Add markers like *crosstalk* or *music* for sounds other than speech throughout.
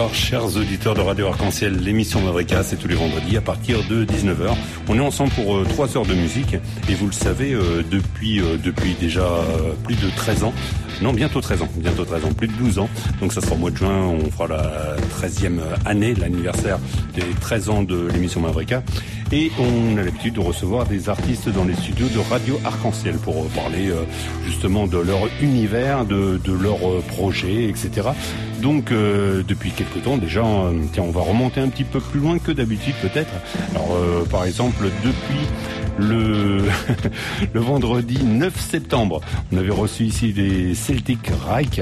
Bonsoir, chers auditeurs de Radio Arc-en-Ciel. L'émission Mavrika, c'est tous les vendredis à partir de 19h. On est ensemble pour euh, 3 heures de musique et vous le savez, euh, depuis, euh, depuis déjà euh, plus de 13 ans, non, bientôt 13 ans, bientôt 13 ans, plus de 12 ans. Donc ça sera au mois de juin, on fera la 13e année, l'anniversaire des 13 ans de l'émission Mavrika. Et on a l'habitude de recevoir des artistes dans les studios de Radio Arc-en-Ciel pour euh, parler euh, justement de leur univers, de, de leurs euh, projets, etc. Donc euh, depuis quelque temps déjà, euh, tiens, on va remonter un petit peu plus loin que d'habitude peut-être. Alors euh, par exemple depuis le, *laughs* le vendredi 9 septembre, on avait reçu ici des Celtic Reich.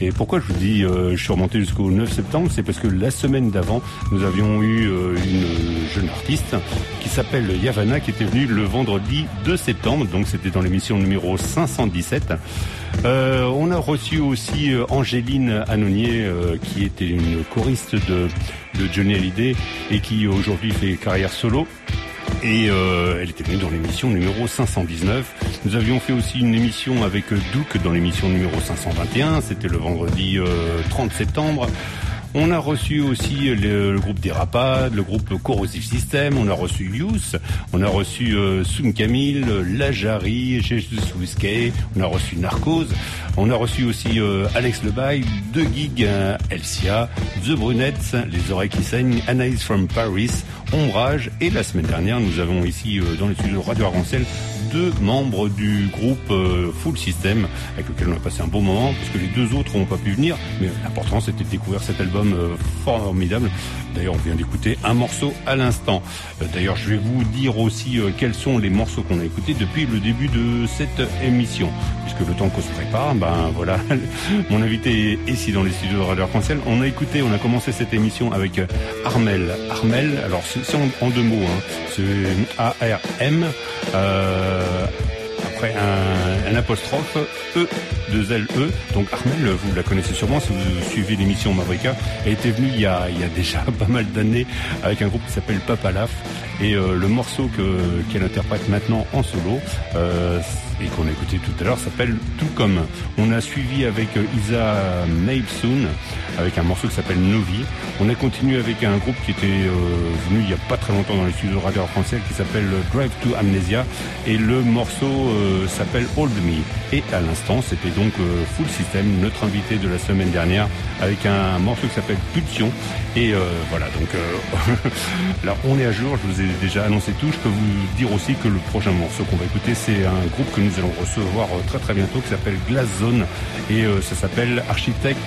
Et pourquoi je vous dis euh, je suis remonté jusqu'au 9 septembre, c'est parce que la semaine d'avant, nous avions eu euh, une jeune artiste qui s'appelle Yavana qui était venue le vendredi 2 septembre, donc c'était dans l'émission numéro 517. Euh, on a reçu aussi euh, Angéline Anonier, euh, qui était une choriste de, de Johnny Hallyday et qui aujourd'hui fait carrière solo. Et euh, elle était venue dans l'émission numéro 519. Nous avions fait aussi une émission avec Duke dans l'émission numéro 521. C'était le vendredi euh, 30 septembre. On a reçu aussi le, le groupe Dérapade, le groupe Corrosive System, on a reçu Youth, on a reçu euh, Soum Camille, Lajari, Jesus Whiskey, on a reçu Narcose, on a reçu aussi euh, Alex Lebaille, De Gig, euh, Elsia, The Brunettes, Les Oreilles qui saignent, Anaïs from Paris, Ombrage, et la semaine dernière, nous avons ici euh, dans les studios Radio Arc-en-Ciel deux membres du groupe euh, Full System avec lequel on a passé un bon moment parce que les deux autres n'ont pas pu venir mais l'important c'était de découvrir cet album formidable. D'ailleurs on vient d'écouter un morceau à l'instant. D'ailleurs je vais vous dire aussi quels sont les morceaux qu'on a écoutés depuis le début de cette émission puisque le temps qu'on se prépare ben voilà *laughs* mon invité est ici dans les studios de Radio Arc-en-Ciel on a écouté on a commencé cette émission avec euh, Armel Armel alors c'est en, deux mots hein. c'est A-R-M euh, après un, apostrophe E, deux L E. Donc Armel, vous la connaissez sûrement si vous suivez l'émission Mavrika. Elle était venue il y a, déjà *laughs* pas mal d'années avec un groupe qui s'appelle Papalaf. Et euh, le morceau que qu'elle interprète maintenant en solo et qu'on a écouté tout à l'heure s'appelle Tout comme. On a suivi avec euh, Isa Mailsoon avec un morceau qui s'appelle Novi. On a continué avec un groupe qui était euh, venu il y a pas très longtemps dans les studios Radio français qui s'appelle Drive to Amnesia et le morceau euh, s'appelle Hold Me. Et à l'instant, c'était donc euh, Full System, notre invité de la semaine dernière, avec un morceau qui s'appelle Pulsion. Et euh, voilà, donc euh, *laughs* là on est à jour, je vous ai déjà annoncé tout. Je peux vous dire aussi que le prochain morceau qu'on va écouter, c'est un groupe que nous allons recevoir euh, très très bientôt qui s'appelle Glass Zone et euh, ça s'appelle Architect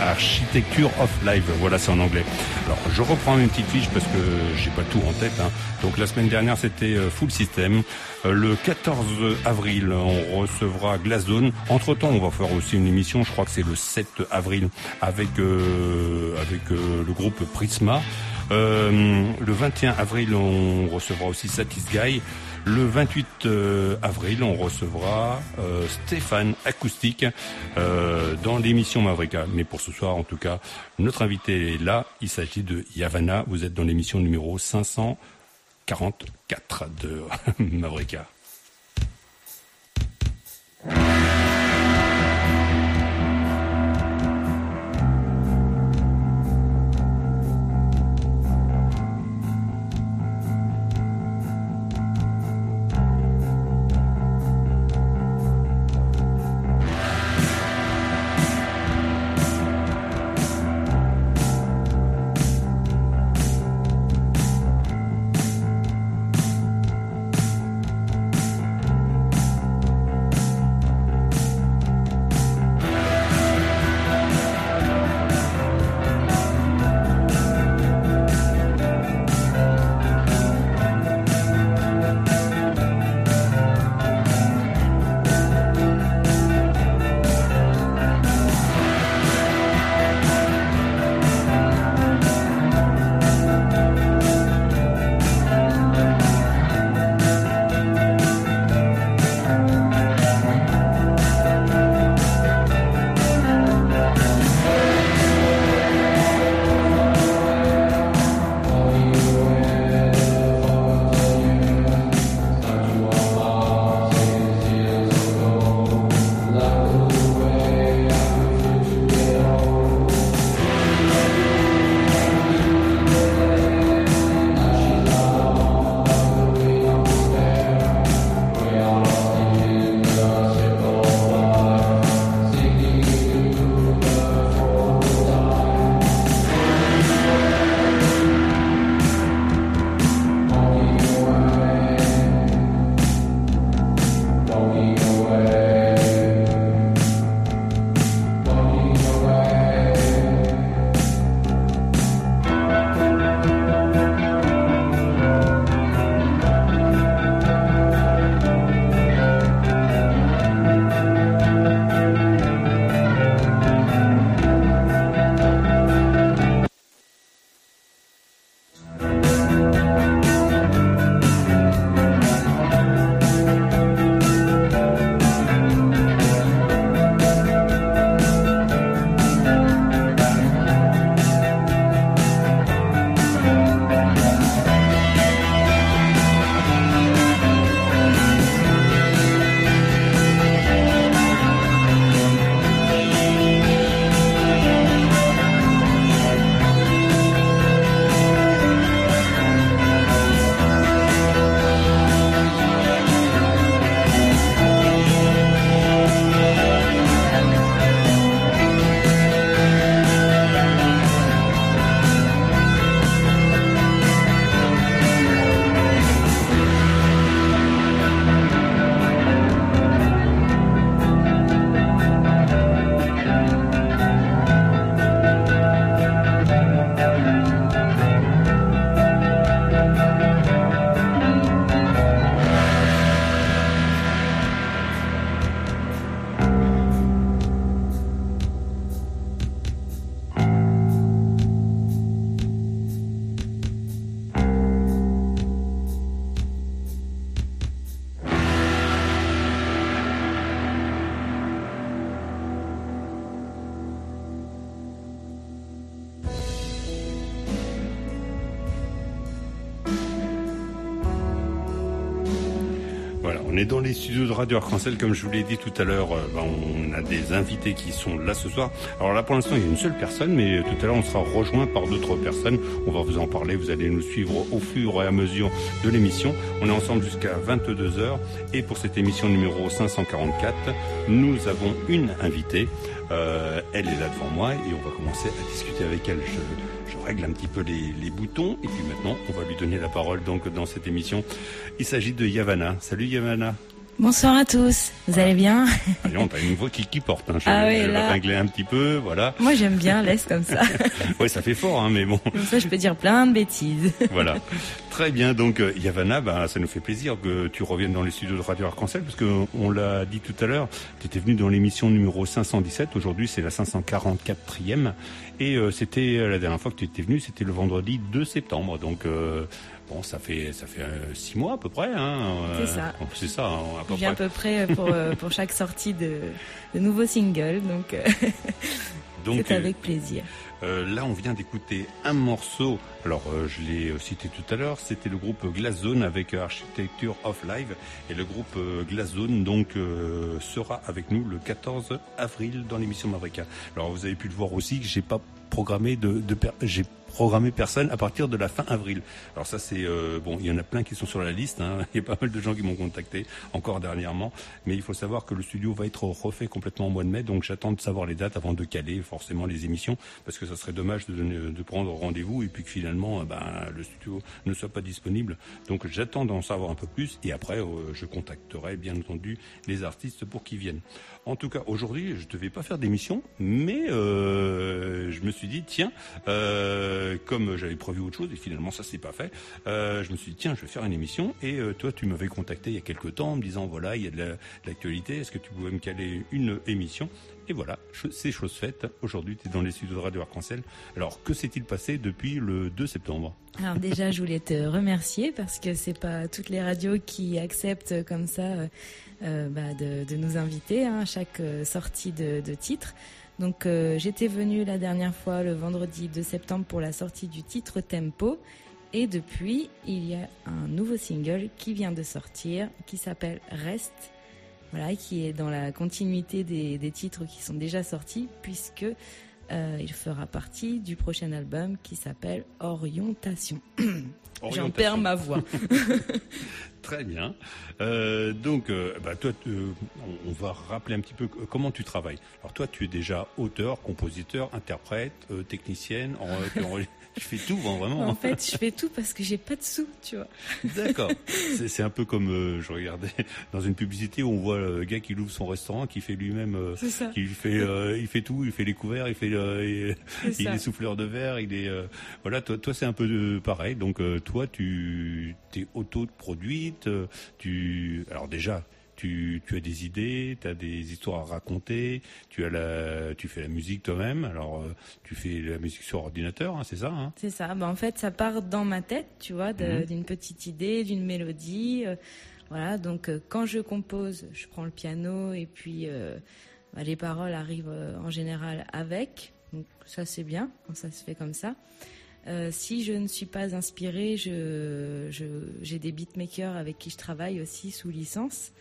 Architecture of Live. Voilà, c'est en anglais. Alors je reprends une petite fiche parce que j'ai pas tout en tête. hein. Donc la semaine dernière c'était euh, Full System. Le 14 avril, on recevra Glass Zone. Entre temps, on va faire aussi une émission. Je crois que c'est le 7 avril avec euh, avec euh, le groupe Prisma. Euh, le 21 avril, on recevra aussi Satis Guy. Le 28 euh, avril, on recevra euh, Stéphane Acoustique euh, dans l'émission Mavrika. Mais pour ce soir, en tout cas, notre invité est là. Il s'agit de Yavana. Vous êtes dans l'émission numéro 544 de *laughs* Mavrika. On est dans les studios de Radio Arc-en-Ciel, comme je vous l'ai dit tout à l'heure, euh, ben, on a des invités qui sont là ce soir. Alors là pour l'instant il y a une seule personne, mais euh, tout à l'heure on sera rejoint par d'autres personnes. On va vous en parler, vous allez nous suivre au fur et à mesure de l'émission. On est ensemble jusqu'à 22h et pour cette émission numéro 544, nous avons une invitée. Euh, elle est là devant moi et on va commencer à discuter avec elle. Je règle un petit peu les, les boutons et puis maintenant on va lui donner la parole donc dans cette émission. Il s'agit de Yavana. Salut Yavana. Bonsoir à tous, vous allez bien? Allez, on a une voix qui, qui porte. Hein. Je, Ah oui, je vais là. régler un petit peu, voilà. Moi j'aime bien laisse comme ça. *laughs* Ouais, ça fait fort, hein, mais bon, Comme ça je peux dire plein de bêtises. voilà. Très bien. Donc euh, Yavana, bah, ça nous fait plaisir que tu reviennes dans les studios de Radio Arc-en-Ciel, parce que on l'a dit tout à l'heure, tu étais venu dans l'émission numéro 517. Aujourd'hui, c'est la 544e, et euh, c'était euh, la dernière fois que tu étais venu, c'était le vendredi 2 septembre. Donc euh, bon, ça fait ça fait euh, six mois à peu près. Hein, C'est ça. C'est ça, hein, à peu viens à près. peu près pour, pour chaque sortie de, de nouveaux singles, donc *laughs* Donc c'est euh, avec plaisir. Euh, là, on vient d'écouter un morceau. Alors, euh, je l'ai euh, cité tout à l'heure. C'était le groupe Glass Zone avec euh, Architecture of Live. Et le groupe euh, Glass Zone, donc, euh, sera avec nous le 14 avril dans l'émission Mavrika. Alors, vous avez pu le voir aussi que j'ai pas programmé de, de j'ai programmé personne à partir de la fin avril. Alors ça c'est euh, bon, il y en a plein qui sont sur la liste. hein. *laughs* Il y a pas mal de gens qui m'ont contacté encore dernièrement, mais il faut savoir que le studio va être refait complètement au mois de mai, donc j'attends de savoir les dates avant de caler forcément les émissions, parce que ça serait dommage de, donner- de prendre rendez-vous et puis que finalement euh, ben, le studio ne soit pas disponible. Donc j'attends d'en savoir un peu plus et après euh, je contacterai bien entendu les artistes pour qu'ils viennent. En tout cas aujourd'hui je devais pas faire d'émission, mais euh, je me suis dit tiens euh, comme j'avais prévu autre chose et finalement ça s'est pas fait, euh, je me suis dit tiens je vais faire une émission et toi tu m'avais contacté il y a quelques temps en me disant voilà il y a de la- de l'actualité, est-ce que tu pouvais me caler une émission? Et voilà, c'est chose faite. Aujourd'hui, tu es dans les studios de Radio Arc-en-Ciel. Alors, que s'est-il passé depuis le 2 septembre? Alors déjà je voulais te remercier parce que c'est pas toutes les radios qui acceptent comme ça euh, euh, bah, de, nous inviter à chaque euh, sortie de, titre. Donc j'étais venue la dernière fois le vendredi 2 septembre pour la sortie du titre Tempo. Et depuis, il y a un nouveau single qui vient de sortir, qui s'appelle Reste, voilà, qui est dans la continuité des, des titres qui sont déjà sortis, puisque euh, il fera partie du prochain album qui s'appelle Orientation. *clears throat* J'en perds ma voix. *laughs* *laughs* Très bien. Euh, donc, euh, bah, toi, on, va rappeler un petit peu comment tu travailles. Alors, toi, tu es déjà auteur, compositeur, interprète, technicienne. En, *laughs* tu fais tout, vraiment. en fait, je fais tout parce que j'ai pas de sous, tu vois. D'accord. *laughs* C'est un peu comme euh, je regardais *laughs* dans une publicité où on voit le gars qui louvre son restaurant, qui fait lui-même, euh, C'est ça. qui fait, euh, il fait tout, il fait les couverts, il fait, il, il est souffleur de verre, il est, euh, voilà. Toi, toi, c'est un peu pareil. Donc, toi, tu t'es auto-produite. Tu, alors déjà. Tu, tu as des idées, tu as des histoires à raconter, tu as la, tu fais la musique toi-même. Alors, euh, tu fais la musique sur ordinateur, hein, c'est ça hein? C'est ça. Bah, en fait, ça part dans ma tête, tu vois, Mhm. d'une petite idée, d'une mélodie. euh, voilà. Donc, euh, quand je compose, je prends le piano et puis euh, bah, les paroles arrivent en général avec. Donc, ça, c'est bien quand ça se fait comme ça. Euh, si je ne suis pas inspirée, je, je, j'ai des beatmakers avec qui je travaille aussi sous licence.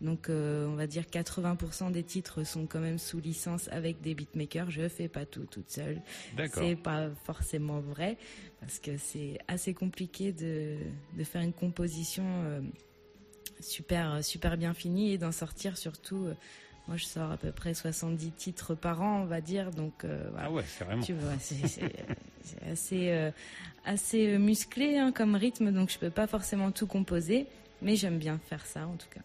Donc, euh, on va dire 80% des titres sont quand même sous licence avec des beatmakers. Je fais pas tout toute seule. D'accord. C'est pas forcément vrai parce que c'est assez compliqué de, de faire une composition euh, super super bien finie et d'en sortir surtout. euh, moi, je sors à peu près 70 titres par an, on va dire. Donc, euh, voilà. Ah ouais, carrément. Tu vois, c'est c'est- c'est assez, euh, assez musclé hein, comme rythme, donc je peux pas forcément tout composer, mais j'aime bien faire ça en tout cas.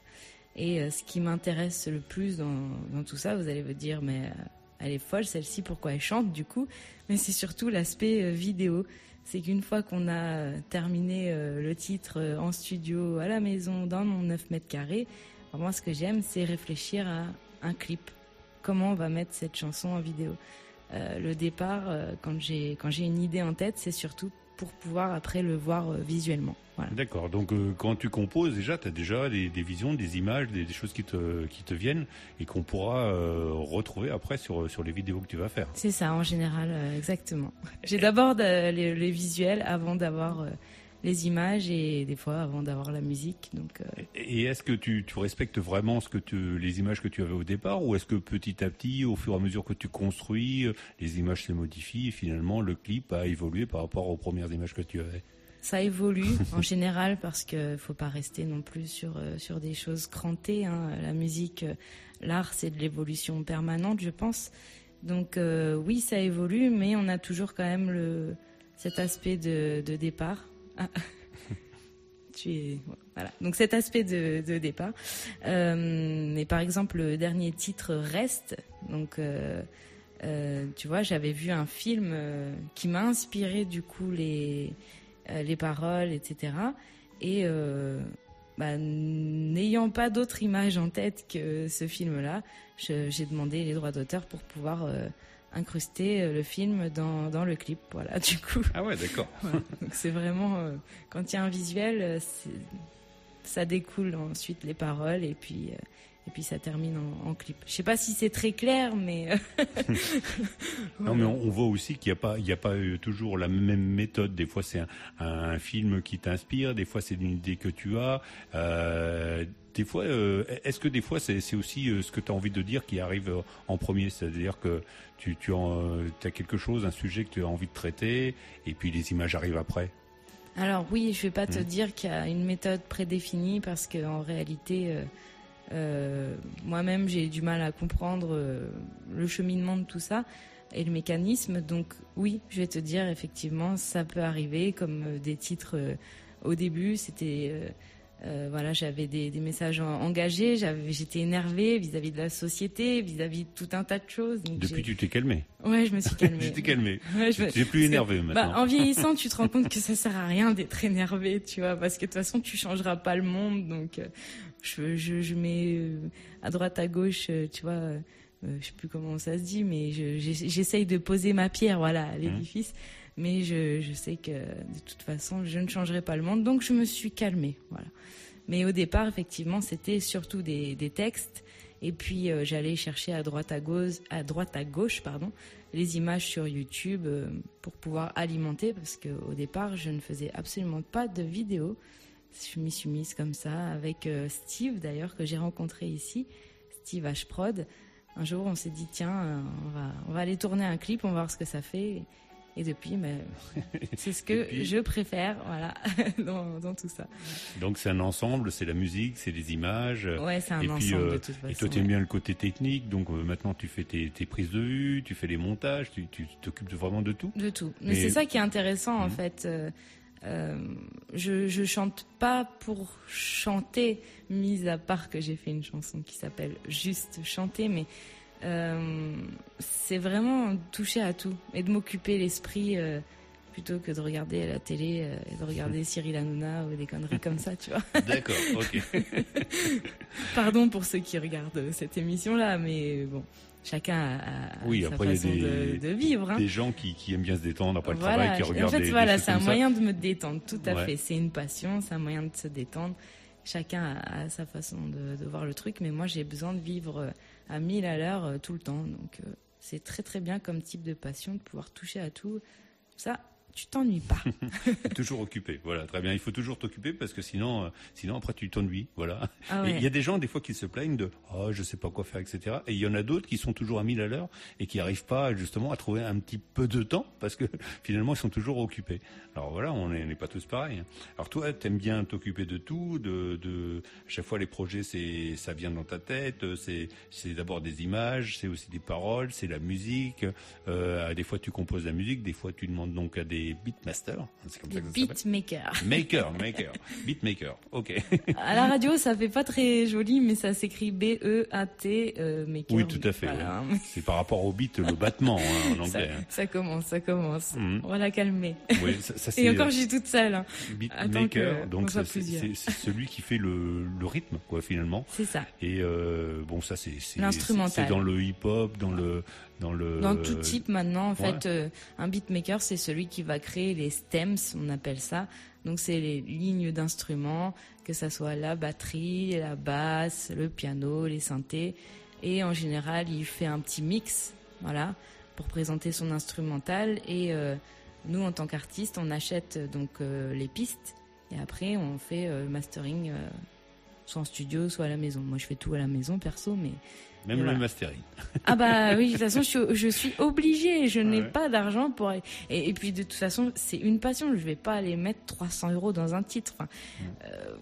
Et euh, ce qui m'intéresse le plus dans, tout ça, vous allez vous dire, mais euh, elle est folle celle-ci, pourquoi elle chante du coup? Mais c'est surtout l'aspect euh, vidéo. C'est qu'une fois qu'on a terminé le titre en studio, à la maison, dans mon 9 mètres carrés, alors moi ce que j'aime, c'est réfléchir à un clip. Comment on va mettre cette chanson en vidéo? Le départ, quand j'ai une idée en tête, c'est surtout pour pouvoir après le voir euh, visuellement. Voilà. D'accord. Donc euh, quand tu composes déjà, tu as déjà des, des visions, des images, des, des choses qui te, qui te viennent et qu'on pourra euh, retrouver après sur, sur les vidéos que tu vas faire. C'est ça en général, euh, exactement. J'ai d'abord les, les visuels avant d'avoir les images et des fois avant d'avoir la musique. Donc, euh, Et est-ce que tu, tu respectes vraiment ce que tu, les images que tu avais au départ ou est-ce que petit à petit, au fur et à mesure que tu construis, euh, les images se modifient et finalement le clip a évolué par rapport aux premières images que tu avais? Ça évolue *laughs* en général parce que faut pas rester non plus sur euh, sur des choses crantées. Hein. La musique, l'art, c'est de l'évolution permanente, je pense. Donc euh, oui, ça évolue, mais on a toujours quand même le cet aspect de, de départ. *laughs* Tu es voilà. Donc cet aspect de, départ. Euh, mais par exemple, le dernier titre reste. Donc euh, euh, tu vois, j'avais vu un film euh, qui m'a inspiré du coup les les paroles, etc. Et bah, n'ayant pas d'autre image en tête que ce film-là, j'ai demandé les droits d'auteur pour pouvoir incruster euh, le film dans, dans le clip. Voilà, *laughs* du coup. Ah ouais, d'accord. Voilà. Donc c'est vraiment euh, quand il y a un visuel, euh, ça découle ensuite les paroles et puis euh, et puis ça termine en, en clip. Je sais pas si c'est très clair, mais *laughs* Non, mais on, on voit aussi qu'il n'y a pas, il y a pas toujours la même méthode. Des fois, c'est un, un film qui t'inspire. Des fois, c'est une idée que tu as. Euh, des fois, euh, est-ce que des fois, c'est aussi euh, ce que tu as envie de dire qui arrive euh, en premier? C'est-à-dire que tu, tu as quelque chose, un sujet que tu as envie de traiter, et puis les images arrivent après. Alors oui, je vais pas te Mm. dire qu'il y a une méthode prédéfinie parce que en réalité, euh, euh, moi-même j'ai du mal à comprendre euh, le cheminement de tout ça et le mécanisme. Donc oui, je vais te dire effectivement, ça peut arriver comme des titres au début, c'était euh, voilà, j'avais des, des messages en- engagés, j'avais, j'étais énervée vis-à-vis de la société, vis-à-vis de tout un tas de choses. Donc Depuis, tu t'es calmé. ouais, je me suis *laughs* calmée. tu t'es calmé. *laughs* Ouais, je me- plus parce que, énervé bah, maintenant. en *laughs* vieillissant, tu te rends compte que ça sert à rien d'être énervé, tu vois, parce que de toute façon, tu changeras pas le monde. Donc, euh, je, je, je mets euh, à droite, à gauche, tu vois, je sais plus comment ça se dit, mais je- j'essaye de poser ma pierre, voilà, à l'édifice. Mais je, sais que de toute façon, je ne changerai pas le monde, donc je me suis calmée, voilà. Mais au départ, effectivement, c'était surtout des, textes. Et puis euh, j'allais chercher à droite à gauche, à droite à gauche, pardon, les images sur YouTube euh, pour pouvoir alimenter parce que au départ je ne faisais absolument pas de vidéos. Je m'y suis mise comme ça avec euh, Steve d'ailleurs que j'ai rencontré ici, Steve H Prod. Un jour on s'est dit tiens on va aller tourner un clip, on va voir ce que ça fait. Et depuis, mais *laughs* c'est ce que puis- je préfère, voilà, *laughs* dans, dans tout ça. Donc c'est un ensemble, c'est la musique, c'est les images. Ouais, c'est un et puis, ensemble euh, de toute façon. Et toi, tu aimes ouais. bien le côté technique, donc euh, maintenant tu fais tes, tes prises de vue, tu fais les montages, tu t'occupes vraiment de tout. De tout. Mais, Mais- c'est ça qui est intéressant en Mhm. fait. Euh, je, je chante pas pour chanter, mis à part que j'ai fait une chanson qui s'appelle Juste chanter, mais euh, c'est vraiment toucher à tout et de m'occuper l'esprit euh, plutôt que de regarder la télé euh, et de regarder *laughs* Cyril Hanouna ou des conneries comme ça, tu vois. D'accord, ok. *laughs* Pardon pour ceux qui regardent cette émission-là, mais bon, chacun a, a Oui, sa après, il y a façon des- de, de vivre. hein. Des gens qui, qui aiment bien se détendre après le Voilà, travail, qui regardent en fait, des, voilà, c'est un ça. moyen de me détendre, tout à Ouais. fait. C'est une passion, c'est un moyen de se détendre. Chacun a, a sa façon de, de voir le truc, mais moi, j'ai besoin de vivre à 1000 à l'heure euh, tout le temps. Donc, euh, c'est très, très bien comme type de passion de pouvoir toucher à tout. Ça, tu t'ennuies pas. *laughs* toujours occupé. Voilà, très bien. Il faut toujours t'occuper parce que sinon, euh, sinon après tu t'ennuies. Voilà. Ah ouais. il y a des gens des fois qui se plaignent de oh je sais pas quoi faire etc. Et il y en a d'autres qui sont toujours à 1000 à l'heure et qui arrivent pas justement à trouver un petit peu de temps parce que *laughs* finalement ils sont toujours occupés. Alors voilà, on n'est pas tous pareils. hein. Alors toi, t'aimes bien t'occuper de tout, de, de à chaque fois les projets c'est ça vient dans ta tête, c'est c'est d'abord des images, c'est aussi des paroles, c'est la musique. Euh, des fois tu composes la musique, des fois tu demandes donc à des beatmasters, hein, c'est comme Des ça que ça s'appelle. beatmakers. Maker, maker, beatmaker. Ok. *laughs* À la radio, ça fait pas très joli, mais ça s'écrit B-E-A-T, euh, maker. Oui, tout à fait. Voilà. ouais. C'est par rapport au beat, le battement hein, en *laughs* anglais. hein. ça commence, ça commence. Mhm. On va la calmer. Oui, ça, ça, Et encore, je suis toute seule. hein. Beatmaker. Donc c'est celui qui fait le, le rythme, quoi, finalement. C'est ça. Et euh, bon, ça c'est dans le hip-hop, dans le dans le Dans tout type maintenant, en ouais. fait, euh, un beatmaker, c'est celui qui va créer les stems, on appelle ça. Donc, c'est les lignes d'instruments, que ça soit la batterie, la basse, le piano, les synthés. Et en général, il fait un petit mix, voilà, pour présenter son instrumental. Et euh, nous, en tant qu'artistes, on achète donc euh, les pistes Et après, on fait le mastering soit en studio, soit à la maison. Moi, je fais tout à la maison, perso, mais Même Et le voilà. mastering. ah bah oui, de toute façon, je suis, je suis obligée. Je n'ai Ouais. pas d'argent pour. Et, et puis de toute façon, c'est une passion. Je vais pas aller mettre 300 euros dans un titre. Enfin, euh,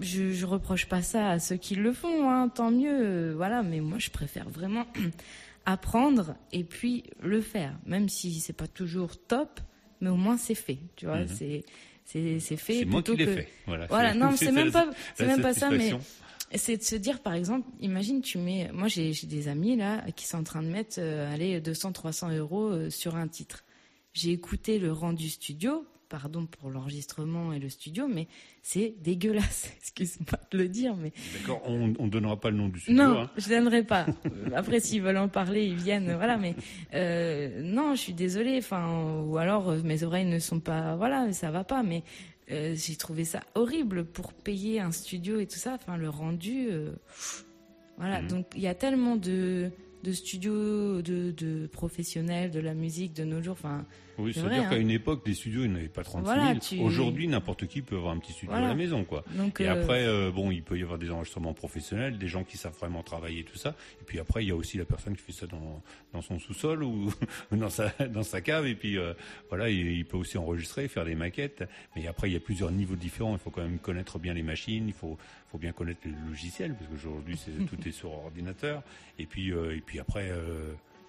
je, je reproche pas ça à ceux qui le font. Hein, tant mieux. Voilà. Mais moi, je préfère vraiment *clears throat* apprendre et puis le faire, même si c'est pas toujours top. Mais au moins, c'est fait. Tu vois, Mhm. c'est c'est c'est fait. C'est moi qui plutôt l'ai que- fait. Voilà, Voilà, non, *laughs* c'est même pas, c'est même pas ça, mais. C'est de se dire, par exemple, imagine, tu mets, moi j'ai des amis là qui sont en train de mettre, euh, allez, 200, 300 euros euh, sur un titre. J'ai écouté le rendu studio, pardon pour l'enregistrement et le studio, mais c'est dégueulasse. *laughs* Excuse-moi de le dire, mais D'accord, on on donnera pas le nom du studio. non, hein. je donnerai pas. Euh, Après, s'ils veulent en parler, ils viennent, voilà. Mais euh, non, je suis désolée. Enfin, ou alors mes oreilles ne sont pas, voilà, ça va pas. Mais euh, j'ai trouvé ça horrible pour payer un studio et tout ça. Enfin, le rendu, euh, voilà. Mhm. Donc, il y a tellement de de studios, de, de professionnels de la musique de nos jours. Enfin, Oui, C'est c'est-à-dire vrai, hein. qu'à une époque, les studios, ils n'avaient pas 36 000. Voilà, tu- Aujourd'hui, n'importe qui peut avoir un petit studio Voilà. à la maison, quoi. donc Et euh, après, euh, bon, il peut y avoir des enregistrements professionnels, des gens qui savent vraiment travailler, tout ça. Et puis après, il y a aussi la personne qui fait ça dans, dans son sous-sol ou *laughs* dans sa, dans sa cave. Et puis euh, voilà, il, il peut aussi enregistrer, faire des maquettes. Mais après, il y a plusieurs niveaux différents. Il faut quand même connaître bien les machines. Il faut, faut bien connaître le logiciel parce qu'aujourd'hui, *laughs* tout est sur ordinateur. Et puis, et puis après.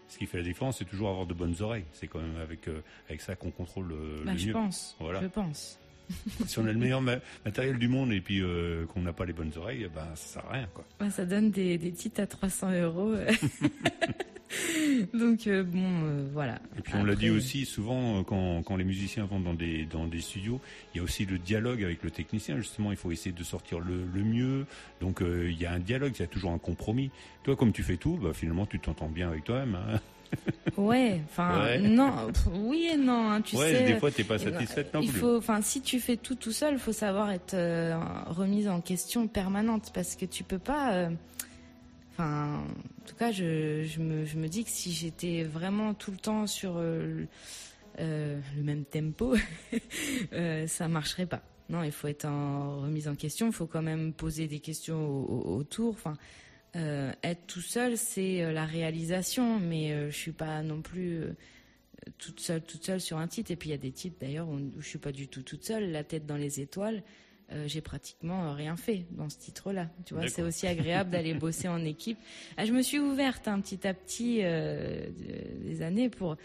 Euh, ce qui fait la différence, c'est toujours avoir de bonnes oreilles. C'est quand même avec euh, avec ça qu'on contrôle le, bah, le je mieux. pense, Voilà. je pense. *laughs* Si on a le meilleur ma- matériel du monde et puis euh, qu'on n'a pas les bonnes oreilles, ben ça sert à rien quoi. Ouais, ça donne des, des titres à 300 euros. *laughs* Donc euh, bon, euh, voilà. Et puis on l'a dit aussi souvent euh, quand, quand les musiciens vont dans des dans des studios, il y a aussi le dialogue avec le technicien. Justement, il faut essayer de sortir le, le mieux. Donc euh, il y a un dialogue, il y a toujours un compromis. Toi, comme tu fais tout, bah, finalement tu t'entends bien avec toi-même. Hein. Ouais, enfin Ouais. non, pff, oui et non, hein, tu ouais, sais. des fois t'es pas euh, satisfaite non il plus. faut, enfin, si tu fais tout tout seul, il faut savoir être euh, remise en question permanente parce que tu peux pas. euh, Enfin, en tout cas, je, je, me, je me dis que si j'étais vraiment tout le temps sur euh, le- euh, même tempo, *laughs* euh, ça marcherait pas. Non, il faut être en remise en question. Il faut quand même poser des questions au- au- autour. Enfin, euh, être tout seul, c'est euh, la réalisation, mais euh, je suis pas non plus toute seule, toute seule sur un titre. Et puis il y a des titres d'ailleurs où où je suis pas du tout toute seule, la tête dans les étoiles. euh, j'ai pratiquement rien fait dans ce titre-là. Tu vois, c'est aussi agréable d'aller bosser en *laughs* équipe. Ah, je me suis ouverte un petit à petit euh, de- des années pour.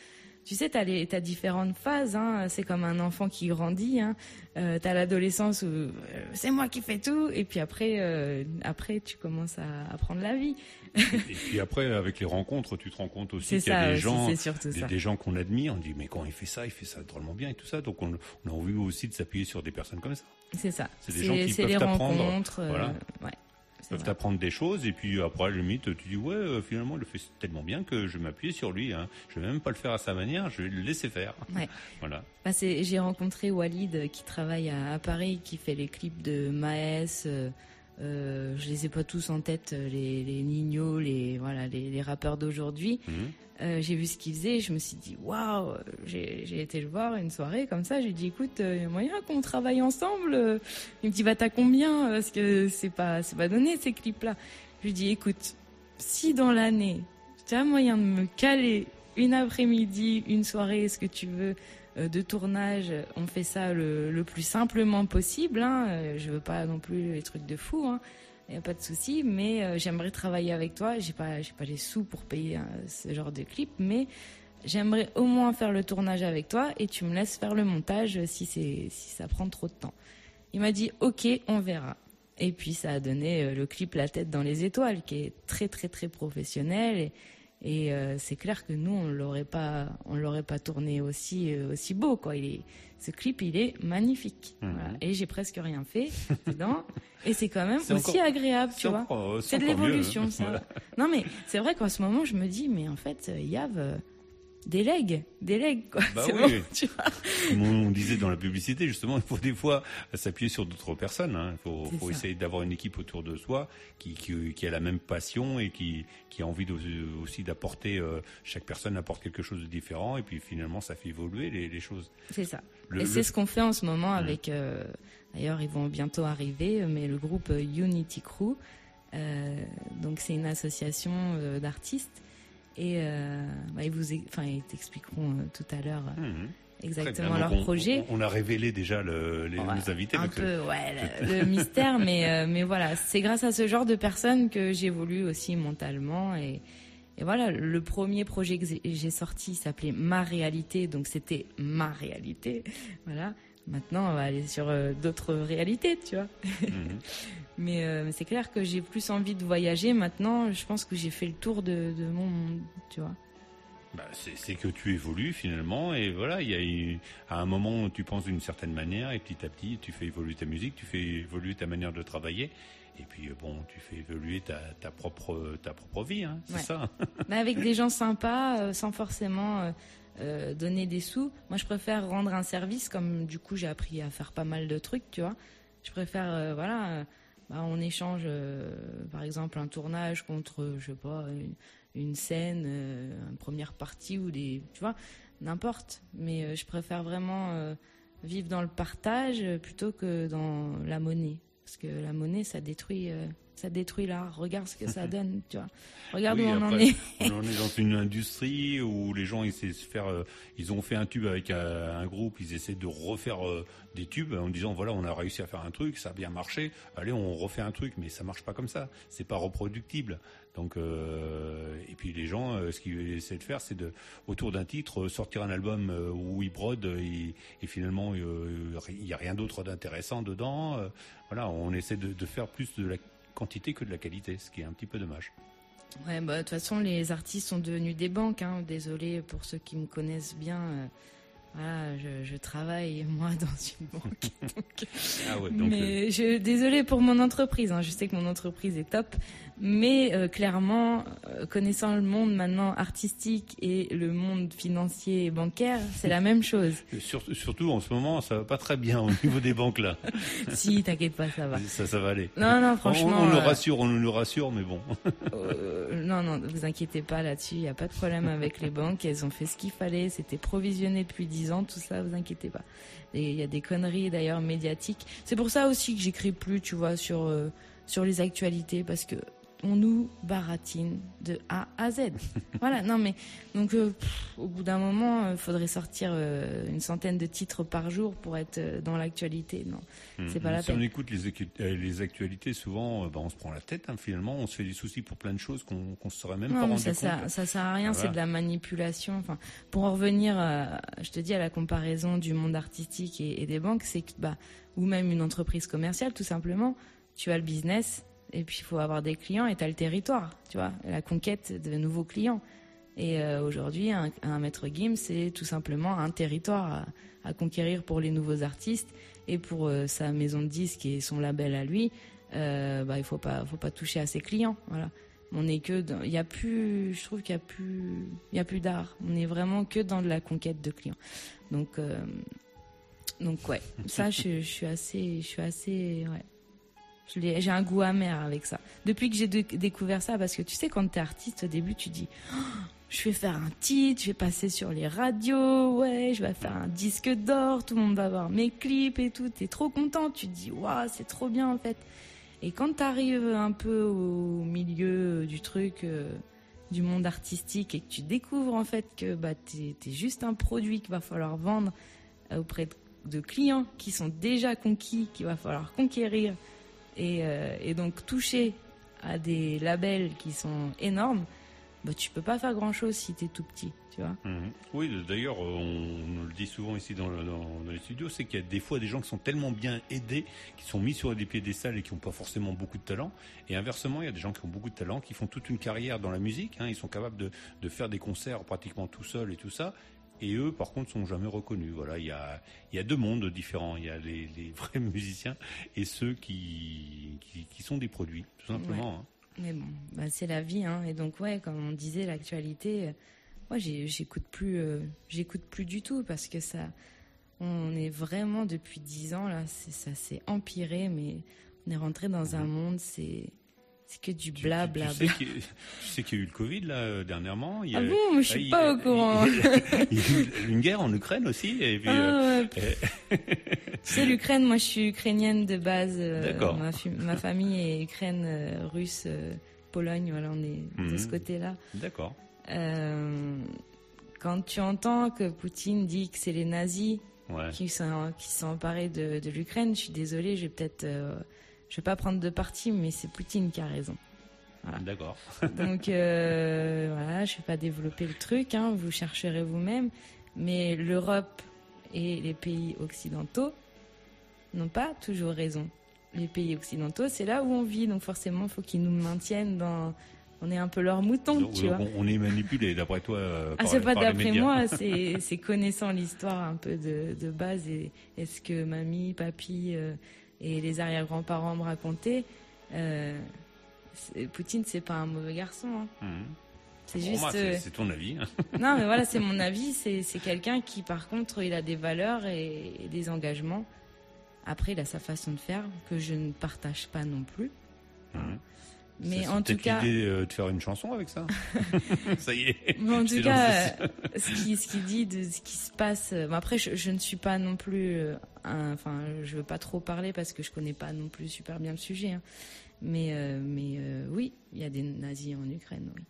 Tu sais, t'as les, t'as différentes phases. Hein. C'est comme un enfant qui grandit. Hein. Euh, t'as l'adolescence où euh, c'est moi qui fais tout, et puis après, euh, après, tu commences à apprendre la vie. Et puis après, avec les rencontres, tu te rends compte aussi qu'il y a ça, des gens, des, des gens qu'on admire. On dit mais quand il fait ça, il fait ça drôlement bien et tout ça. Donc on, on a envie aussi de s'appuyer sur des personnes comme ça. C'est ça. C'est des gens qui peuvent les t'apprendre, rencontres. euh, voilà. ouais, c'est peuvent t'apprendre des choses et puis après à la limite tu dis ouais euh, finalement il le fait tellement bien que je vais m'appuyer sur lui hein. je vais même pas le faire à sa manière je vais le laisser faire Ouais. *laughs* voilà Bah, J'ai rencontré Walid euh, qui travaille à, à Paris, qui fait les clips de Maes. Euh, euh, je les ai pas tous en tête, euh, les, les Nino, les voilà, les, les rappeurs d'aujourd'hui. Mhm. Euh, j'ai vu ce qu'il faisait, et je me suis dit waouh. J'ai été le voir une soirée comme ça. J'ai dit écoute, il y a moyen qu'on travaille ensemble. Il me dit bah t'as combien Parce que c'est pas c'est pas donné ces clips là. Je lui dis écoute, si dans l'année tu as moyen de me caler une après-midi, une soirée, ce que tu veux, de tournage, on fait ça le, le plus simplement possible. Hein. Euh, Je veux pas non plus les trucs de fou. Hein. Y a pas de souci, mais euh, j'aimerais travailler avec toi. J'ai pas, j'ai pas les sous pour payer euh, ce genre de clip, mais j'aimerais au moins faire le tournage avec toi et tu me laisses faire le montage si c'est, si ça prend trop de temps. Il m'a dit ok, on verra. Et puis ça a donné euh, le clip La tête dans les étoiles, qui est très très très professionnel et, et euh, c'est clair que nous on l'aurait pas, on l'aurait pas tourné aussi euh, aussi beau quoi. Il est, ce clip il est magnifique. Mhm. Voilà. Et j'ai presque rien fait *laughs* dedans et c'est quand même aussi encore- agréable, tu C'est vois. euh, C'est de mieux, l'évolution, hein. ça. *laughs* Voilà. Non, mais c'est vrai qu'en ce moment, je me dis, mais en fait, Yav, délègue, délègue, quoi. Bah oui, bon, tu vois. Comme on disait dans la publicité, justement, il faut des fois s'appuyer sur d'autres personnes. hein. Il faut, essayer d'avoir une équipe autour de soi qui, qui, qui a la même passion et qui, qui a envie de- aussi d'apporter. euh, chaque personne apporte quelque chose de différent et puis finalement, ça fait évoluer les, les choses. C'est ça. Le- et le- c'est ce qu'on fait en ce moment avec, euh, D'ailleurs, ils vont bientôt arriver, mais le groupe Unity Crew, euh, donc c'est une association d'artistes et euh, bah, ils vous, enfin ils t'expliqueront euh, tout à l'heure euh, Mhm. Exactement bien. leur on- projet. On, on a révélé déjà le, les, Ouais, nos invités. un peu, ouais, *laughs* le, le mystère, mais euh, mais voilà, c'est grâce à ce genre de personnes que j'évolue aussi mentalement et et voilà, le premier projet que j'ai sorti s'appelait Ma réalité, donc c'était ma réalité, *laughs* voilà. Maintenant, on va aller sur euh, d'autres réalités, tu vois. Mhm. *laughs* Mais, euh, mais c'est clair que j'ai plus envie de voyager maintenant. Je pense que j'ai fait le tour de, de mon monde, tu vois. Bah, c'est que tu évolues finalement et voilà il y a eu- à un moment où tu penses d'une certaine manière et petit à petit tu fais évoluer ta musique tu fais évoluer ta manière de travailler et puis euh, bon tu fais évoluer ta, ta propre ta propre vie hein, c'est Ouais. ça Mais *laughs* avec des gens sympas, euh, sans forcément euh, donner des sous. Moi, je préfère rendre un service, comme du coup, j'ai appris à faire pas mal de trucs, tu vois. Je préfère, euh, voilà, euh, bah, on échange, par exemple, un tournage contre, je sais pas, une, une scène, une première partie ou des, tu vois, n'importe. Mais je préfère vraiment vivre dans le partage plutôt que dans la monnaie. Parce que la monnaie, ça détruit, ça détruit l'art. Regarde ce que ça *laughs* donne, tu vois. Regarde Oui, où on en est. on en est dans une *laughs* industrie où les gens essaient de se faire euh, ils ont fait un tube avec un, un groupe ils essaient de refaire euh, des tubes en disant voilà on a réussi à faire un truc ça a bien marché allez on refait un truc mais ça marche pas comme ça c'est pas reproductible donc euh, et puis les gens euh, ce qu'ils essaient de faire c'est de autour d'un titre euh, sortir un album euh, où ils brodent et, et finalement euh, il y a rien d'autre d'intéressant dedans Euh, voilà on essaie de, de faire plus de la quantité que de la qualité ce qui est un petit peu dommage Ouais, bah, de toute façon, les artistes sont devenus des banques. Hein. Désolé pour ceux qui me connaissent bien. euh, voilà, je, je travaille *laughs* moi dans une banque. donc- *laughs* ah ouais donc euh, mais je désolé pour mon entreprise. Hein. Je sais que mon entreprise est top, mais euh, clairement, euh, connaissant le monde maintenant artistique et le monde financier et bancaire, c'est la même chose. *laughs* Sur- surtout en ce moment, ça va pas très bien au niveau des banques là. *laughs* si, t'inquiète pas, ça va. Ça, ça va aller. Non, non, On, franchement. on nous euh, rassure, on nous rassure, mais bon. *laughs* Non, non, vous inquiétez pas là-dessus, il n'y a pas de problème avec les banques, elles ont fait ce qu'il fallait, c'était provisionné depuis 10 ans, tout ça, vous inquiétez pas. Il y a des conneries d'ailleurs médiatiques. C'est pour ça aussi que j'écris plus, tu vois, sur, sur les actualités, parce que on nous baratine de A à Z. *laughs* voilà, non mais, donc euh, pff, au bout d'un moment, il faudrait sortir euh, une centaine de titres par jour pour être euh, dans l'actualité. Non, c'est pas la Hmm. si on peine. écoute les, actu- euh, les actualités, souvent, euh, bah, on se prend la tête. hein, finalement, on se fait des soucis pour plein de choses qu'on qu'on se serait même pas Non, rendu ça, compte. ça, ça sert à rien, Ah, c'est voilà. de la manipulation. Enfin, pour en revenir, je te dis à la comparaison du monde artistique et, et des banques, c'est que, bah, ou même une entreprise commerciale, tout simplement, tu as le business et puis il faut avoir des clients et tu as le territoire, tu vois, la conquête de nouveaux clients. Et euh, aujourd'hui, un, un maître Gim, c'est tout simplement un territoire à, conquérir pour les nouveaux artistes et pour euh, sa maison de disques et son label à lui. Euh, bah, il faut pas, faut pas toucher à ses clients, voilà. On est que, il y a plus, je trouve qu'il y a plus, plus d'art. On est vraiment que dans de la conquête de clients. Donc, donc ouais, ça, je, je suis assez, je suis assez, ouais. J'ai un goût amer avec ça. Depuis que j'ai dé- découvert ça, parce que tu sais, quand t'es artiste, au début, tu dis, Oh, je vais faire un titre, je vais passer sur les radios, ouais, je vais faire un disque d'or, tout le monde va voir mes clips et tout. T'es trop content, tu te dis, waouh, c'est trop bien en fait. Et quand t'arrives un peu au milieu du truc, euh, du monde artistique, et que tu découvres en fait que bah, t'es es juste un produit qu'il va falloir vendre euh, auprès de clients qui sont déjà conquis, qu'il va falloir conquérir, et, euh, et donc toucher à des labels qui sont énormes, bah, tu peux pas faire grand chose si t'es tout petit, tu vois. Mhm. Oui, d'ailleurs, euh, on, le dit souvent ici dans, le- dans- dans les studios, c'est qu'il y a des fois des gens qui sont tellement bien aidés, qui sont mis sur des piédestals et qui n'ont pas forcément beaucoup de talent. Et inversement, il y a des gens qui ont beaucoup de talent, qui font toute une carrière dans la musique. hein. ils sont capables de, de faire des concerts pratiquement tout seuls et tout ça. Et eux, par contre, sont jamais reconnus. Voilà, il y a, il y a deux mondes différents. Il y a les, les vrais *laughs* musiciens et ceux qui, qui, qui sont des produits, tout simplement. hein. Mais bon, bah, c'est la vie, hein. Et donc, ouais, comme on disait, l'actualité, euh, moi, j'écoute plus, euh, j'écoute plus du tout parce que ça, on est vraiment depuis dix ans là, ça s'est empiré, mais on est rentré dans un monde, c'est, c'est que du Tu- tu- blabla. Tu, sais qu'il y a- tu sais qu'il y a eu le Covid là euh, dernièrement. Il Ah bon, je suis il- pas au courant. *laughs* Il y a eu une guerre en Ukraine aussi. Et puis, euh, Ah ouais, *laughs* et- C'est l'Ukraine, moi je suis ukrainienne de base. euh, D'accord. Ma, famille est Ukraine, euh, russe, euh, Pologne, voilà, on est de Mhm. ce côté-là. D'accord. Euh, quand tu entends que Poutine dit que c'est les nazis Ouais. qui sont, qui sont emparés de, de l'Ukraine, je suis désolée, je vais peut-être. euh, je vais pas prendre de parti, mais c'est Poutine qui a raison. D'accord. *laughs* Donc euh, voilà, je vais pas développer le truc, hein, vous chercherez vous-même. Mais l'Europe et les pays occidentaux n'ont pas toujours raison. Les pays occidentaux, c'est là où on vit, donc forcément, il faut qu'ils nous maintiennent dans. On est un peu leur mouton, Donc, tu vois. on, est manipulé, d'après toi. euh, Ah, c'est pas d'après moi, *laughs* c'est c'est connaissant l'histoire un peu de, de base. Et est-ce que mamie, papy euh, et les arrière-grands-parents me racontaient euh, Poutine, c'est pas un mauvais garçon. hein. Mhm. C'est juste. c'est euh, c'est ton avis. hein. *laughs* non, mais voilà, c'est mon *laughs* avis. C'est quelqu'un qui, par contre, il a des valeurs et, et des engagements. Après, il a sa façon de faire que je ne partage pas non plus. Mhm. Mais C'est en tout cas, l'idée euh, de faire une chanson avec ça. *laughs* ça y est. Mais en tout cas, ce- euh, ce qui, ce qui dit de ce qui se passe. bon, après, je, je ne suis pas non plus. Enfin, je veux pas trop parler parce que je connais pas non plus super bien le sujet. hein. Mais, euh, mais euh, oui, il y a des nazis en Ukraine. Oui.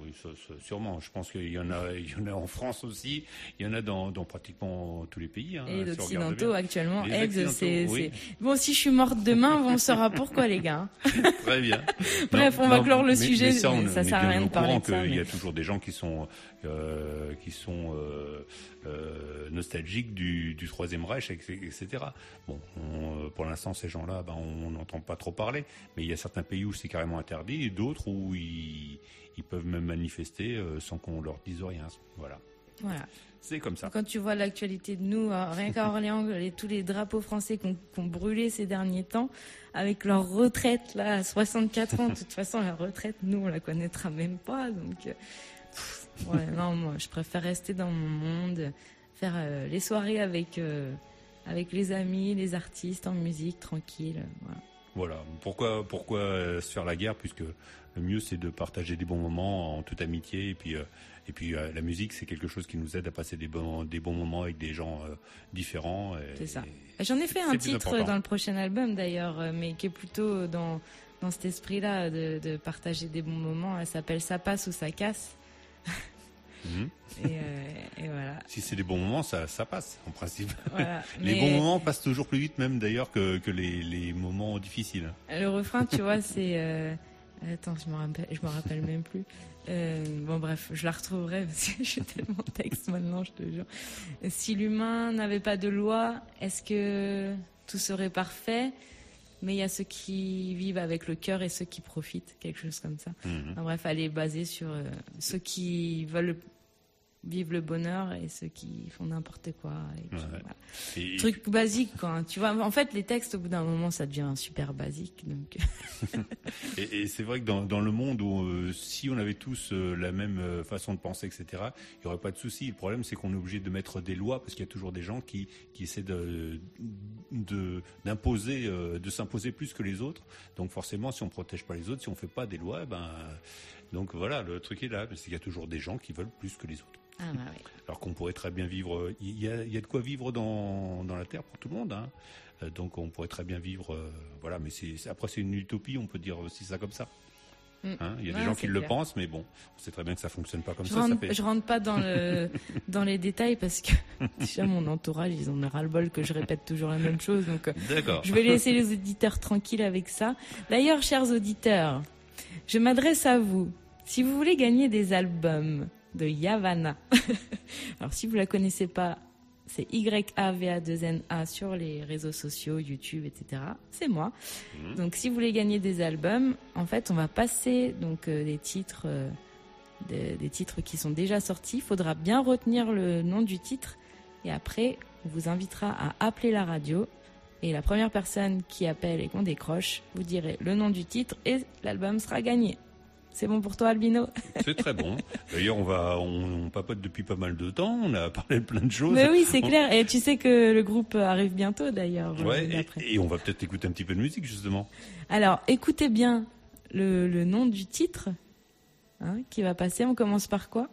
Oui, ça, ça, sûrement. Je pense qu'il y en a, *laughs* il y en a en France aussi. Il y en a dans, dans pratiquement tous les pays. hein, Et si actuellement C'est, oui. Bon, si je suis morte demain, on saura pourquoi, les gars. *laughs* Très bien. *laughs* Bref, on va clore le mais- sujet, mais ça, on, mais ça on sert à rien de parler de ça, qu'il y a mais- toujours des gens qui sont, euh, qui sont euh, euh, nostalgiques du, du Troisième Reich, etc. Bon, on, pour l'instant, ces gens-là, ben, on n'entend pas trop parler, mais il y a certains pays où c'est carrément interdit et d'autres où ils, ils peuvent même manifester euh, sans qu'on leur dise rien. Voilà. Voilà. C'est comme ça. Quand tu vois l'actualité de nous, euh, rien qu'à Orléans, les- tous les drapeaux français qu'on qu'on brûlé ces derniers temps, avec leur retraite là à 64 ans, de toute façon la retraite, nous on la connaîtra même pas, donc euh, pff, ouais, non, moi je préfère rester dans mon monde, faire euh, les soirées avec euh, avec les amis, les artistes en musique, tranquille, voilà. Voilà. Pourquoi, pourquoi se faire la guerre puisque le mieux c'est de partager des bons moments en toute amitié et puis euh, et puis euh, la musique c'est quelque chose qui nous aide à passer des bons des bons moments avec des gens euh, différents. C'est ça. J'en ai fait un titre dans le prochain album d'ailleurs, mais qui est plutôt dans, dans cet esprit-là de, de partager des bons moments. Elle s'appelle Ça passe ou ça casse. Mhm. Et, et voilà. Si c'est des bons moments, ça, ça passe en principe. Voilà. *laughs* Les Mais bons moments passent toujours plus vite même d'ailleurs que, que les, les moments difficiles. Le refrain, tu vois, c'est. Attends, je me rappelle, je me rappelle même plus. Euh, bon, bref, je la retrouverai parce que *laughs* j'ai tellement de textes maintenant, je te jure. Si l'humain n'avait pas de loi, est-ce que tout serait parfait? Mais il y a ceux qui vivent avec le cœur et ceux qui profitent, quelque chose comme ça. Mhm. Enfin, bref, elle est basée sur euh, ceux qui veulent vivre le bonheur et ceux qui font n'importe quoi. Et puis, Ouais. voilà. Et- Truc basique, quoi. hein. Tu vois, en fait, les textes, au bout d'un moment, ça devient super basique. Donc, *laughs* Et, et c'est vrai que dans, dans le monde où euh, si on avait tous euh, la même euh, façon de penser, etc., il n'y aurait pas de souci. Le problème, c'est qu'on est obligé de mettre des lois parce qu'il y a toujours des gens qui, qui essaient de de- d'imposer, de s'imposer plus que les autres. Donc forcément, si on protège pas les autres, si on fait pas des lois, eh ben donc voilà, le truc est là, c'est qu'il y a toujours des gens qui veulent plus que les autres. Ah, bah oui. Alors qu'on pourrait très bien vivre, il y a, il y a de quoi vivre dans, dans la Terre pour tout le monde. Hein. Euh, Donc on pourrait très bien vivre, euh, voilà, mais après c'est une utopie, on peut dire aussi ça comme ça. Mm. Hein, il y a Ouais, des gens qui le pensent, mais bon, on sait très bien que ça fonctionne pas comme Je ça. rentre, ça fait... je rentre pas dans le *laughs* dans les détails parce que *laughs* déjà mon entourage ils en ont ras le bol que je répète toujours la même chose donc euh, D'accord. je vais laisser les auditeurs tranquilles avec ça. D'ailleurs, chers auditeurs, je m'adresse à vous. Si vous voulez gagner des albums de Yavana, *laughs* alors si vous la connaissez pas, c'est Y-A-V-A-2-N-A sur les réseaux sociaux, YouTube, etc. C'est moi. Donc si vous voulez gagner des albums, en fait, on va passer donc euh, des titres, euh, des, des titres qui sont déjà sortis. Il faudra bien retenir le nom du titre et après, on vous invitera à appeler la radio. Et la première personne qui appelle et qu'on décroche, vous direz le nom du titre et l'album sera gagné. C'est bon pour toi, Albino *laughs* C'est très bon. D'ailleurs, on va, on, on papote depuis pas mal de temps. On a parlé de plein de choses. Mais oui, c'est On- clair. Et tu sais que le groupe arrive bientôt, d'ailleurs. euh, Ouais, d'après. et, et on va peut-être écouter un petit peu de musique justement. Alors, écoutez bien le, le nom du titre hein, qui va passer. On commence par quoi?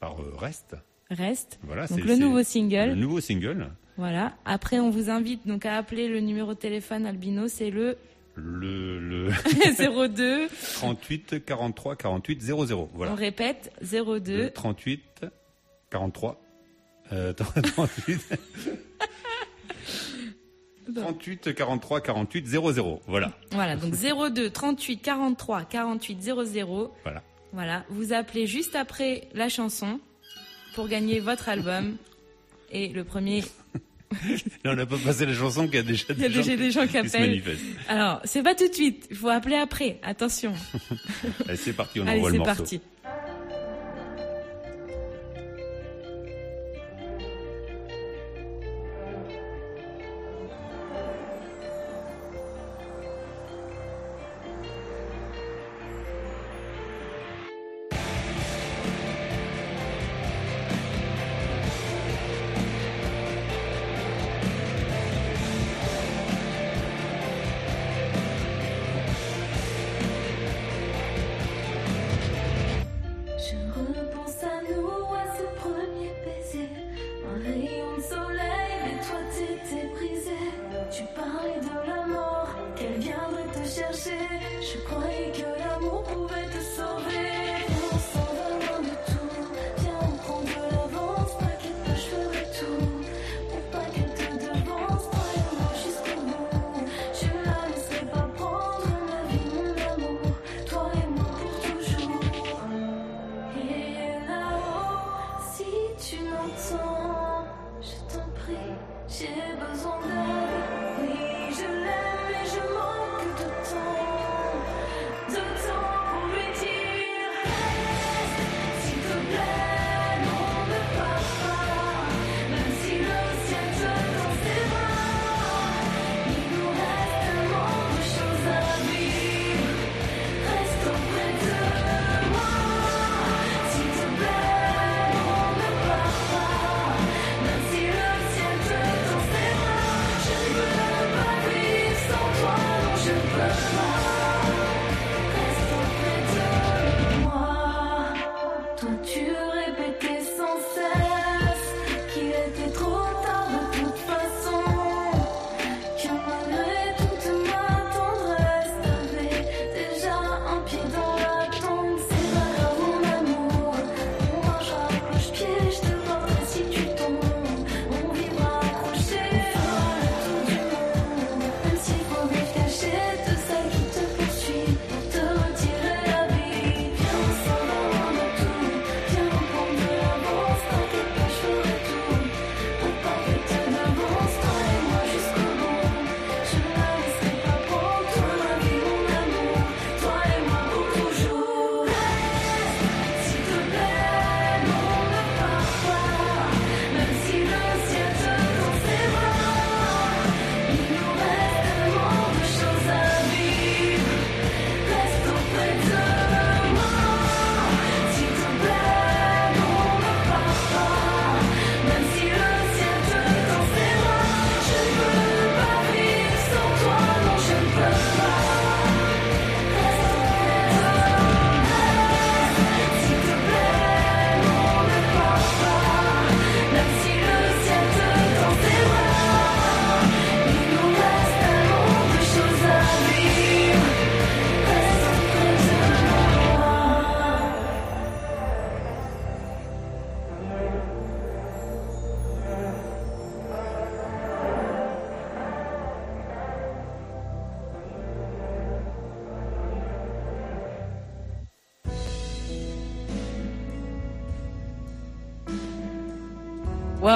Par euh, Reste. Reste. Voilà. Donc le nouveau Le single. nouveau single. Voilà. Après, on vous invite donc à appeler le numéro de téléphone Albino, c'est le Le, le 02. 38 43 48 00. On Voilà. répète 02. Le 38 43 euh, 38 38 43 48 00. Voilà. Voilà, donc 02 38 43 48 00. Voilà. Voilà, vous appelez juste après la chanson pour gagner votre album. Et le premier, Là, on n'a pas passé la chanson qu'il y a déjà il y a des gens déjà des gens qui se appellent. manifestent. Alors, c'est pas tout de suite, il faut appeler après, attention. *laughs* Allez, c'est parti, on Allez, envoie le c'est morceau. parti.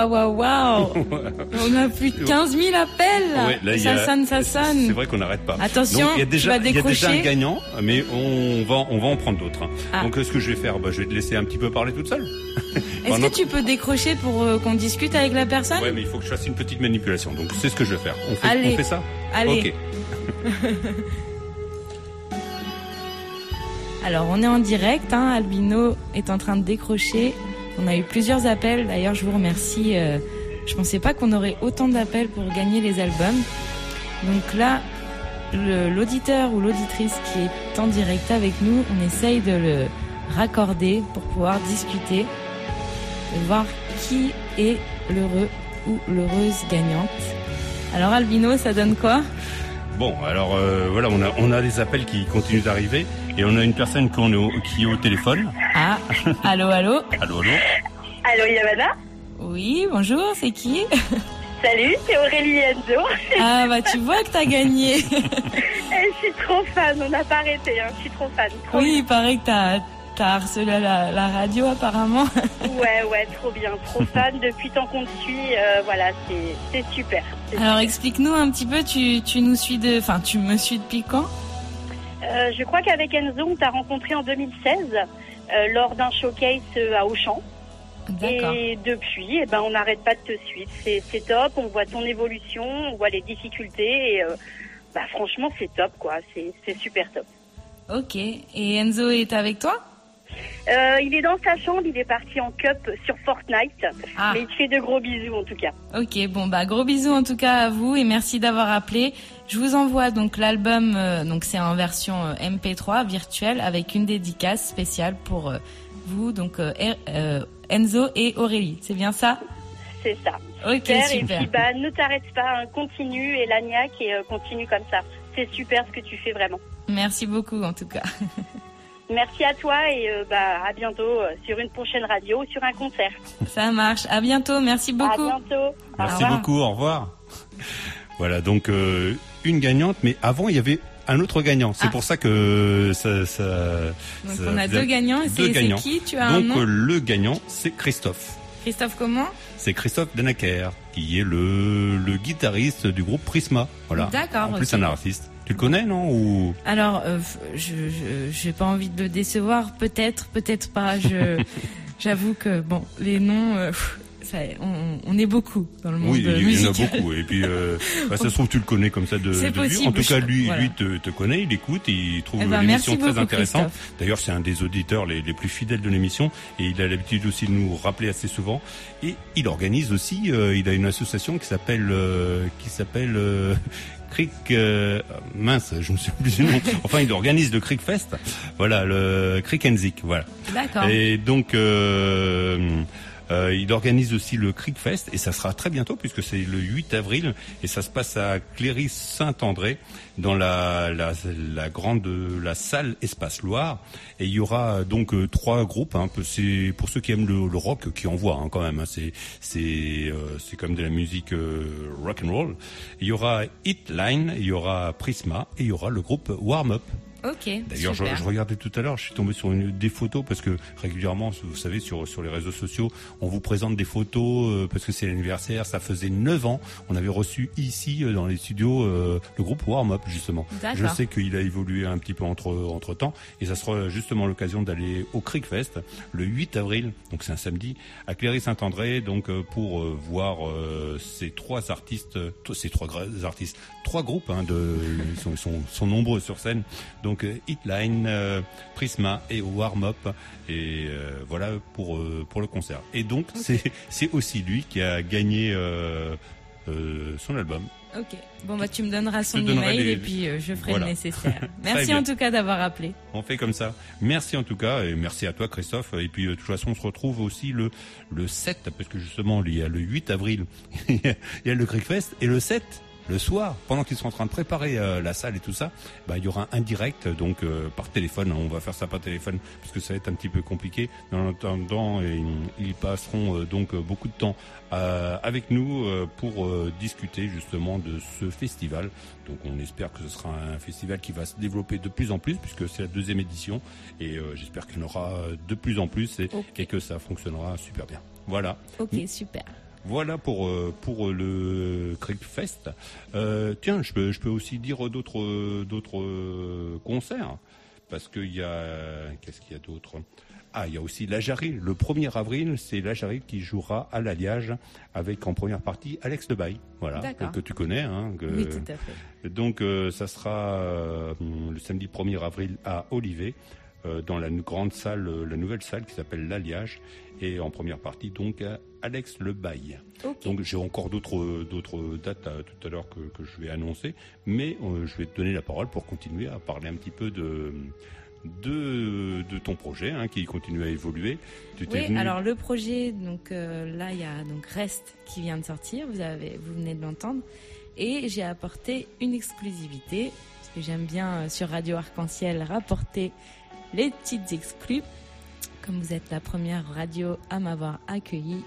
Waouh, waouh, waouh *laughs* On a plus de 15 000 appels. Ouais, là, ça a- sonne, ça sonne. C'est vrai qu'on n'arrête pas. Attention, Donc, il y a tu déjà, vas il y a déjà décrocher. un gagnant, mais on va, on va en prendre d'autres. hein. Ah. Donc, euh, ce que je vais faire, bah, je vais te laisser un petit peu parler toute seule. *laughs* Est-ce que tu peux décrocher pour euh, qu'on discute avec la personne? Ouais, mais il faut que je fasse une petite manipulation. Donc, c'est ce que je vais faire. On fait, Allez. on fait ça? Allez. Ok. *laughs* Alors, on est en direct. Hein, Albino est en train de décrocher. On a eu plusieurs appels. D'ailleurs, je vous remercie. euh, je pensais pas qu'on aurait autant d'appels pour gagner les albums. Donc là, l'auditeur ou l'auditrice qui est en direct avec nous, on essaye de le raccorder pour pouvoir discuter et voir qui est l'heureux ou l'heureuse gagnante. Alors Albino, ça donne quoi? Bon, alors euh, voilà, on a, on a des appels qui continuent d'arriver et on a une personne qu'on est au- qui est au téléphone. Ah, allô, allô? Allô, allô? Allô Oui, bonjour, c'est qui Salut, c'est Aurélie Enzo. Ah bah tu vois que t'as gagné. *laughs* Eh, je suis trop fan, on n'a pas arrêté, hein. je suis trop fan. Trop Oui, il paraît que t'as t'as harcelé la, la radio apparemment. *laughs* Ouais, ouais, trop bien, trop fan. Depuis tant qu'on te suit, euh, voilà, c'est c'est super. Alors explique-nous un petit peu, tu, tu nous suis de... Enfin, tu me suis depuis quand Euh, je crois qu'avec Enzo, on t'a rencontré en 2016 euh, lors d'un showcase à Auchan. Et depuis, eh ben, on n'arrête pas de te suivre. C'est top, on voit ton évolution, on voit les difficultés. Et, euh, bah, franchement, c'est top, quoi. C'est super top. Ok, et Enzo est avec toi? Euh, il est dans sa chambre, il est parti en cup sur Fortnite. Ah. Mais il te fait de gros bisous en tout cas. Ok, bon bah gros bisous en tout cas à vous et merci d'avoir appelé. Je vous envoie donc l'album, euh, donc c'est en version euh, MP3 virtuelle avec une dédicace spéciale pour euh, vous, donc euh, Er- euh, Enzo et Aurélie. C'est bien ça? C'est ça. Ok, Super. Et puis bah ne t'arrête pas, hein, continue et l'agnac et euh, continue comme ça. C'est super ce que tu fais vraiment. Merci beaucoup en tout cas. *laughs* Merci à toi et euh, bah à bientôt sur une prochaine radio ou sur un concert. Ça marche. À bientôt. Merci À beaucoup. bientôt. Merci beaucoup, au revoir. Voilà, donc euh, une gagnante, mais avant il y avait un autre gagnant. C'est Ah. pour ça que ça... ça Donc ça on a deux gagnants. Et deux c'est qui Tu as un Donc nom le gagnant, c'est Christophe. Christophe comment C'est Christophe Denacker, qui est le, le guitariste du groupe Prisma. Voilà. D'accord, En plus, un artiste. Tu le connais, non Ou Alors, euh, je j'ai pas envie de le décevoir. Peut-être, peut-être pas. Je *laughs* j'avoue que bon, les noms, euh, ça, on, on est beaucoup dans le monde Oui, il y en a musical. beaucoup. Et puis, euh, *laughs* bah, ça se trouve, tu le connais comme ça de, de vue. En tout cas, lui, voilà. lui te, te connaît, il écoute, il trouve Eh ben, l'émission très beaucoup, intéressante. D'ailleurs, c'est un des auditeurs les, les plus fidèles de l'émission et il a l'habitude aussi de nous rappeler assez souvent. Et il organise aussi, euh, il a une association qui s'appelle, euh, qui s'appelle euh, Creek euh, mince, je me souviens plus du nom. *laughs* Enfin, il organise le Creek Fest. Voilà, le Creek and Zik, voilà. D'accord. Et donc, euh, euh, il organise aussi le Creek Fest et ça sera très bientôt puisque c'est le 8 avril et ça se passe à Cléry-Saint-André dans la, la, la grande la salle Espace Loire et il y aura donc euh, trois groupes. Hein, c'est pour ceux qui aiment le, rock qui en voient hein, quand même. Hein, c'est c'est euh, c'est comme de la musique euh, rock and roll. Il y aura Hitline, il y aura Prisma et il y aura le groupe Warm Up. Ok. D'ailleurs, je, je regardais tout à l'heure, je suis tombé sur une, des photos parce que régulièrement, vous savez, sur, sur les réseaux sociaux, on vous présente des photos euh, parce que c'est l'anniversaire. Ça faisait 9 ans. On avait reçu ici, euh, dans les studios, euh, le groupe Warm Up, justement. Je sais qu'il a évolué un petit peu entre, entre temps et ça sera justement l'occasion d'aller au Creek Fest le 8 avril, donc c'est un samedi, à Cléry-Saint-André, donc euh, pour euh, voir euh, ces trois artistes, ces trois artistes, trois groupes, hein, de, ils sont, sont, sont nombreux sur scène. Donc euh, Hitline, euh, Prisma et Warm Up et euh, voilà pour euh, pour le concert. Et donc c'est c'est aussi lui qui a gagné euh, euh, son album. Ok. Bon bah tu me donneras son email les- et puis euh, je ferai Voilà. le nécessaire. *laughs* Merci en tout cas d'avoir appelé. On fait comme ça. Merci en tout cas et merci à toi Christophe. Et puis euh, de toute façon on se retrouve aussi le le 7 parce que justement il y a le 8 avril *laughs* il y a- le Creek Fest et le 7 le soir, pendant qu'ils sont en train de préparer euh, la salle et tout ça, bah, il y aura un direct donc euh, par téléphone. On va faire ça par téléphone parce que ça va être un petit peu compliqué. Mais en attendant, ils, ils passeront euh, donc euh, beaucoup de temps euh, avec nous euh, pour euh, discuter justement de ce festival. Donc on espère que ce sera un festival qui va se développer de plus en plus puisque c'est la deuxième édition et euh, j'espère qu'il y en aura de plus en plus et, et que ça fonctionnera super bien. Voilà. Ok, super. Voilà pour euh, pour le Creek Fest. Euh, tiens, je peux je peux aussi dire d'autres d'autres euh, concerts parce qu'il y a qu'est-ce qu'il y a d'autre? Ah, il y a aussi la Jarry. Le 1er avril, c'est la Jarry qui jouera à l'Alliage avec en première partie Alex Debaille. Voilà, D'accord. que tu connais. Hein, que- Oui, tout à fait. donc euh, ça sera euh, le samedi 1er avril à Olivet, euh, dans la grande salle, euh, la nouvelle salle qui s'appelle l'Alliage, et en première partie donc à Alex Le Bail. Donc j'ai encore d'autres d'autres dates à- tout à l'heure que, que je vais annoncer, mais euh, je vais te donner la parole pour continuer à parler un petit peu de de, de ton projet hein, qui continue à évoluer. Tu Oui, venu- alors le projet, donc euh, là il y a donc Reste qui vient de sortir, vous avez, vous venez de l'entendre, et j'ai apporté une exclusivité parce que j'aime bien euh, sur Radio Arc-en-Ciel rapporter les petites exclus, comme vous êtes la première radio à m'avoir accueilli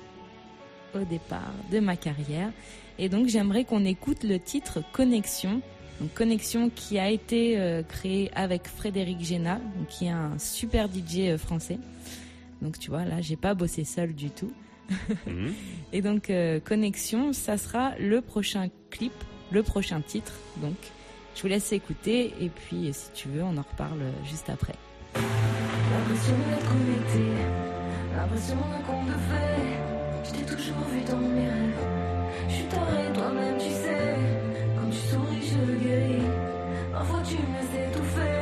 au départ de ma carrière, et donc j'aimerais qu'on écoute le titre Connexion. Donc Connexion qui a été euh, créé avec Frédéric Géna, qui est un super DJ euh, français. Donc tu vois, là, j'ai pas bossé seul du tout. Mhm. *laughs* Et donc euh, Connexion, ça sera le prochain clip, le prochain titre. Donc je vous laisse écouter et puis si tu veux, on en reparle juste après. L'impression d'être connecté, l'impression d'un conte de fées. Je t'ai toujours vu dans mes rêves. Je suis taré, toi-même, tu sais. Quand tu souris, je guéris. Parfois, tu me laisses étouffer.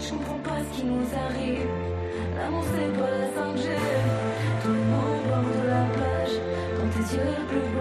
Je comprends pas ce qui nous arrive. L'amour, c'est pas la 5G. Tout le monde au bord de la plage. Dans tes yeux, plus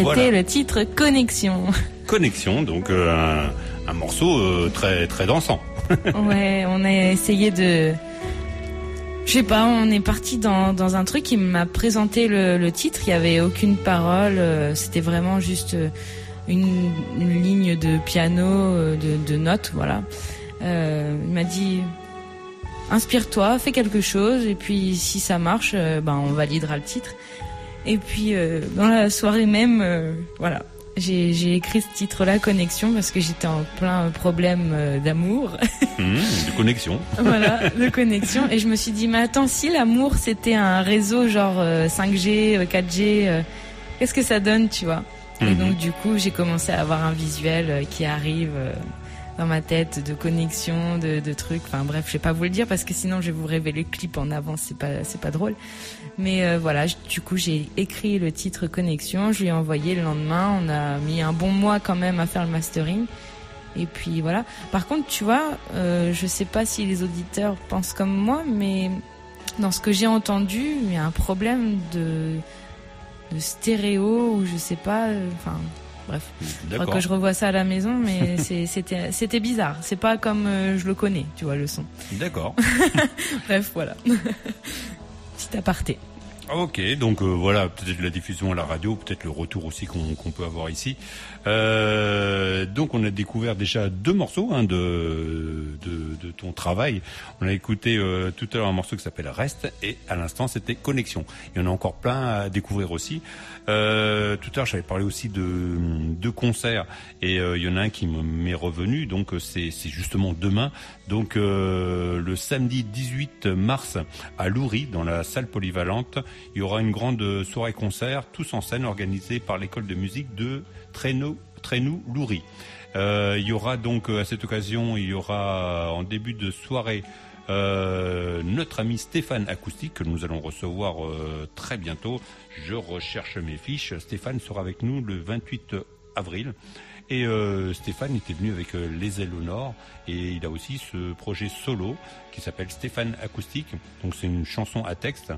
c'était Voilà. le titre Connexion. *laughs* Connexion, donc euh, un, un morceau euh, très très dansant. *laughs* ouais, on a essayé de. Je sais pas, on est parti dans, dans un truc qui m'a présenté le, le titre. Il y avait aucune parole. euh, C'était vraiment juste une, une ligne de piano, de, de notes, voilà. Il m'a dit inspire-toi, fais quelque chose, et puis si ça marche, ben on validera le titre. Et puis euh, dans la soirée même, euh, voilà, j'ai écrit ce titre-là, Connexion, parce que j'étais en plein problème euh, d'amour, Hum, *laughs* de connexion. voilà, *laughs* de connexion. Et je me suis dit, mais attends, si l'amour c'était un réseau genre euh, 5G, euh, 4G, euh, qu'est-ce que ça donne, tu vois? Et Mhm. donc du coup, j'ai commencé à avoir un visuel qui arrive dans ma tête de connexion, de, de trucs. Enfin bref, je vais pas vous le dire parce que sinon je vais vous révéler le clip en avance, c'est pas c'est pas drôle. Mais euh, voilà, du coup j'ai écrit le titre Connexion, je lui ai envoyé le lendemain. On a mis un bon mois quand même à faire le mastering. Et puis voilà. Par contre, tu vois, euh, je sais pas si les auditeurs pensent comme moi, mais dans ce que j'ai entendu, il y a un problème de de stéréo ou je sais pas. euh, Enfin, bref. Faudra D'accord. que je revois ça à la maison, mais *laughs* c'était bizarre. C'est pas comme euh, je le connais, tu vois le son. D'accord. *laughs* Bref, voilà. *laughs* Petit aparté. Ok, donc euh, voilà, peut-être la diffusion à la radio, peut-être le retour aussi qu'on peut avoir ici. Euh, donc on a découvert déjà deux morceaux hein, de, de, de ton travail. On a écouté euh, tout à l'heure un morceau qui s'appelle Reste et à l'instant c'était Connexion. Il y en a encore plein à découvrir aussi. Euh, tout à l'heure j'avais parlé aussi de, de concerts et euh, il y en a un qui me- m'est revenu, donc euh, c'est justement demain. Donc le samedi 18 mars à Loury, dans la salle polyvalente, il y aura une grande soirée concert, tous en scène, organisée par l'école de musique de Trénou, Trénou Loury. Euh, il y aura donc euh, à cette occasion, il y aura en début de soirée euh, notre ami Stéphane Acoustique que nous allons recevoir euh, très bientôt. Je recherche mes fiches. Stéphane sera avec nous le 28 avril. Et Stéphane était venu avec Les Ailes au Nord et il a aussi ce projet solo qui s'appelle Stéphane Acoustique. Donc c'est une chanson à texte.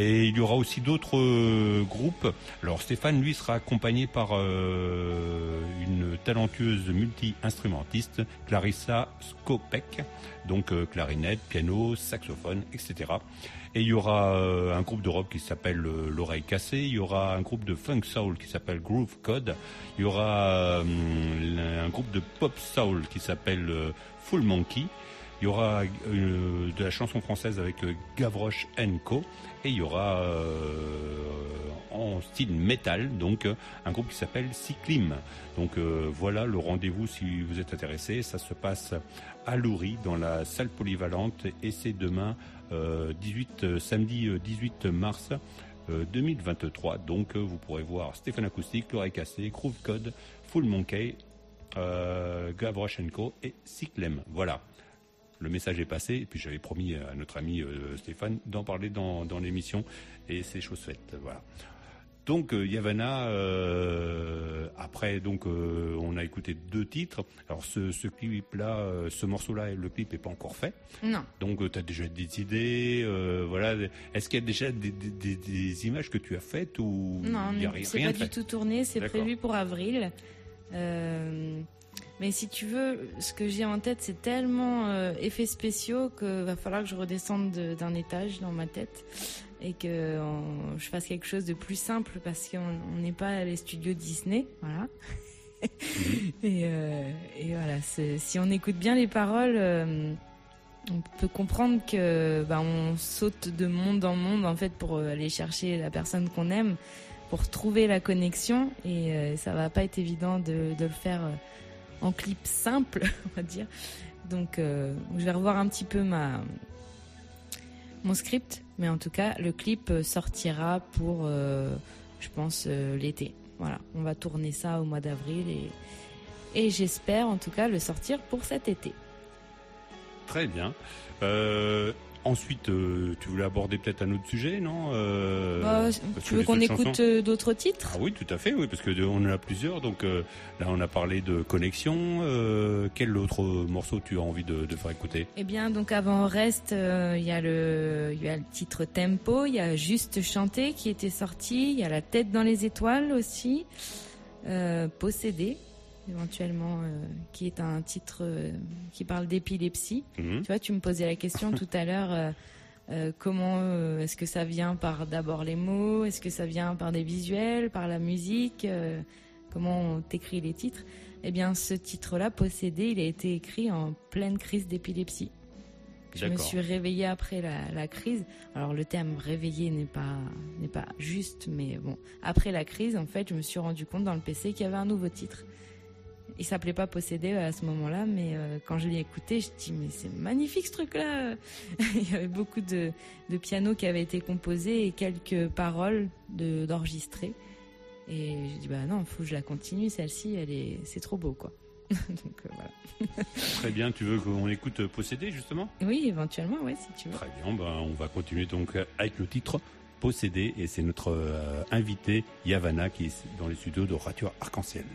Et il y aura aussi d'autres euh, groupes. Alors Stéphane, lui, sera accompagné par euh, une talentueuse multi-instrumentiste, Clarissa Skopek, donc euh, clarinette, piano, saxophone, etc. Et il y aura euh, un groupe de rock qui s'appelle euh, L'Oreille Cassée, il y aura un groupe de funk soul qui s'appelle Groove Code, il y aura euh, un groupe de pop soul qui s'appelle Full Monkey, il y aura de la chanson française avec Gavroche Co. Et il y aura euh, en style métal, donc euh, un groupe qui s'appelle Cyclim. Donc euh, voilà le rendez-vous si vous êtes intéressé. Ça se passe à Loury dans la salle polyvalente et c'est demain euh, 18 euh, samedi euh, 18 mars euh, 2023. Donc vous pourrez voir Stéphane Acoustique, L'Oreille Cassée, Groove Code, Full Monkey, Gavroche Co. et Cyclem. Voilà. Le message est passé, et puis j'avais promis à notre ami euh, Stéphane d'en parler dans, dans l'émission, et c'est chose faite. Voilà. Donc euh, Yavana, euh, après donc euh, on a écouté deux titres. Alors ce, ce clip-là, euh, ce morceau-là, le clip est pas encore fait. Non. Donc tu as déjà des idées, voilà. Est-ce qu'il y a déjà des, des- des- des images que tu as faites ou Non, il y a ri- c'est rien pas du tout tourné, c'est prévu pour avril. Mais si tu veux, ce que j'ai en tête, c'est tellement euh, effets spéciaux que va falloir que je redescende de- d'un étage dans ma tête et que on- je fasse quelque chose de plus simple parce qu'on on n'est pas les studios Disney, voilà. *laughs* et, euh, et voilà, si on écoute bien les paroles, euh, on peut comprendre que bah, on saute de monde en monde en fait pour aller chercher la personne qu'on aime, pour trouver la connexion et euh, ça va pas être évident de, de le faire euh, en clip simple, *laughs* on va dire. Donc euh, je vais revoir un petit peu ma mon script, mais en tout cas le clip euh, sortira pour euh, je pense l'été. Voilà, on va tourner ça au mois d'avril et et j'espère en tout cas le sortir pour cet été. Très bien. Ensuite, euh, tu voulais aborder peut-être un autre sujet, non Euh, Bah, tu veux qu'on écoute chansons- euh, d'autres titres? Ah oui, tout à fait, oui, parce que de- on en a plusieurs. Donc euh, là, on a parlé de connexion. Quel autre morceau tu as envie de, de faire écouter? Eh bien, donc avant reste, il y a le, il y a le titre Tempo, il y a Juste chanter qui était sorti, il y a La tête dans les étoiles aussi, Possédé éventuellement, euh, qui est un titre euh, qui parle d'épilepsie. Mhm. Tu vois, tu me posais la question tout à l'heure. euh, comment est-ce que ça vient par d'abord les mots Est-ce que ça vient par des visuels, par la musique Comment on t'écrit les titres? Eh bien, ce titre-là, Possédé, il a été écrit en pleine crise d'épilepsie. Je me suis réveillée après la, la crise. Alors le terme réveillé n'est pas n'est pas juste, mais bon, après la crise, en fait, je me suis rendu compte dans le PC qu'il y avait un nouveau titre. Il s'appelait pas Possédé à ce moment-là, mais euh, quand je l'ai écouté, je dis mais c'est magnifique ce truc-là. *laughs* Il y avait beaucoup de, de piano qui avaient été composés et quelques paroles de d'enregistrées. Et j'ai dit bah non, faut que je la continue celle-ci, elle est c'est trop beau quoi. *laughs* Donc euh, voilà. *laughs* Très bien, tu veux qu'on écoute Possédé justement? Oui, éventuellement, ouais, si tu veux. Très bien, ben, on va continuer donc avec le titre Possédé et c'est notre euh, invité Yavana qui est dans les studios de Radio Arc-en-Ciel.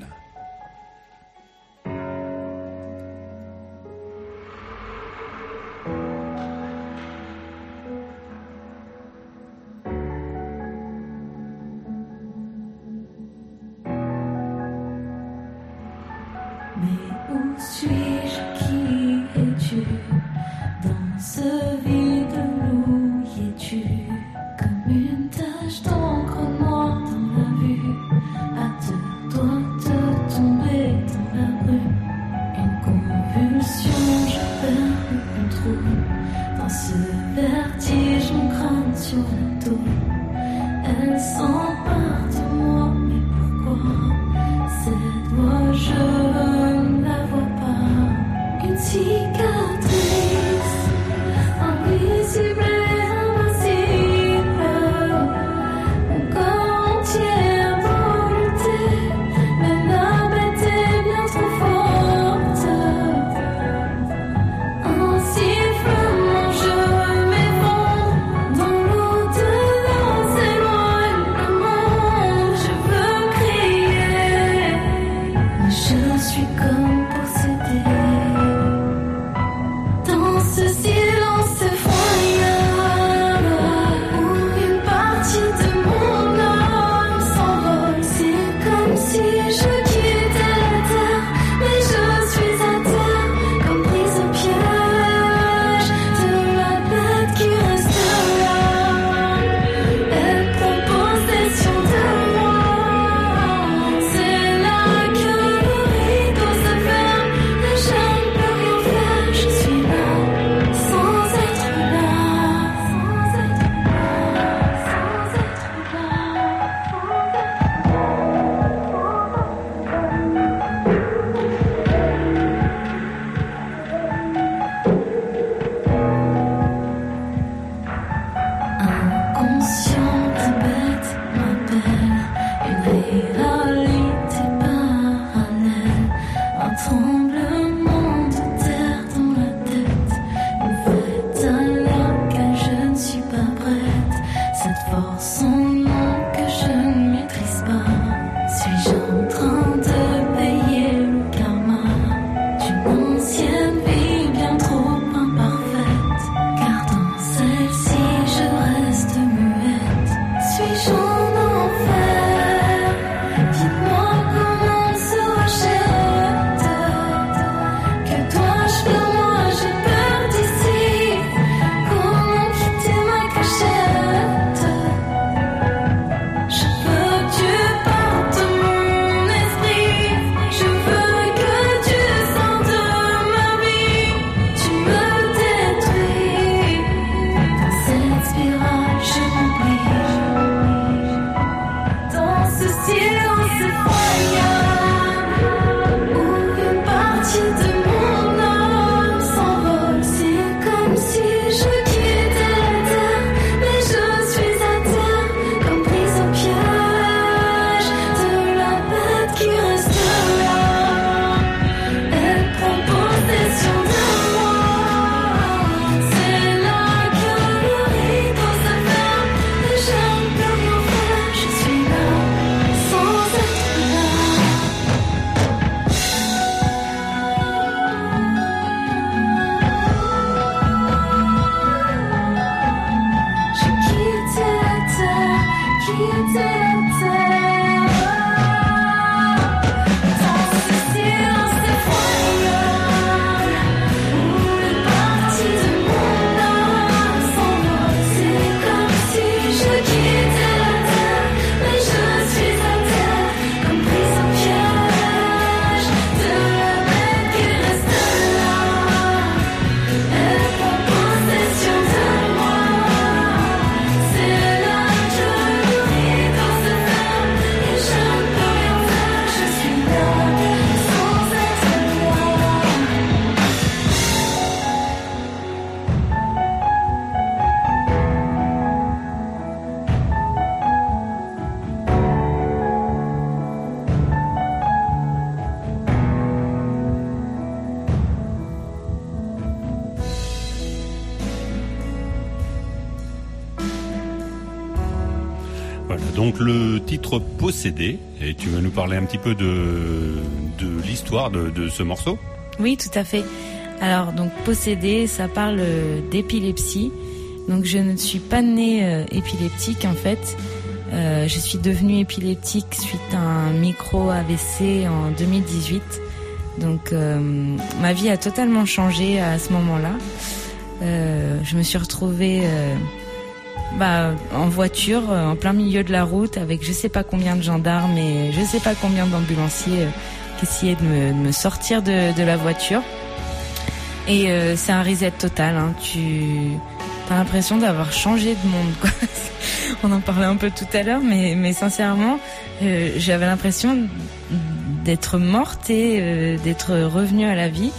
Et tu vas nous parler un petit peu de, de l'histoire de, de ce morceau? Oui, tout à fait. Alors, donc, Possédé, ça parle euh, d'épilepsie. Donc, je ne suis pas née euh, épileptique, en fait. Euh, je suis devenue épileptique suite à un micro AVC en 2018. Donc, ma vie a totalement changé à ce moment-là. Je me suis retrouvée bah, en voiture, euh, en plein milieu de la route, avec je sais pas combien de gendarmes et je sais pas combien d'ambulanciers euh, qui essayaient de me, sortir de, de la voiture. Et euh, c'est un reset total. Hein. Tu as l'impression d'avoir changé de monde. Quoi. *laughs* On en parlait un peu tout à l'heure, mais, mais sincèrement, j'avais l'impression d'être morte et d'être revenue à la vie.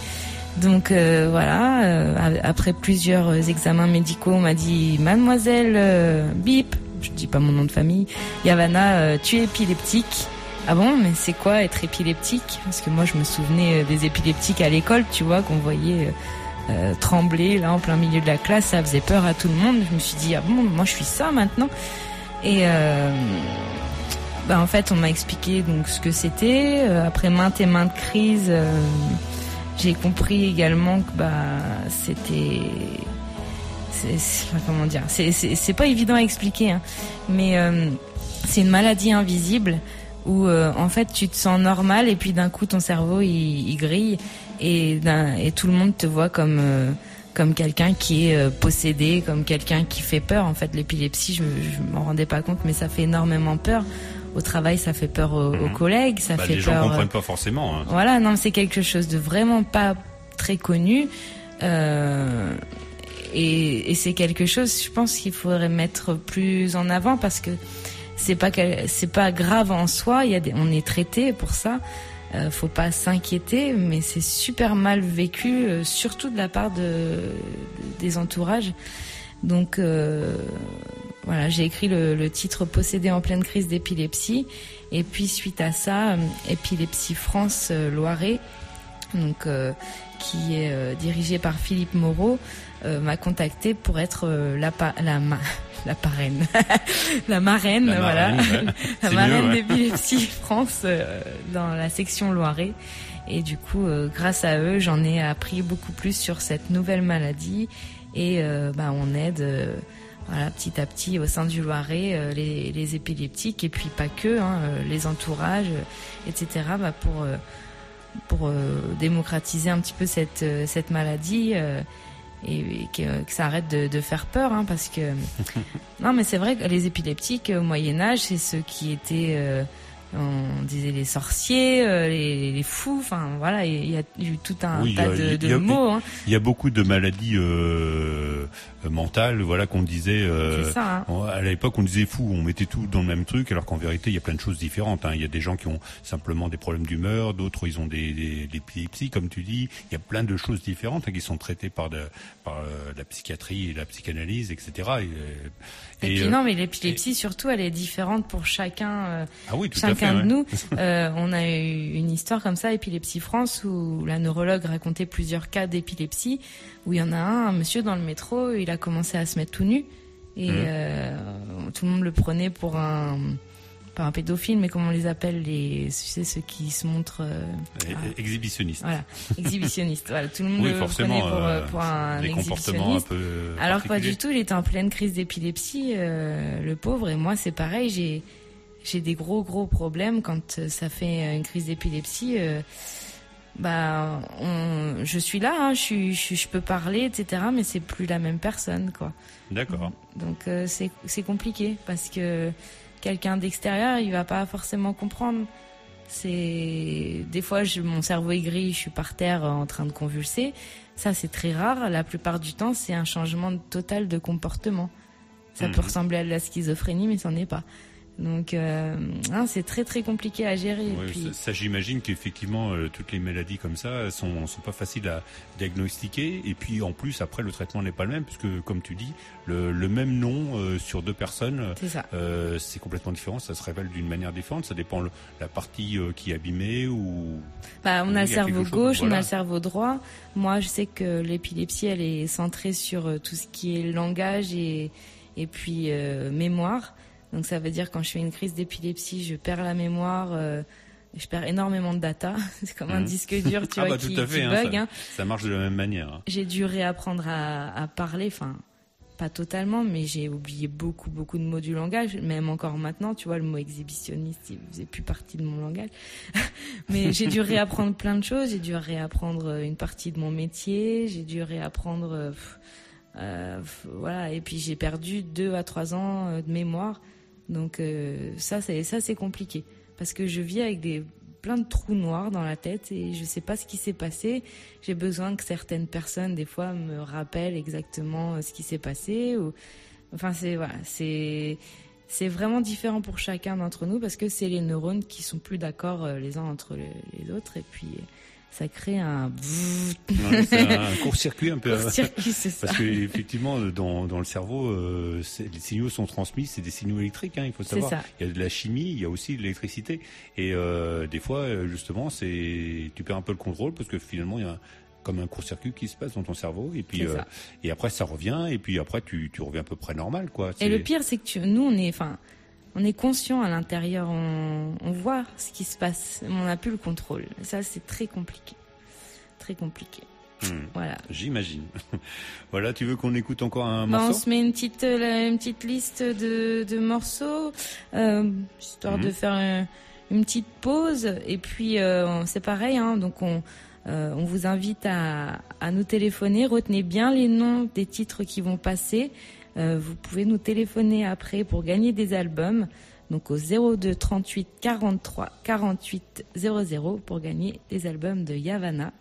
Donc euh, voilà, euh, après plusieurs examens médicaux, on m'a dit Mademoiselle euh, Bip, je dis pas mon nom de famille, Yavana, euh, tu es épileptique. Ah bon, mais c'est quoi être épileptique? Parce que moi je me souvenais euh, des épileptiques à l'école, tu vois, qu'on voyait euh, euh, trembler là en plein milieu de la classe, ça faisait peur à tout le monde. Je me suis dit ah bon, moi je suis ça maintenant. Et euh, bah, en fait, on m'a expliqué donc ce que c'était. Euh, après maintes et maintes crises, euh, j'ai compris également que bah c'était comment dire c'est pas évident à expliquer hein. mais euh, c'est une maladie invisible où euh, en fait tu te sens normal et puis d'un coup ton cerveau il, il grille et et tout le monde te voit comme euh, comme quelqu'un qui est possédé comme quelqu'un qui fait peur en fait l'épilepsie je, je m'en rendais pas compte mais ça fait énormément peur au travail ça fait peur aux, aux collègues ça Bah, fait Les gens peur euh, comprennent pas forcément. hein. voilà, non, c'est quelque chose de vraiment pas très connu. Euh, et et c'est quelque chose, je pense qu'il faudrait mettre plus en avant parce que c'est pas c'est pas grave en soi. Il y a des, on est traité pour ça. Euh, faut pas s'inquiéter, mais c'est super mal vécu, euh, surtout de la part de, des entourages. Donc euh, voilà, j'ai écrit le, le titre Possédé en pleine crise d'épilepsie. Et puis suite à ça, euh, Épilepsie France euh, Loiret, donc euh, qui est euh, dirigé par Philippe Moreau, euh, m'a contacté pour être la, pa- la, ma- *laughs* la parraine, *laughs* la marraine, La voilà, marraine, ouais. *laughs* la marraine ouais. d'épilepsie France dans la section Loiret. Et du coup, grâce à eux, j'en ai appris beaucoup plus sur cette nouvelle maladie et bah, on aide voilà, petit à petit au sein du Loiret euh, les, les épileptiques et puis pas que, hein, euh, les entourages, euh, etc. Bah, pour pour démocratiser un petit peu cette cette maladie et, et que, que ça arrête de, de faire peur, hein, parce que *laughs* non, mais c'est vrai que les épileptiques au Moyen Âge, c'est ceux qui étaient euh, on disait les sorciers, euh, les, les fous, enfin voilà, il y a eu tout un Oui, tas a- de, a- mots. Hein. Il y a beaucoup de maladies euh, mentales, voilà, qu'on disait. euh, C'est ça, hein. À l'époque, on disait fou, on mettait tout dans le même truc, alors qu'en vérité, il y a plein de choses différentes. hein. Il y a des gens qui ont simplement des problèmes d'humeur, d'autres ils ont des, des, épilepsies, comme tu dis. Il y a plein de choses différentes qui sont traitées par, de, par euh, la psychiatrie et la psychanalyse, etc. Et, Et, et, puis euh, non, mais l'épilepsie surtout, elle est différente pour chacun, euh, Ah oui, tout à chacun fait, de ouais. nous. *laughs* Euh, on a eu une histoire comme ça, Épilepsie France, où la neurologue racontait plusieurs cas d'épilepsie, où il y en a un, un monsieur dans le métro, il a commencé à se mettre tout nu, et Mhm. euh, tout le monde le prenait pour un pas un pédophile, mais comment on les appelle les, tu sais, ceux qui se montrent. euh, ah, et- exhibitionniste. Voilà, exhibitionniste. voilà, tout le monde Oui, le forcément, pour, euh, pour un des comportements un peu Alors que pas du tout, il était en pleine crise d'épilepsie, euh, le pauvre. Et moi, c'est pareil, j'ai j'ai des gros gros problèmes quand ça fait une crise d'épilepsie. bah, on, je suis là, hein, je, je, peux parler, etc. Mais c'est plus la même personne, quoi. D'accord. Donc c'est c'est compliqué parce que quelqu'un d'extérieur, il va pas forcément comprendre. C'est des fois je, mon cerveau est gris, je suis par terre en train de convulser. Ça c'est très rare. La plupart du temps, c'est un changement total de comportement. Ça peut Mhm. ressembler à de la schizophrénie, mais c'en est pas. Donc euh, hein, c'est très très compliqué à gérer. Et Ouais, puis- ça, ça, j'imagine qu'effectivement euh, toutes les maladies comme ça sont sont pas faciles à diagnostiquer et puis en plus après le traitement n'est pas le même puisque comme tu dis le, le même nom euh, sur deux personnes C'est euh, c'est complètement différent ça se révèle d'une manière différente ça dépend le- la partie euh, qui est abîmée ou Bah, on a le cerveau gauche, on voilà. a le cerveau droit. Moi, je sais que l'épilepsie, elle est centrée sur tout ce qui est langage et, et puis euh, mémoire. Donc ça veut dire quand je fais une crise d'épilepsie, je perds la mémoire, euh, je perds énormément de data. *laughs* C'est comme un Mhm. disque dur, tu Ah vois, bah, qui, tout à fait, qui hein, bug. ça, hein. ça marche de la même manière. hein. J'ai dû réapprendre à, à parler, enfin pas totalement, mais j'ai oublié beaucoup beaucoup de mots du langage, même encore maintenant, tu vois, le mot exhibitionniste, il faisait plus partie de mon langage. *laughs* mais j'ai dû réapprendre plein de choses, j'ai dû réapprendre une partie de mon métier, j'ai dû réapprendre, euh, euh, voilà, et puis j'ai perdu deux à trois ans euh, de mémoire, donc euh, ça c'est compliqué parce que je vis avec des plein de trous noirs dans la tête et je sais pas ce qui s'est passé. J'ai besoin que certaines personnes, des fois, me rappellent exactement euh, ce qui s'est passé. Ou... Enfin, c'est voilà, c'est c'est vraiment différent pour chacun d'entre nous parce que c'est les neurones qui sont plus d'accord euh, les uns entre le- les autres et puis ça crée un Ouais, un *laughs* court-circuit un peu. Court-circuit, c'est ça. Parce qu'effectivement, dans, dans le cerveau, euh, les signaux sont transmis, c'est des signaux électriques, hein, il faut savoir. Il y a de la chimie, il y a aussi de l'électricité. Et euh, des fois, euh, justement, c'est tu perds un peu le contrôle parce que finalement, il y a comme un court-circuit qui se passe dans ton cerveau. Et puis, euh, et après, ça revient. Et puis après, tu, tu reviens à peu près normal, quoi. Et le pire, c'est que tu- nous, on est, enfin, on est conscient à l'intérieur, on, on voit ce qui se passe, mais on n'a plus le contrôle. Ça, c'est très compliqué, très compliqué. Hmm, Voilà. J'imagine. *laughs* voilà, tu veux qu'on écoute encore un Bah, on morceau se met une petite, euh, la- une petite liste de, de morceaux, euh, histoire de faire un- une petite pause. Et puis, euh, c'est pareil, hein, donc on, euh, on vous invite à, à nous téléphoner. Retenez bien les noms des titres qui vont passer. Euh, vous pouvez nous téléphoner après pour gagner des albums. Donc au 02 38 43 48 00 pour gagner des albums de Yavana.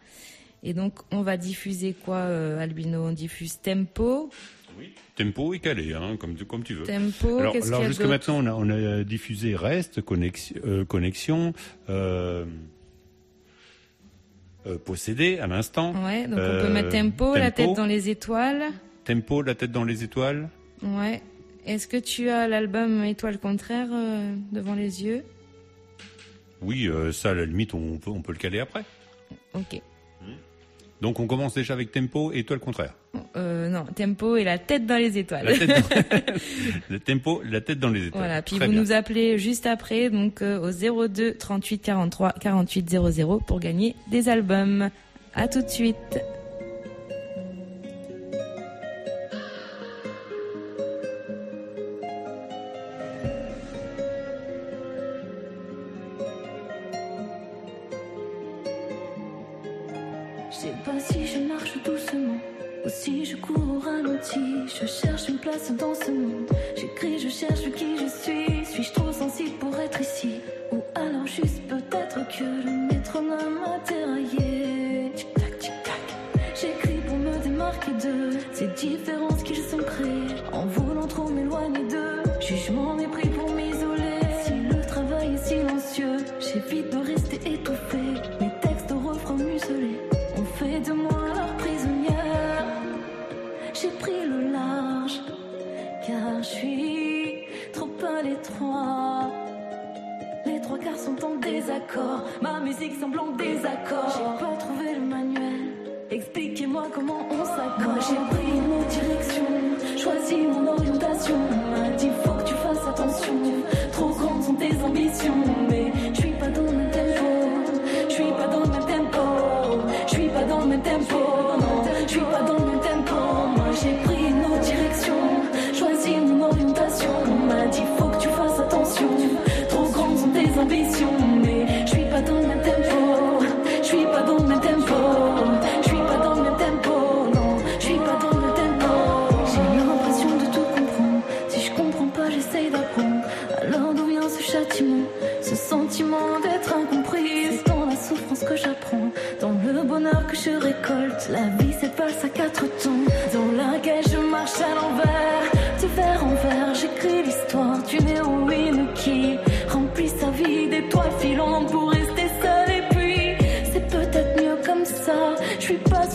Et donc on va diffuser quoi, euh, Albino? On diffuse Tempo, Tempo et calé, hein, comme, tu- comme tu veux. Tempo, Alors, alors jusqu'à maintenant, on a, on a diffusé Reste, Connexion, euh, connexion euh, euh, Possédé à l'instant. Ouais, donc on Euh, peut mettre tempo, la tête dans les étoiles. Tempo, La tête dans les étoiles. Ouais. Est-ce que tu as l'album Étoile contraire euh, devant les yeux? Oui, euh, ça, à la limite, on peut, on peut le caler après. Ok. Donc, on commence déjà avec Tempo et toi le contraire. Euh, non, tempo et la tête dans les étoiles. La tête dans... le *laughs* *laughs* tempo, la tête dans les étoiles. Voilà, puis Très vous bien. nous appelez juste après, donc au 02 38 43 48 00 pour gagner des albums. À tout de suite. Je cherche une place dans ce monde. J'écris, je cherche qui je suis. Suis-je trop sensible pour être ici? Ou alors juste peut-être que le métronome m'a déraillé. Tic-tac, tic-tac. J'écris pour me démarquer de ces différences ma musique semble en désaccord. J'ai pas trouvé le manuel, expliquez-moi comment on s'accorde. Moi j'ai pris une direction, choisi mon orientation. On m'a dit faut que tu fasses attention, trop grandes sont tes ambitions. Mais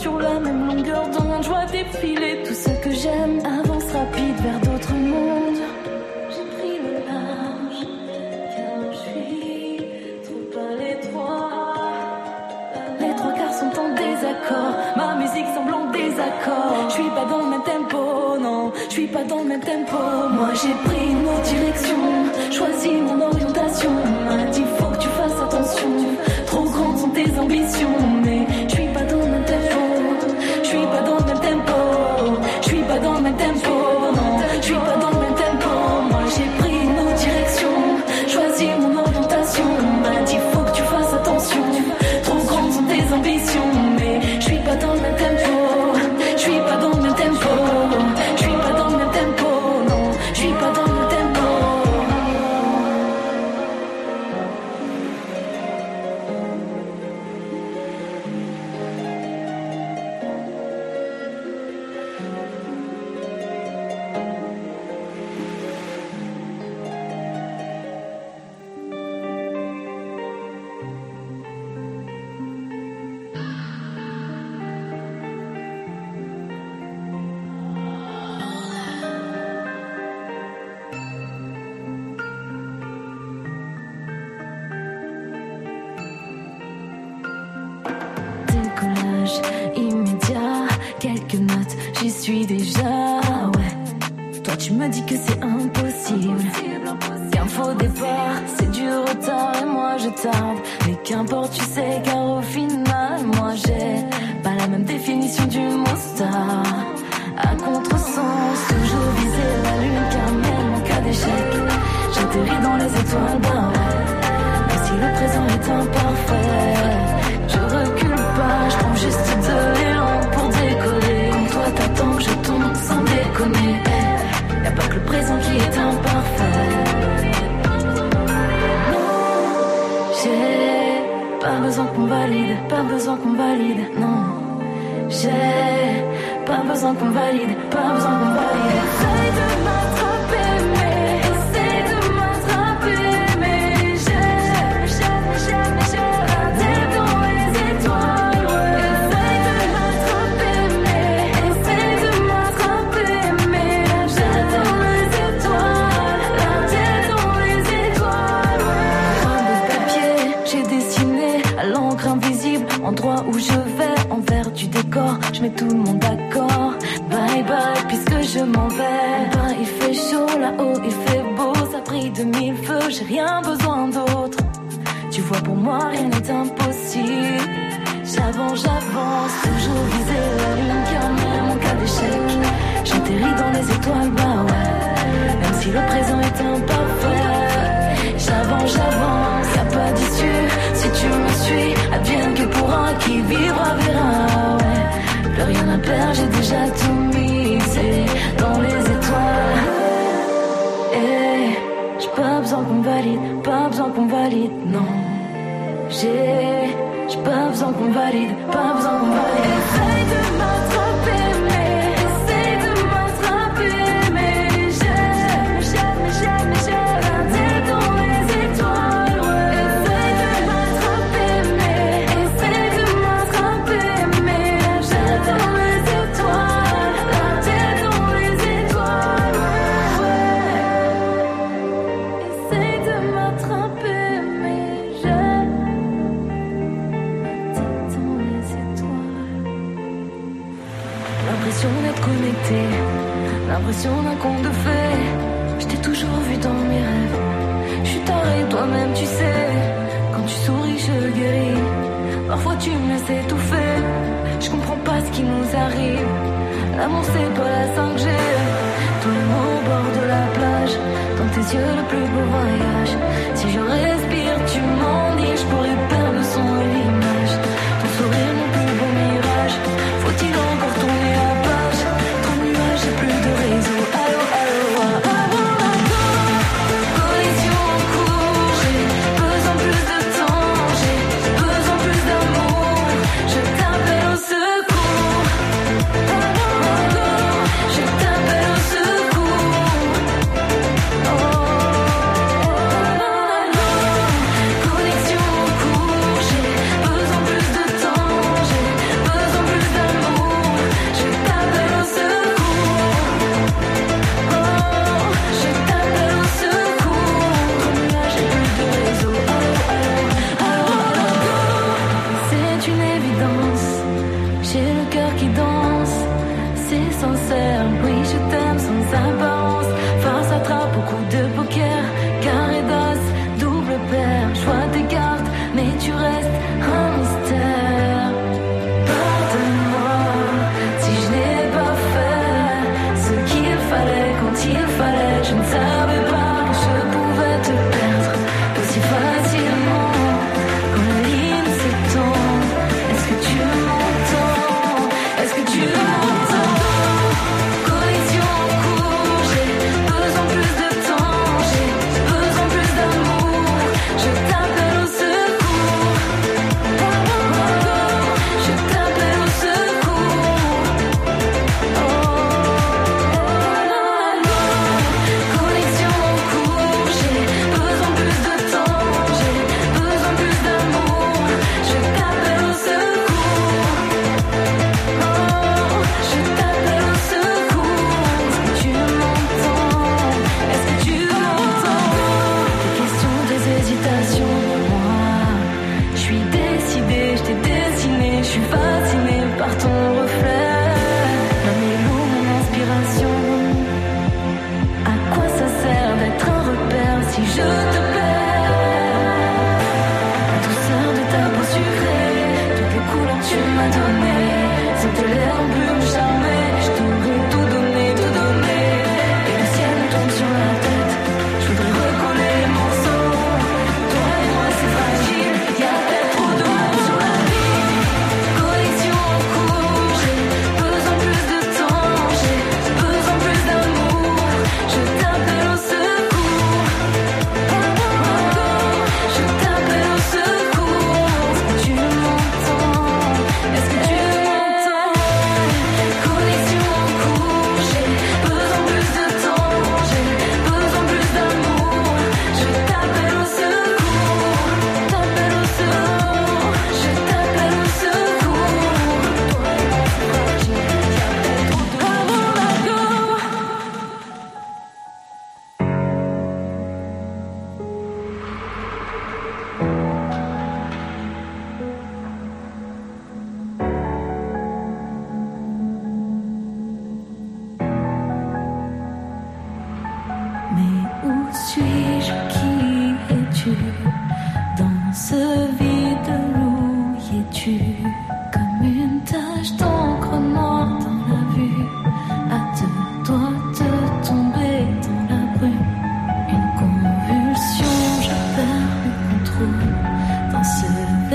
sur la même longueur d'onde, je vois défiler tout ce que j'aime. Avance rapide vers d'autres mondes. J'ai pris le large, car je suis trop à l'étroit. Les trois quarts sont en désaccord, ma musique semble en désaccord. Je suis pas dans le même tempo, non, je suis pas dans le même tempo. Moi j'ai pris une autre direction, choisi mon orientation. M'a dit faut que tu fasses attention. Trop grandes sont tes ambitions, mais je suis pas dans le même tempo. Je suis pas dans le même tempo.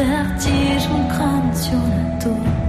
Vertige, mon crâne sur le dos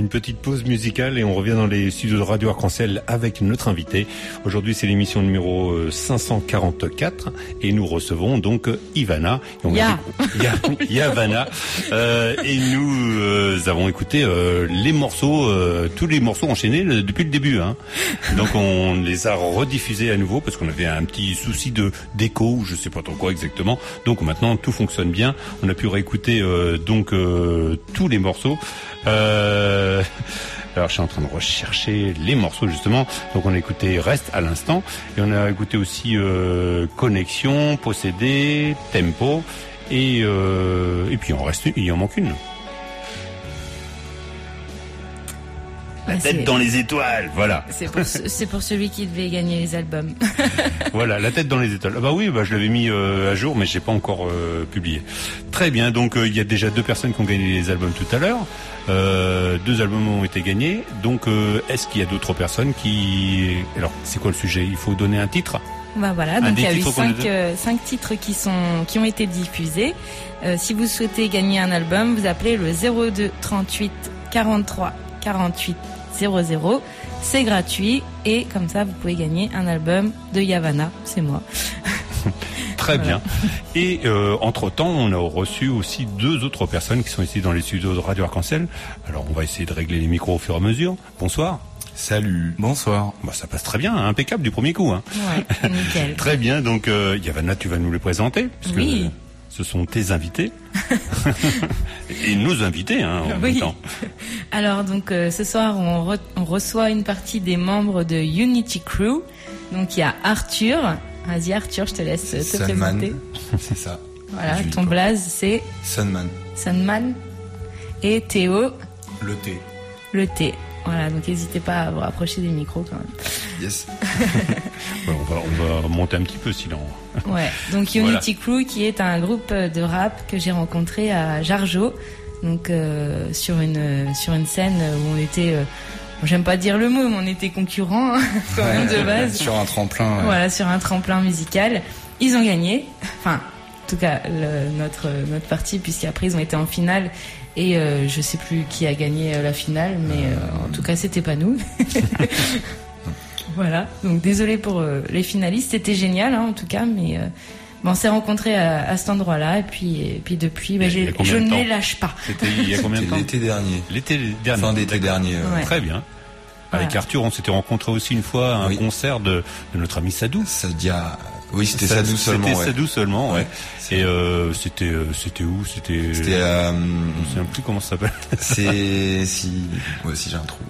une petite pause musicale et on revient dans les studios de Radio Arc-en-Ciel avec notre invité. Aujourd'hui, c'est l'émission numéro euh, 544 et nous recevons donc euh, Ivana. Et on Ya- Yavana. *laughs* Euh, et nous euh, avons écouté euh, les morceaux, euh, tous les morceaux enchaînés euh, depuis le début. Hein. Donc on les a rediffusés à nouveau parce qu'on avait un petit souci de d'écho ou je sais pas trop quoi exactement. Donc maintenant tout fonctionne bien. On a pu réécouter euh, donc euh, tous les morceaux. Euh, alors je suis en train de rechercher les morceaux justement. Donc on a écouté Reste à l'instant et on a écouté aussi euh, Connexion, Possédé, Tempo et euh, et puis en reste il en manque une. La Bah, tête dans les étoiles, voilà. C'est pour, ce- c'est pour celui qui devait gagner les albums. *laughs* Voilà, la tête dans les étoiles. Ah bah oui, bah je l'avais mis euh, à jour, mais j'ai pas encore euh, publié. Très bien. Donc euh, il y a déjà deux personnes qui ont gagné les albums tout à l'heure. Deux albums ont été gagnés. Donc est-ce qu'il y a d'autres personnes qui Alors c'est quoi le sujet? Il faut donner un titre? Bah voilà, donc il y a eu cinq, euh, titres qui sont qui ont été diffusés. Euh, si vous souhaitez gagner un album, vous appelez le 02 38 43 48 00. C'est gratuit et comme ça vous pouvez gagner un album de Yavana, c'est moi. *laughs* Très Voilà. bien. Et euh, entre temps, on a reçu aussi deux autres personnes qui sont ici dans les studios de Radio Arc-en-Ciel. Alors on va essayer de régler les micros au fur et à mesure. Bonsoir. Salut. Bonsoir. Bah, ça passe très bien, hein, impeccable du premier coup. Hein. Ouais, nickel. *laughs* Très bien, donc euh, Yavana, tu vas nous les présenter parce Oui. que ce sont tes invités *laughs* et nos invités hein, en Oui. même temps. Alors donc euh, ce soir on, re- on reçoit une partie des membres de Unity Crew. Donc il y a Arthur. Vas-y Arthur, je te laisse te Sunman. présenter. *laughs* C'est ça. Voilà, Julie, ton blaze c'est Sunman. Sunman et Théo. Le thé. le T. Voilà, donc n'hésitez pas à vous rapprocher des micros quand même. Yes. *laughs* Ouais, on, va, on va monter un petit peu sinon. Ouais, donc Voilà. Unity Crew qui est un groupe de rap que j'ai rencontré à Jargeau, donc euh, sur une sur une scène où on était, euh, j'aime pas dire le mot, mais on était concurrents hein, *laughs* quand même de base. Sur un tremplin. ouais. Voilà, sur un tremplin musical. Ils ont gagné. Enfin, en tout cas, le- notre, notre partie, puisqu'après, ils ont été en finale. Et euh, je sais plus qui a gagné euh, la finale, mais euh, en tout cas, c'était pas nous. *laughs* voilà. Donc, désolé pour euh, les finalistes. C'était génial, hein, en tout cas, mais euh, bon, on s'est rencontrés à, à cet endroit-là. Et puis, et puis depuis, bah, j'ai- je ne les lâche pas. C'était il y a combien de temps l'été dernier. L'été dernier. Fin d'été D'accord. dernier. ouais. Ouais. Très bien. Avec Voilà. Arthur, on s'était rencontrés aussi une fois à un Oui. concert de, de notre ami Sadou. Sadia. Oui, c'était Ça- Sadou seulement. C'était ouais. Sadou seulement, ouais. Ouais. Et euh, c'était euh, c'était où? C'était. C'était. euh, Je me souviens plus comment ça s'appelle. c'est *laughs* si. Ouais, si j'ai un trou.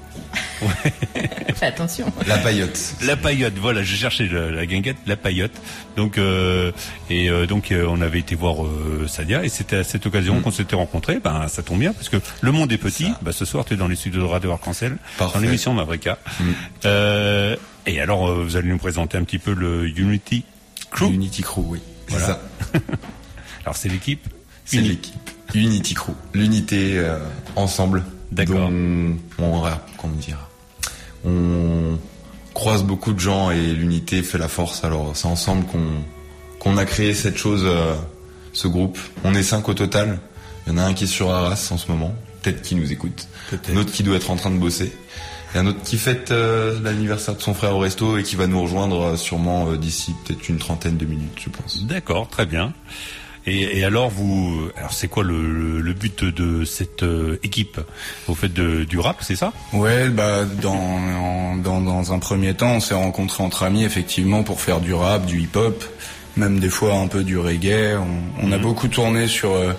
Fais attention. La paillote. La paillote, voilà, j'ai cherché la, la guinguette, la paillote. Donc euh, et euh, donc euh, on avait été voir euh, Sadia et c'était à cette occasion qu'on s'était rencontrés. Ben ça tombe bien parce que le monde est petit. Ben, ce soir tu es dans les studios de Radio Arc-en-Ciel, dans l'émission Mavrika. Mm. Euh, et alors euh, vous allez nous présenter un petit peu le Unity Crew. Unity Crew, oui. Voilà. C'est ça. *laughs* Alors c'est l'équipe. C'est Uni- l'équipe. Unity Crew. L'unité euh, ensemble. D'accord. dont On, comment dire On croise beaucoup de gens et l'unité fait la force. Alors c'est ensemble qu'on qu'on a créé cette chose, euh, ce groupe. On est cinq au total. Il y en a un qui est sur Arras en ce moment. Peut-être qui nous écoute. Peut-être. Un autre qui doit être en train de bosser. Et un autre qui fête euh, l'anniversaire de son frère au resto et qui va nous rejoindre euh, sûrement euh, d'ici peut-être une trentaine de minutes, je pense. D'accord, très bien. Et, et alors vous, alors c'est quoi le, le- but de cette euh, équipe Vous faites de- du rap, c'est ça? Ouais, bah dans, en- dans dans un premier temps, on s'est rencontrés entre amis effectivement pour faire du rap, du hip-hop, même des fois un peu du reggae. On, on a beaucoup tourné sur euh,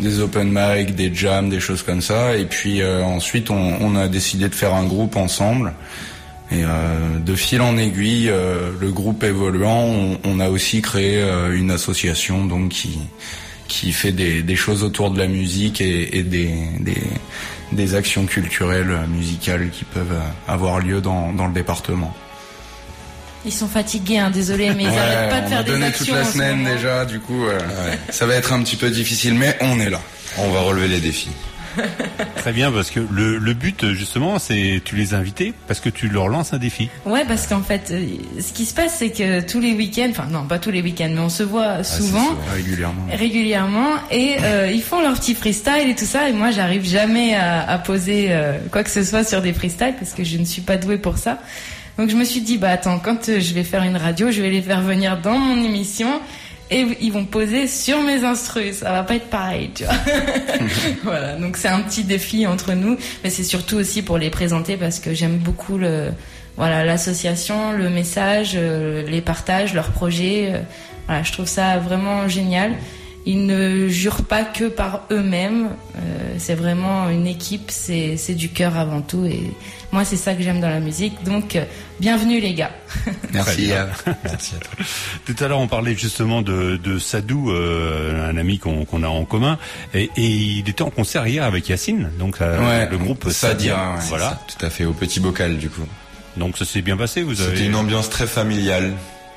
des open mic, des jams, des choses comme ça. Et puis euh, ensuite, on, a décidé de faire un groupe ensemble. Et euh, de fil en aiguille, euh, le groupe évoluant, on, a aussi créé une association qui fait des, choses autour de la musique et, des, actions culturelles musicales qui peuvent avoir lieu dans le département. Ils sont fatigués, hein, désolé, mais ils Ouais, arrêtent pas de on faire a des donné actions. toute la semaine déjà, du coup, euh, *laughs* ça va être un petit peu difficile, mais on est là. On va relever les défis. *laughs* Très bien, parce que le, le but justement, c'est tu les invites parce que tu leur lances un défi. Ouais, parce qu'en fait, euh, ce qui se passe, c'est que tous les week-ends, enfin non, pas tous les week-ends, mais on se voit souvent, régulièrement. régulièrement, et euh, *laughs* ils font leur petit freestyle et tout ça, et moi, j'arrive jamais à, à poser euh, quoi que ce soit sur des freestyles parce que je ne suis pas douée pour ça. Donc je me suis dit, bah attends, quand euh, je vais faire une radio, je vais les faire venir dans mon émission. Et ils vont poser sur mes instrus, ça va pas être pareil, tu vois. *laughs* *laughs* voilà, donc c'est un petit défi entre nous, mais c'est surtout aussi pour les présenter parce que j'aime beaucoup le, voilà, l'association, le message, euh, les partages, leurs projets. euh, voilà, je trouve ça vraiment génial. Ils ne jurent pas que par eux-mêmes. euh, c'est vraiment une équipe, c'est c'est du cœur avant tout. Et moi, c'est ça que j'aime dans la musique. Donc, euh, bienvenue les gars. *laughs* Merci. bien. *laughs* Merci à toi. Tout à l'heure, on parlait justement de, de Sadou, euh, un ami qu'on a en commun, et, et il était en concert hier avec Yacine, donc euh, Ouais, le groupe Sadia, Sadia. ouais, voilà. ça, tout à fait, au petit bocal du coup. Donc ça s'est bien passé. Vous avez. C'était une ambiance très familiale.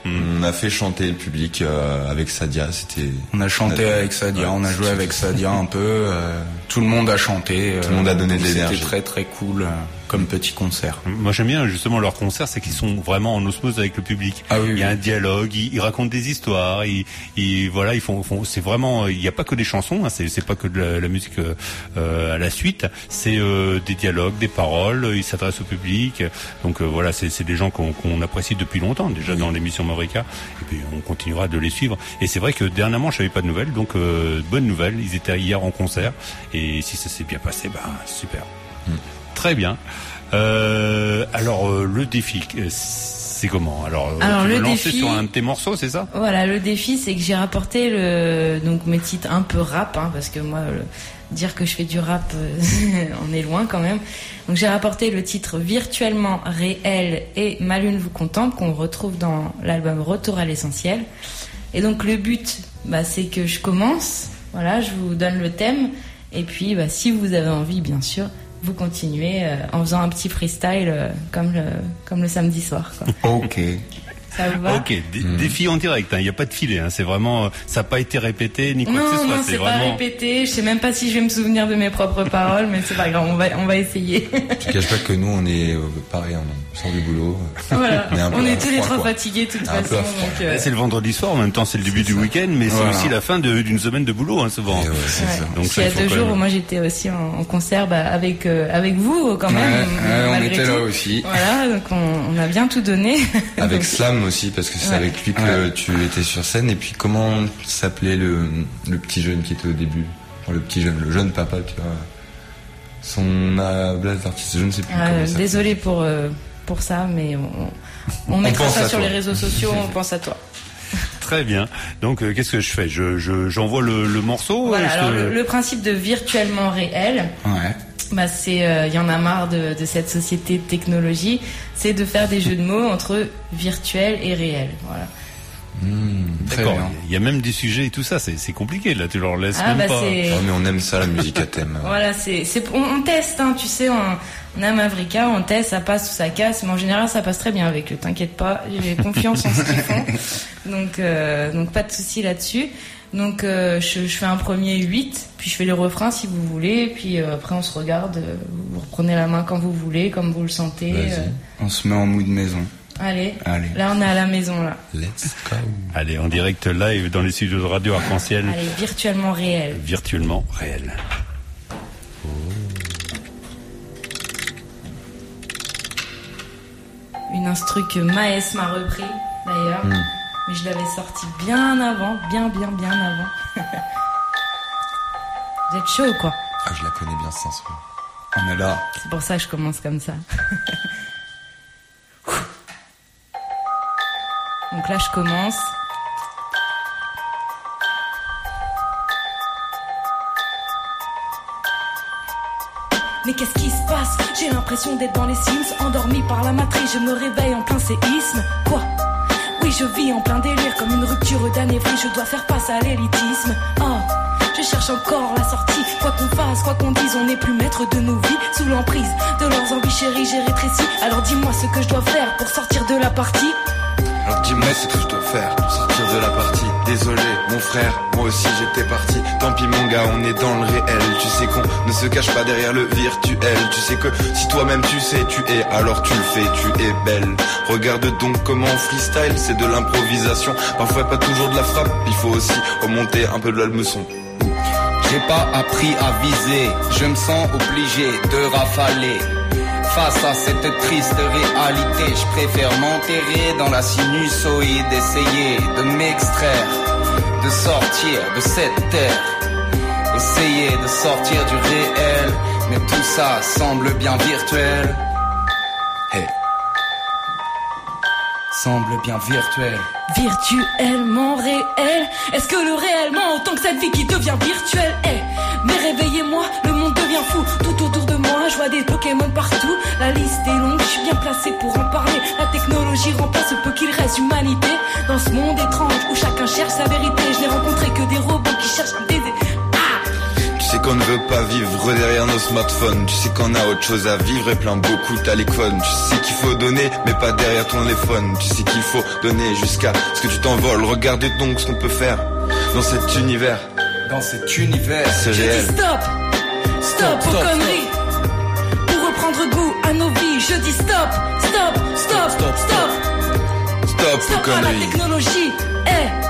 On a fait chanter le public euh, avec Sadia. C'était. On a chanté avec Sadia, Ouais, on a joué avec Sadia un peu. euh, tout le monde a chanté. Tout le monde a donné de l'énergie. C'était très très cool euh, comme petit concert. Moi j'aime bien justement leurs concerts, c'est qu'ils sont vraiment en osmose avec le public. Ah oui, il y a oui. un dialogue, ils, ils racontent des histoires, ils, ils- voilà, ils font, font- c'est vraiment, il n'y a pas que des chansons, hein, c'est pas que de la, la musique euh, euh, à la suite, c'est euh, des dialogues, des paroles, ils s'adressent au public, donc euh, voilà, c'est des gens qu'on qu'on apprécie depuis longtemps déjà dans l'émission Mavrika, et puis on continuera de les suivre. Et c'est vrai que dernièrement je n'avais pas de nouvelles, donc euh, bonne nouvelle, ils étaient hier en concert, et si ça s'est bien passé, bah super. Très bien. Euh, alors euh, le défi, euh, c'est comment Alors, Alors, tu le veux lancer défi- sur un de tes morceaux, c'est ça Voilà, le défi, c'est que j'ai rapporté le, donc mes titres un peu rap, hein, parce que moi, le- dire que je fais du rap, *laughs* on est loin quand même. Donc j'ai rapporté le titre Virtuellement réel et Ma lune vous contemple qu'on retrouve dans l'album Retour à l'essentiel. Et donc le but, bah, c'est que je commence. Voilà, je vous donne le thème. Et puis, bah, si vous avez envie, bien sûr, vous continuez euh, en faisant un petit freestyle euh, comme, le, comme le samedi soir. Ça vous va Ok, dé- défi en direct. Il n'y a pas de filet. hein, C'est vraiment, euh, ça n'a pas été répété ni quoi Non, que ce soit. non, c'est pas répété. Je sais même pas si je vais me souvenir de mes propres *laughs* paroles, mais c'est pas grave, on va, on va essayer. Je te cache pas que nous, on est euh, pareil, on sort du boulot. voilà. *laughs* On est tous les trois fatigués de toute façon. euh, Eh, C'est le vendredi soir, en même temps c'est le début du week-end, mais Voilà. c'est aussi la fin d'une semaine de boulot, hein, souvent. Et ouais, c'est Ouais. ça. Donc Puis ça, il y a deux jours, même- moi j'étais aussi en, en concert bah, avec euh, avec vous quand même. ouais, on était là aussi. Voilà, donc on, on a bien tout donné. Avec *laughs* Slam aussi, parce que c'est Ouais. avec lui que Ouais. tu étais sur scène. Et puis comment s'appelait le, le petit jeune qui était au début Enfin, Le petit jeune, le jeune papa, tu vois. Son blase d'artiste, je ne sais plus euh, comment ça désolé pour euh, pour ça, mais on, on mettra pense ça sur toi. les réseaux sociaux. *laughs* On pense à toi. *laughs* Très bien. Donc euh, qu'est-ce que je fais? Je je- j'envoie le, le morceau. Voilà. je Alors le, le principe de virtuellement réel, Ouais. Bah c'est il y en a marre de, de cette société de technologie, c'est de faire des jeux de mots entre virtuel et réel. Voilà. Très D'accord. bien. Il y a même des sujets et tout ça. C'est c'est compliqué là. Tu leur laisses Ah même bah pas. c'est Oh, mais on aime ça, la musique à *laughs* thème. Voilà, c'est, c'est, on, on teste, hein, tu sais, on, on aime Avrika, on teste, ça passe ou ça casse, mais en général, ça passe très bien avec eux, t'inquiète pas, j'ai confiance en ce qu'ils font, *laughs* donc, euh, donc pas de souci là-dessus. Donc, euh, je, je fais un premier 8, puis je fais le refrain si vous voulez, puis euh, après on se regarde, euh, vous reprenez la main quand vous voulez, comme vous le sentez. Euh. On se met en mood maison. allez, Allez. là on est à la maison, là. Let's go. Allez, en direct live dans les studios de radio Arc-en-Ciel, Allez, virtuellement réel. virtuellement réel. Une instru que Maes m'a repris, d'ailleurs. Hmm. Mais je l'avais sorti bien avant, bien, bien, bien avant. *laughs* Vous êtes chaud, quoi? Ah, je la connais bien, ce sens. On est là. C'est pour ça que je commence comme ça. *laughs* Donc là, je commence. Mais qu'est-ce qui se passe? J'ai l'impression d'être dans les Sims, endormi par la matrice, je me réveille en plein séisme. Quoi? Je vis en plein délire, comme une rupture d'anévrie, je dois faire face à l'élitisme. Oh, je cherche encore la sortie, quoi qu'on fasse, quoi qu'on dise, on n'est plus maître de nos vies, sous l'emprise de leurs envies chéries, j'ai rétréci. Alors dis-moi ce que je dois faire pour sortir de la partie. Sortir de la partie. Désolé, mon frère, moi aussi j'étais parti. Tant pis mon gars, on est dans le réel. Tu sais qu'on ne se cache pas derrière le virtuel. Tu sais que si toi-même tu sais, tu es, alors tu le fais, tu es belle. Regarde donc comment on freestyle, c'est de l'improvisation. Parfois pas toujours de la frappe, il faut aussi remonter un peu de la leçon. J'ai pas appris à viser, je me sens obligé de rafaler. Face à cette triste réalité, je préfère m'enterrer dans la sinusoïde, essayer de m'extraire, de sortir de cette terre, essayer de sortir du réel, mais tout ça semble bien virtuel. Semble bien virtuel. Virtuellement réel. Est-ce que le réellement autant que cette vie qui devient virtuelle est? Mais réveillez-moi, le monde devient fou. Tout autour de moi, je vois des Pokémon partout. La liste est longue, je suis bien placé pour en parler. La technologie remplace ce peu qu'il reste humanité Dans ce monde étrange où chacun cherche sa vérité Je n'ai rencontré que des robots qui cherchent un baiser qu'on ne veut pas vivre derrière nos smartphones. Tu sais qu'on a autre chose à vivre et plein beaucoup t'as l'iPhone. Tu sais qu'il faut donner, mais pas derrière ton téléphone. Tu sais qu'il faut donner jusqu'à ce que tu t'envoles. Regarde donc ce qu'on peut faire dans cet univers. Dans cet univers, c'est Je réel. dis stop Stop aux stop, conneries Pour reprendre goût à nos vies Je dis stop Stop Stop Stop Stop Stop aux Stop à la conneries. technologie Eh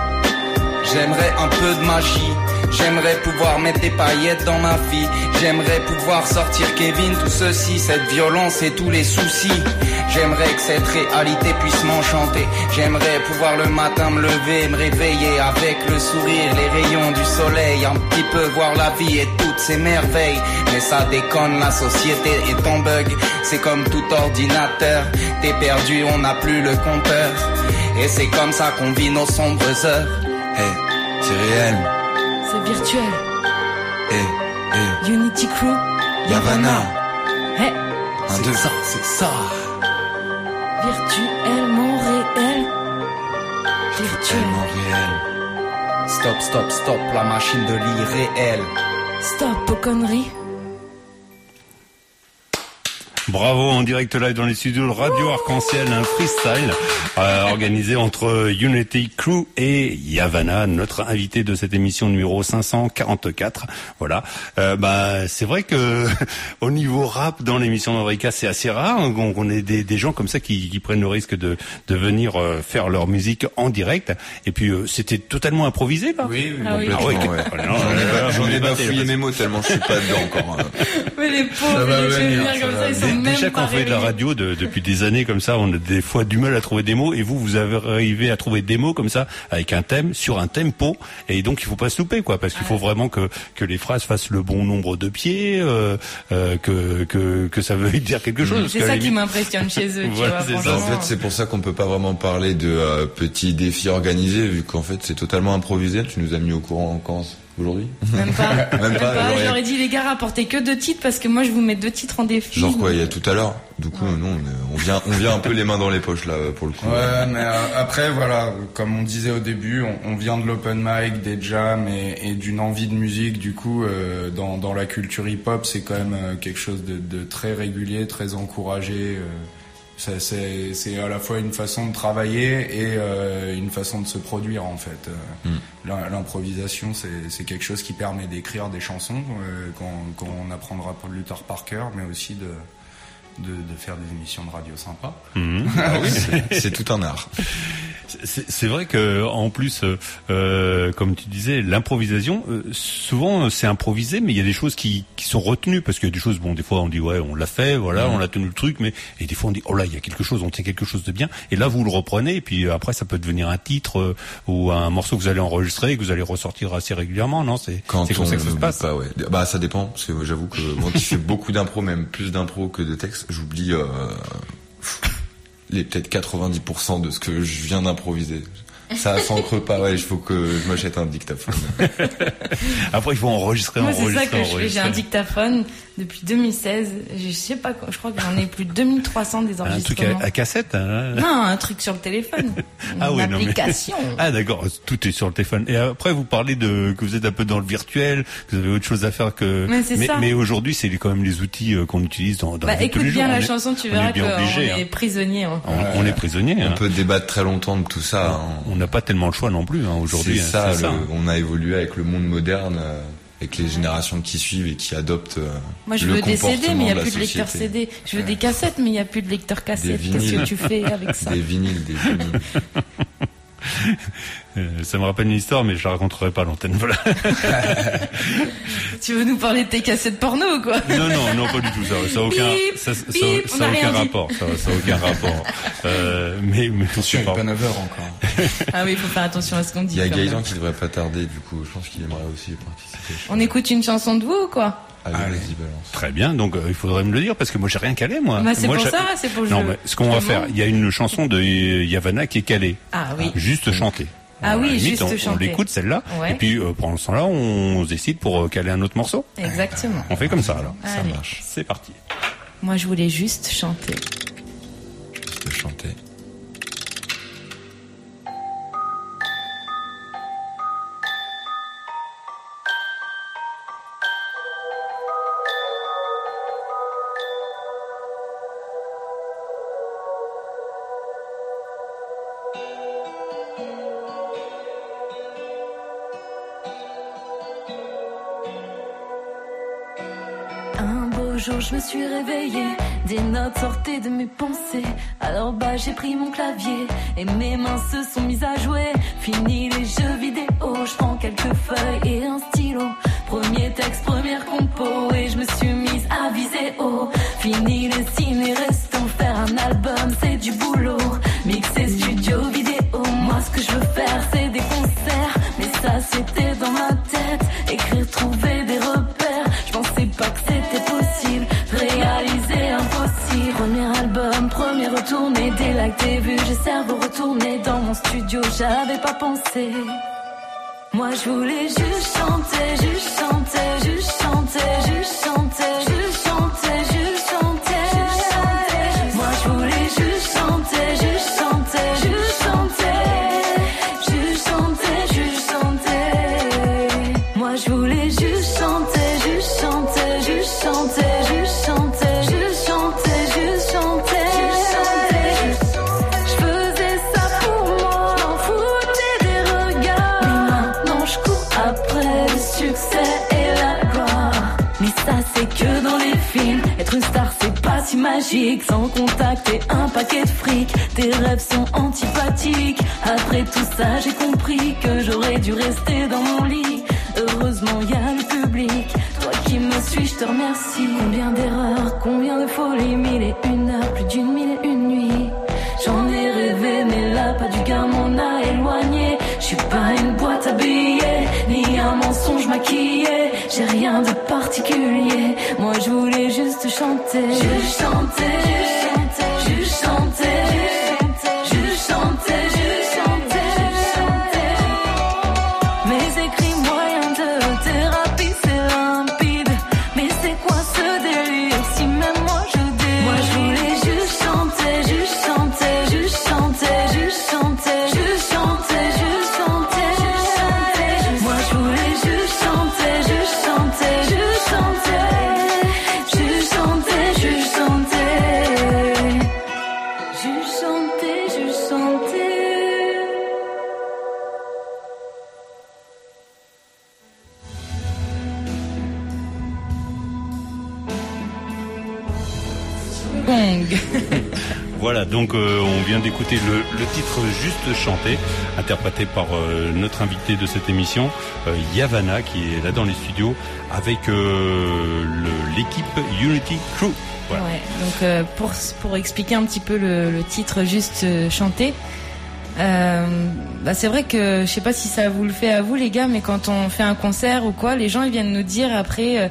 J'aimerais un peu de magie. J'aimerais pouvoir mettre des paillettes dans ma vie. J'aimerais pouvoir sortir Kevin, tout ceci, cette violence et tous les soucis. J'aimerais que cette réalité puisse m'enchanter. J'aimerais pouvoir le matin me lever, me réveiller avec le sourire, les rayons du soleil, un petit peu voir la vie et toutes ses merveilles. Mais ça déconne, la société est en bug. C'est comme tout ordinateur. T'es perdu, on n'a plus le compteur. Et c'est comme ça qu'on vit nos sombres heures. Hey, c'est réel. C'est virtuel Hey, hey, Unity Crew Yavana. Eh Un, deux. ça, c'est ça. Virtuellement réel Tellement Virtuel réel. Stop, stop, stop, la machine de l'irréel. Stop aux conneries Bravo en direct live dans les studios de Radio Arc-en-Ciel, un freestyle euh, organisé entre Unity Crew et Yavana, notre invité de cette émission numéro 544. Voilà. Euh, bah c'est vrai que *laughs* au niveau rap dans l'émission d'America, c'est assez rare hein, qu'on qu'on ait des, des gens comme ça qui, qui prennent le risque de, de venir euh, faire leur musique en direct. Et puis euh, c'était totalement improvisé là. Oui, oui, Ah oui. Ah ouais. ouais. *laughs* Non, J'en ai ai bafouillé non, mes mots tellement je suis pas dedans encore. hein. *laughs* Mais les Ça pauvres, comme ça, ils sont Déjà quand on fait de la radio de- depuis des années comme ça, on a des fois du mal à trouver des mots. Et vous, vous avez arrivé à trouver des mots comme ça avec un thème sur un tempo. Et donc il faut pas se louper, quoi, parce qu'il faut vraiment que que les phrases fassent le bon nombre de pieds, euh, euh, que que que ça veuille dire quelque chose. parce C'est ça qui limite- m'impressionne chez eux, tu *laughs* Voilà, vois, c'est ça. franchement. En fait, c'est pour ça qu'on peut pas vraiment parler de euh, petits défis organisés, vu qu'en fait c'est totalement improvisé. Tu nous as mis au courant quand aujourd'hui *laughs* Même pas. Même pas. J'aurais dit les gars rapportez que deux titres parce que moi je vous mets deux titres en défi. Genre quoi, il y a tout à l'heure? Du coup, non, on, vient, on vient un peu les mains dans les poches là pour le coup. Ouais, mais euh, après, voilà, comme on disait au début, on, on vient de l'open mic, des jams et, et d'une envie de musique. Du coup, euh, dans, dans la culture hip-hop, c'est quand même euh, quelque chose de, de très régulier, très encouragé. euh, c'est, à la fois une façon de travailler et euh, une façon de se produire en fait. Euh, l'im- L'improvisation, c'est, quelque chose qui permet d'écrire des chansons euh, quand, quand on apprendra Paul Luther Parker, mais aussi de, de, de faire des émissions de radio sympas. Mhm. *laughs* Ah oui, c'est- tout un art. C'est vrai que en plus, euh, euh, comme tu disais, l'improvisation, euh, souvent euh, c'est improvisé, mais il y a des choses qui, qui sont retenues parce qu'il y a des choses, bon, des fois on dit ouais, on l'a fait, voilà, Mhm. on a tenu le truc, mais et des fois on dit oh là, il y a quelque chose, on tient quelque chose de bien, et là vous le reprenez, et puis euh, après ça peut devenir un titre euh, ou un morceau que vous allez enregistrer et que vous allez ressortir assez régulièrement, non C'est comme ça que ça se passe. pas, ouais. Bah ça dépend, parce que j'avoue que moi qui fais beaucoup d'impro, même plus d'impro que de texte, j'oublie euh, les peut-être 90% de ce que je viens d'improviser. Ça s'ancre pas, ouais, il faut que je m'achète un dictaphone. Après il faut enregistrer, Moi c'est ça enregistrer, que je fais. J'ai enregistrer. un dictaphone depuis 2016. Je sais pas, quoi, je crois que j'en ai plus de 2300 des Un truc enregistrements. à, à cassette hein Non, un truc sur le téléphone. *laughs* Une Ah oui, non, mais- application. *laughs* Ah d'accord, tout est sur le téléphone. Et après, vous parlez de que vous êtes un peu dans le virtuel, que vous avez autre chose à faire que. Mais c'est ça. mais aujourd'hui, c'est quand même les outils euh, qu'on utilise dans, dans Bah la vie de tous écoute les jours. bien On la est- chanson, tu on verras est bien qu'on obligé. est hein. prisonnier. hein. On, on est prisonnier. On hein. peut débattre très longtemps de tout ça. hein. On n'a pas tellement le choix non plus hein, aujourd'hui. C'est hein, ça, on a évolué avec le monde moderne, euh, avec les générations qui suivent et qui adoptent euh, Moi je le veux des CD, mais il n'y a plus de lecteur. CD. Je veux des cassettes, mais il n'y a plus de lecteur cassette. Qu'est-ce que tu fais avec *laughs* ça Des vinyles, des vinyles. *laughs* Euh, ça me rappelle une histoire, mais je la raconterai pas à l'antenne. Voilà. *laughs* Tu veux nous parler de tes cassettes porno ou quoi? Non, non, non, pas du tout. Ça, ça aucun, Bip, ça, ça- bip, ça on a a rien aucun dit. rapport. Ça, aucun rapport. Euh, mais, mais Attention, il c'est est pas- pas 9h encore. *laughs* Ah oui, il faut faire attention à ce qu'on dit. Il y a Gaëtan qui devrait pas tarder, du coup, je pense qu'il aimerait aussi participer. On écoute une chanson de vous ou quoi? Allez, balance. Très bien, donc euh, il faudrait me le dire parce que moi j'ai rien calé moi. Bah, c'est Moi, pour ça, c'est pour le Non, jeu. mais ce qu'on va faire, il y a une chanson de Yavana qui est calée. Ah oui. Juste chanter. Ah oui, limite, juste on, on chanter. l'écoute celle-là, Ouais. et puis euh, pendant ce temps-là, on se décide pour euh, caler un autre morceau. Exactement. On fait comme ça alors. Allez. C'est parti. Moi je voulais juste chanter. Peux chanter. Je me suis réveillée, des notes sortaient de mes pensées. Alors bah j'ai pris mon clavier et mes mains se sont mises à jouer. Fini les jeux vidéo, je prends quelques feuilles et un stylo. Premier texte, première compo et je me suis mise à viser haut. Fini les ciné restons, faire un album c'est du boulot. Mixer studio vidéo, moi ce que je veux faire c'est des concerts. Mais ça c'était dans ma tête, écrire, trouver là que t'es vu, j'ai cerveau retourné dans mon studio, j'avais pas pensé. Moi je voulais juste chanter, juste chanter, juste chanter, juste chanter, juste chanter, juste chanter. Moi je voulais juste chanter, juste chanter, juste chanter, juste chanter, juste chanter. Moi je voulais Sans contact et un paquet de fric. Tes rêves sont antipathiques. Après tout ça, j'ai compris que j'aurais dû rester dans mon lit. Heureusement, y a le public. Toi qui me suis, je te remercie. Combien d'erreurs, combien de folies, mille et une heures, plus d'une mille et une nuits. J'en ai rêvé, mais là, pas du gain m'en a éloigné. Je suis pas une boîte à billets, un mensonge maquillé. J'ai rien de particulier. Moi, je voulais juste chanter. Juste chanter, juste chanter, chanté, interprété par euh, notre invité de cette émission, euh, Yavana, qui est là dans les studios, avec euh, l'équipe Unity Crew. Donc euh, pour, pour expliquer un petit peu le, titre juste chanté, bah c'est vrai que je sais pas si ça vous le fait à vous les gars, mais quand on fait un concert ou quoi, les gens ils viennent nous dire après.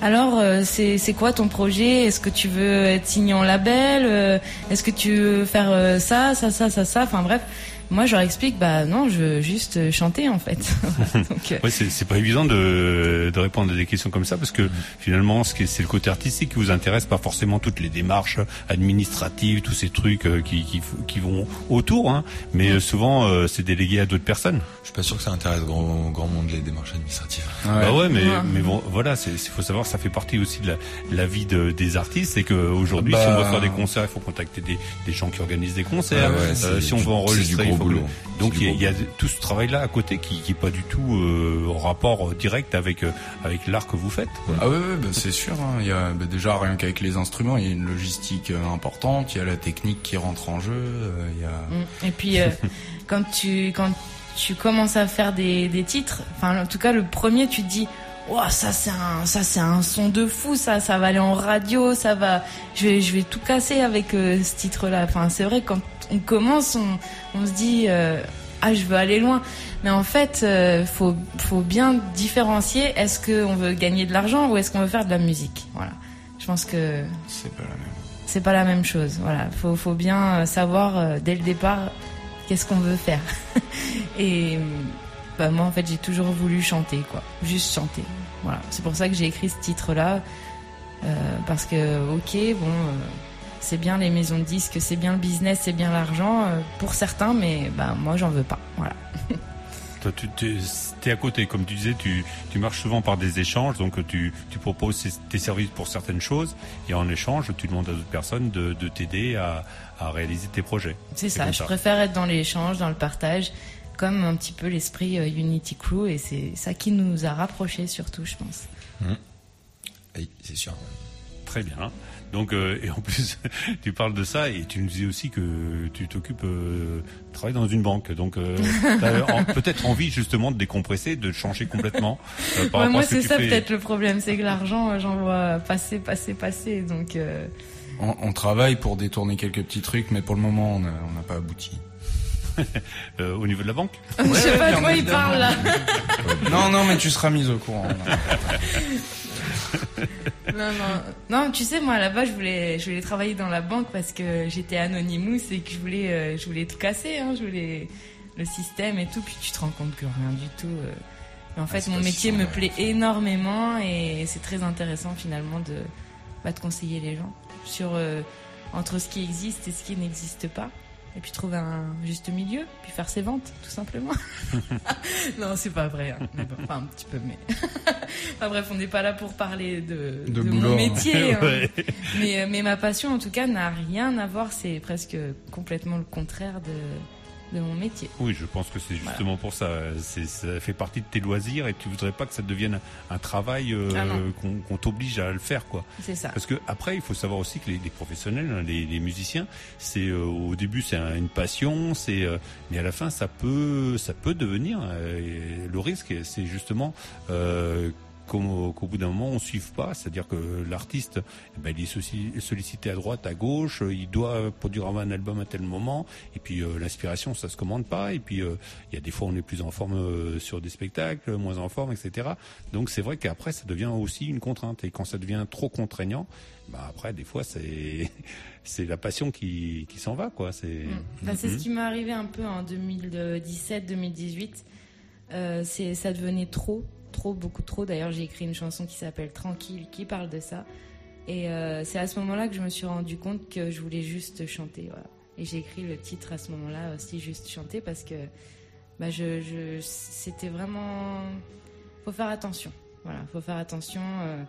alors, c'est quoi ton projet? Est-ce que tu veux être signé en label? Est-ce que tu veux faire ça, ça, ça, ça, ça? Enfin bref, moi je leur explique, bah non, je veux juste chanter en fait. *laughs* *laughs* Donc, euh, Ouais, c'est c'est pas évident de, de répondre à des questions comme ça parce que finalement, qui est- c'est le côté artistique qui vous intéresse, pas forcément toutes les démarches administratives, tous ces trucs euh, qui, qui, vont autour, hein, mais euh, souvent euh, c'est délégué à d'autres personnes. Je suis pas sûr que ça intéresse grand, grand monde les démarches administratives. Bah ouais, mais, mais bon, voilà, c'est c'est- faut savoir, ça fait partie aussi de la, la vie de, des artistes, c'est qu'aujourd'hui, Bah- si on veut faire des concerts, il faut contacter des, des gens qui organisent des concerts. Ouais, ouais, Euh, c'est si on veut enregistrer, il gros que- donc il y, a- y tout ce travail-là à côté qui, qui est pas du tout euh, en rapport euh, direct avec euh, avec l'art que vous faites. quoi. Ah ouais, ouais, bah, c'est sûr. hein. Il y a bah, déjà rien qu'avec les instruments, il y a une logistique euh, importante. Il y a la technique qui rentre en jeu. euh, Il y a. Mm. Et puis euh, *laughs* quand tu quand tu commences à faire des, des titres, enfin en tout cas le premier, tu te dis, Ouah, ça c'est un ça c'est un son de fou, ça ça va aller en radio, ça va, je vais je vais tout casser avec euh, ce titre-là. Enfin c'est vrai quand on commence, on on se dit euh, ah je veux aller loin, mais en fait euh, faut faut bien différencier. Est-ce que on veut gagner de l'argent ou est-ce qu'on veut faire de la musique Voilà. Je pense que C'est pas la même. c'est pas la même chose. Voilà, faut faut bien euh, savoir dès le départ qu'est-ce qu'on veut faire. *laughs* Et bah moi en fait j'ai toujours voulu chanter quoi, juste chanter. Voilà, c'est pour ça que j'ai écrit ce titre-là euh, parce que ok bon. euh, c'est bien les maisons de disques, c'est bien le business, c'est bien l'argent euh, pour certains, mais bah moi j'en veux pas. Voilà. *laughs* Toi, tu es à côté, comme tu disais, tu, tu marches souvent par des échanges, donc tu, tu proposes tes services pour certaines choses, et en échange, tu demandes à d'autres personnes de, de t'aider à, à réaliser tes projets. C'est ça, je préfère être dans l'échange, dans le partage, comme un petit peu l'esprit euh, Unity Crew, et c'est ça qui nous a rapprochés surtout, je pense. Oui, c'est sûr. Très bien. Donc, euh, et en plus, *laughs* tu parles de ça et tu nous dis aussi que tu t'occupes, euh, tu travailles dans une banque. Donc, euh, *laughs* en- peut-être envie justement de décompresser, de changer complètement. euh, par Ouais, rapport moi, à ce que c'est ça fais. peut-être le problème, c'est que l'argent, j'en vois passer, passer, passer. Donc, euh, On, on travaille pour détourner quelques petits trucs, mais pour le moment, on n'a pas abouti. *laughs* Euh, au niveau de la banque *laughs* je sais pas de quoi il parle là. *laughs* Non, non, mais tu seras mise au courant. non, non, non, tu sais, moi là-bas, je voulais, je voulais travailler dans la banque parce que j'étais anonymous et que je voulais, euh, je voulais tout casser. Hein, je voulais le système et tout. Puis tu te rends compte que rien du tout. euh. Mais en fait, c'est mon métier me plaît énormément et c'est très intéressant finalement de, bah, de conseiller les gens sur euh, entre ce qui existe et ce qui n'existe pas. Et puis trouver un juste milieu, puis faire ses ventes, tout simplement. *laughs* non, c'est pas vrai. hein. Mais bon, Enfin, un petit peu, mais. *laughs* enfin bref, on n'est pas là pour parler de, De de boulot, mon métier. hein. *laughs* Mais, mais ma passion, en tout cas, n'a rien à voir. C'est presque complètement le contraire de, de mon métier. Oui, je pense que c'est justement pour ça. C'est, ça fait partie de tes loisirs et tu voudrais pas que ça devienne un travail euh, Ah qu'on, t'oblige à le faire, quoi. C'est ça. Parce que après, il faut savoir aussi que les, les professionnels, hein, les, les musiciens, c'est euh, au début c'est un- une passion, c'est euh, mais à la fin ça peut ça peut devenir euh, le risque, c'est justement euh, qu'au bout d'un moment on suive pas, c'est-à-dire que l'artiste, eh ben, il est sollici- sollicité à droite, à gauche, euh, il doit produire un album à tel moment, et puis euh, l'inspiration ça se commande pas, et puis euh, il y a des fois on est plus en forme euh, sur des spectacles, moins en forme, etc. Donc c'est vrai qu'après ça devient aussi une contrainte, et quand ça devient trop contraignant, bah après des fois c'est *laughs* c'est la passion qui, qui s'en va quoi. C'est c'est Mhm. ce qui m'est arrivé un peu en 2017-2018. Euh, c'est, ça devenait trop, trop, beaucoup trop. D'ailleurs, j'ai écrit une chanson qui s'appelle Tranquille, qui parle de ça. Et euh, c'est à ce moment-là que je me suis rendu compte que je voulais juste chanter. Et j'ai écrit le titre à ce moment-là aussi, juste chanter, parce que bah, je, c'était vraiment. Faut faire attention. Voilà, faut faire attention. euh,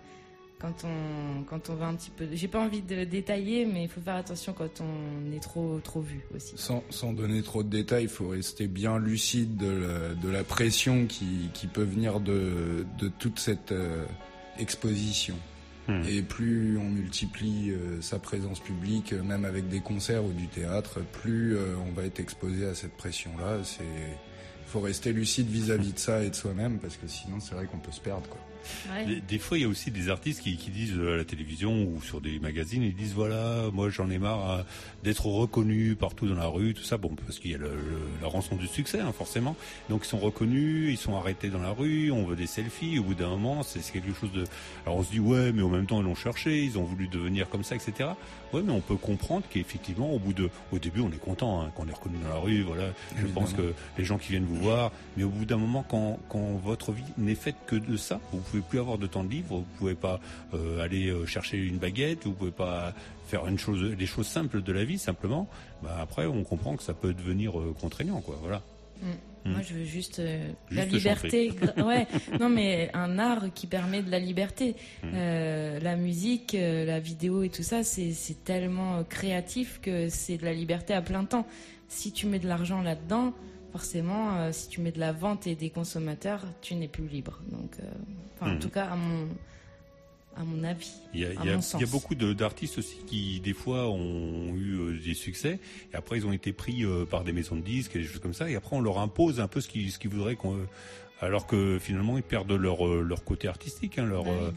quand on, quand on va un petit peu. J'ai pas envie de détailler, mais il faut faire attention quand on est trop, trop vu aussi. Sans, sans donner trop de détails, il faut rester bien lucide de la, de la pression qui, qui peut venir de, de toute cette euh, exposition. Et plus on multiplie euh, sa présence publique, euh, même avec des concerts ou du théâtre, plus euh, on va être exposé à cette pression-là. C'est, faut rester lucide vis-à-vis de ça et de soi-même, parce que sinon c'est vrai qu'on peut se perdre, quoi. Des, des fois, il y a aussi des artistes qui, qui disent à la télévision ou sur des magazines, ils disent voilà, moi j'en ai marre euh, d'être reconnu partout dans la rue, tout ça. Bon, parce qu'il y a le- le- la rançon du succès, hein, forcément. Donc ils sont reconnus, ils sont arrêtés dans la rue, on veut des selfies. Au bout d'un moment, c'est c'est quelque chose de. Alors on se dit ouais, mais en même temps ils l'ont cherché, ils ont voulu devenir comme ça, etc. Ouais, mais on peut comprendre qu'effectivement, au bout de, au début, on est content hein, qu'on est reconnu dans la rue. Voilà, je pense que les gens qui viennent vous voir, mais au bout d'un moment, quand, quand votre vie n'est faite que de ça, vous pouvez plus avoir de temps de libre, vous pouvez pas euh, aller euh, chercher une baguette, vous pouvez pas faire une chose, les choses simples de la vie simplement. Bah après, on comprend que ça peut devenir euh, contraignant, quoi. Voilà. Mm. Mm. Moi, je veux juste, euh, la liberté. *laughs* ouais, non, mais un art qui permet de la liberté. Mm. Euh, la musique, euh, la vidéo et tout ça, c'est tellement créatif que c'est de la liberté à plein temps. Si tu mets de l'argent là-dedans, forcément, euh, si tu mets de la vente et des consommateurs, tu n'es plus libre. Donc, euh, en Mm. tout cas, à mon, à mon avis. Il y a, à il y a- mon il y a sens. beaucoup d'artistes aussi qui, des fois, ont eu euh, des succès et après ils ont été pris euh, par des maisons de disques et des choses comme ça et après on leur impose un peu ce qu'ils ce qu'ils voudraient qu'on alors que finalement ils perdent leur leur côté artistique, hein, leur Ah euh,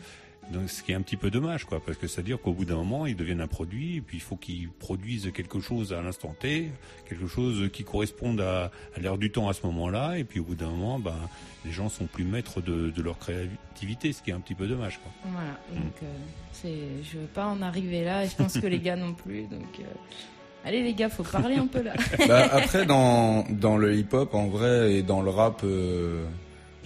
donc, ce qui est un petit peu dommage, quoi, parce que c'est-à-dire qu'au bout d'un moment, ils deviennent un produit, et puis il faut qu'ils produisent quelque chose à l'instant T, quelque chose qui corresponde à, à l'ère du temps à ce moment-là, et puis au bout d'un moment, ben, les gens sont plus maîtres de, de leur créativité, ce qui est un petit peu dommage, quoi. Voilà. Mm. Donc, euh, c'est, je veux pas en arriver là. Et je pense que les gars non plus. Donc, euh, allez les gars, faut parler un peu là. *laughs* Bah, après, dans, dans le hip-hop, en vrai, et dans le rap, euh,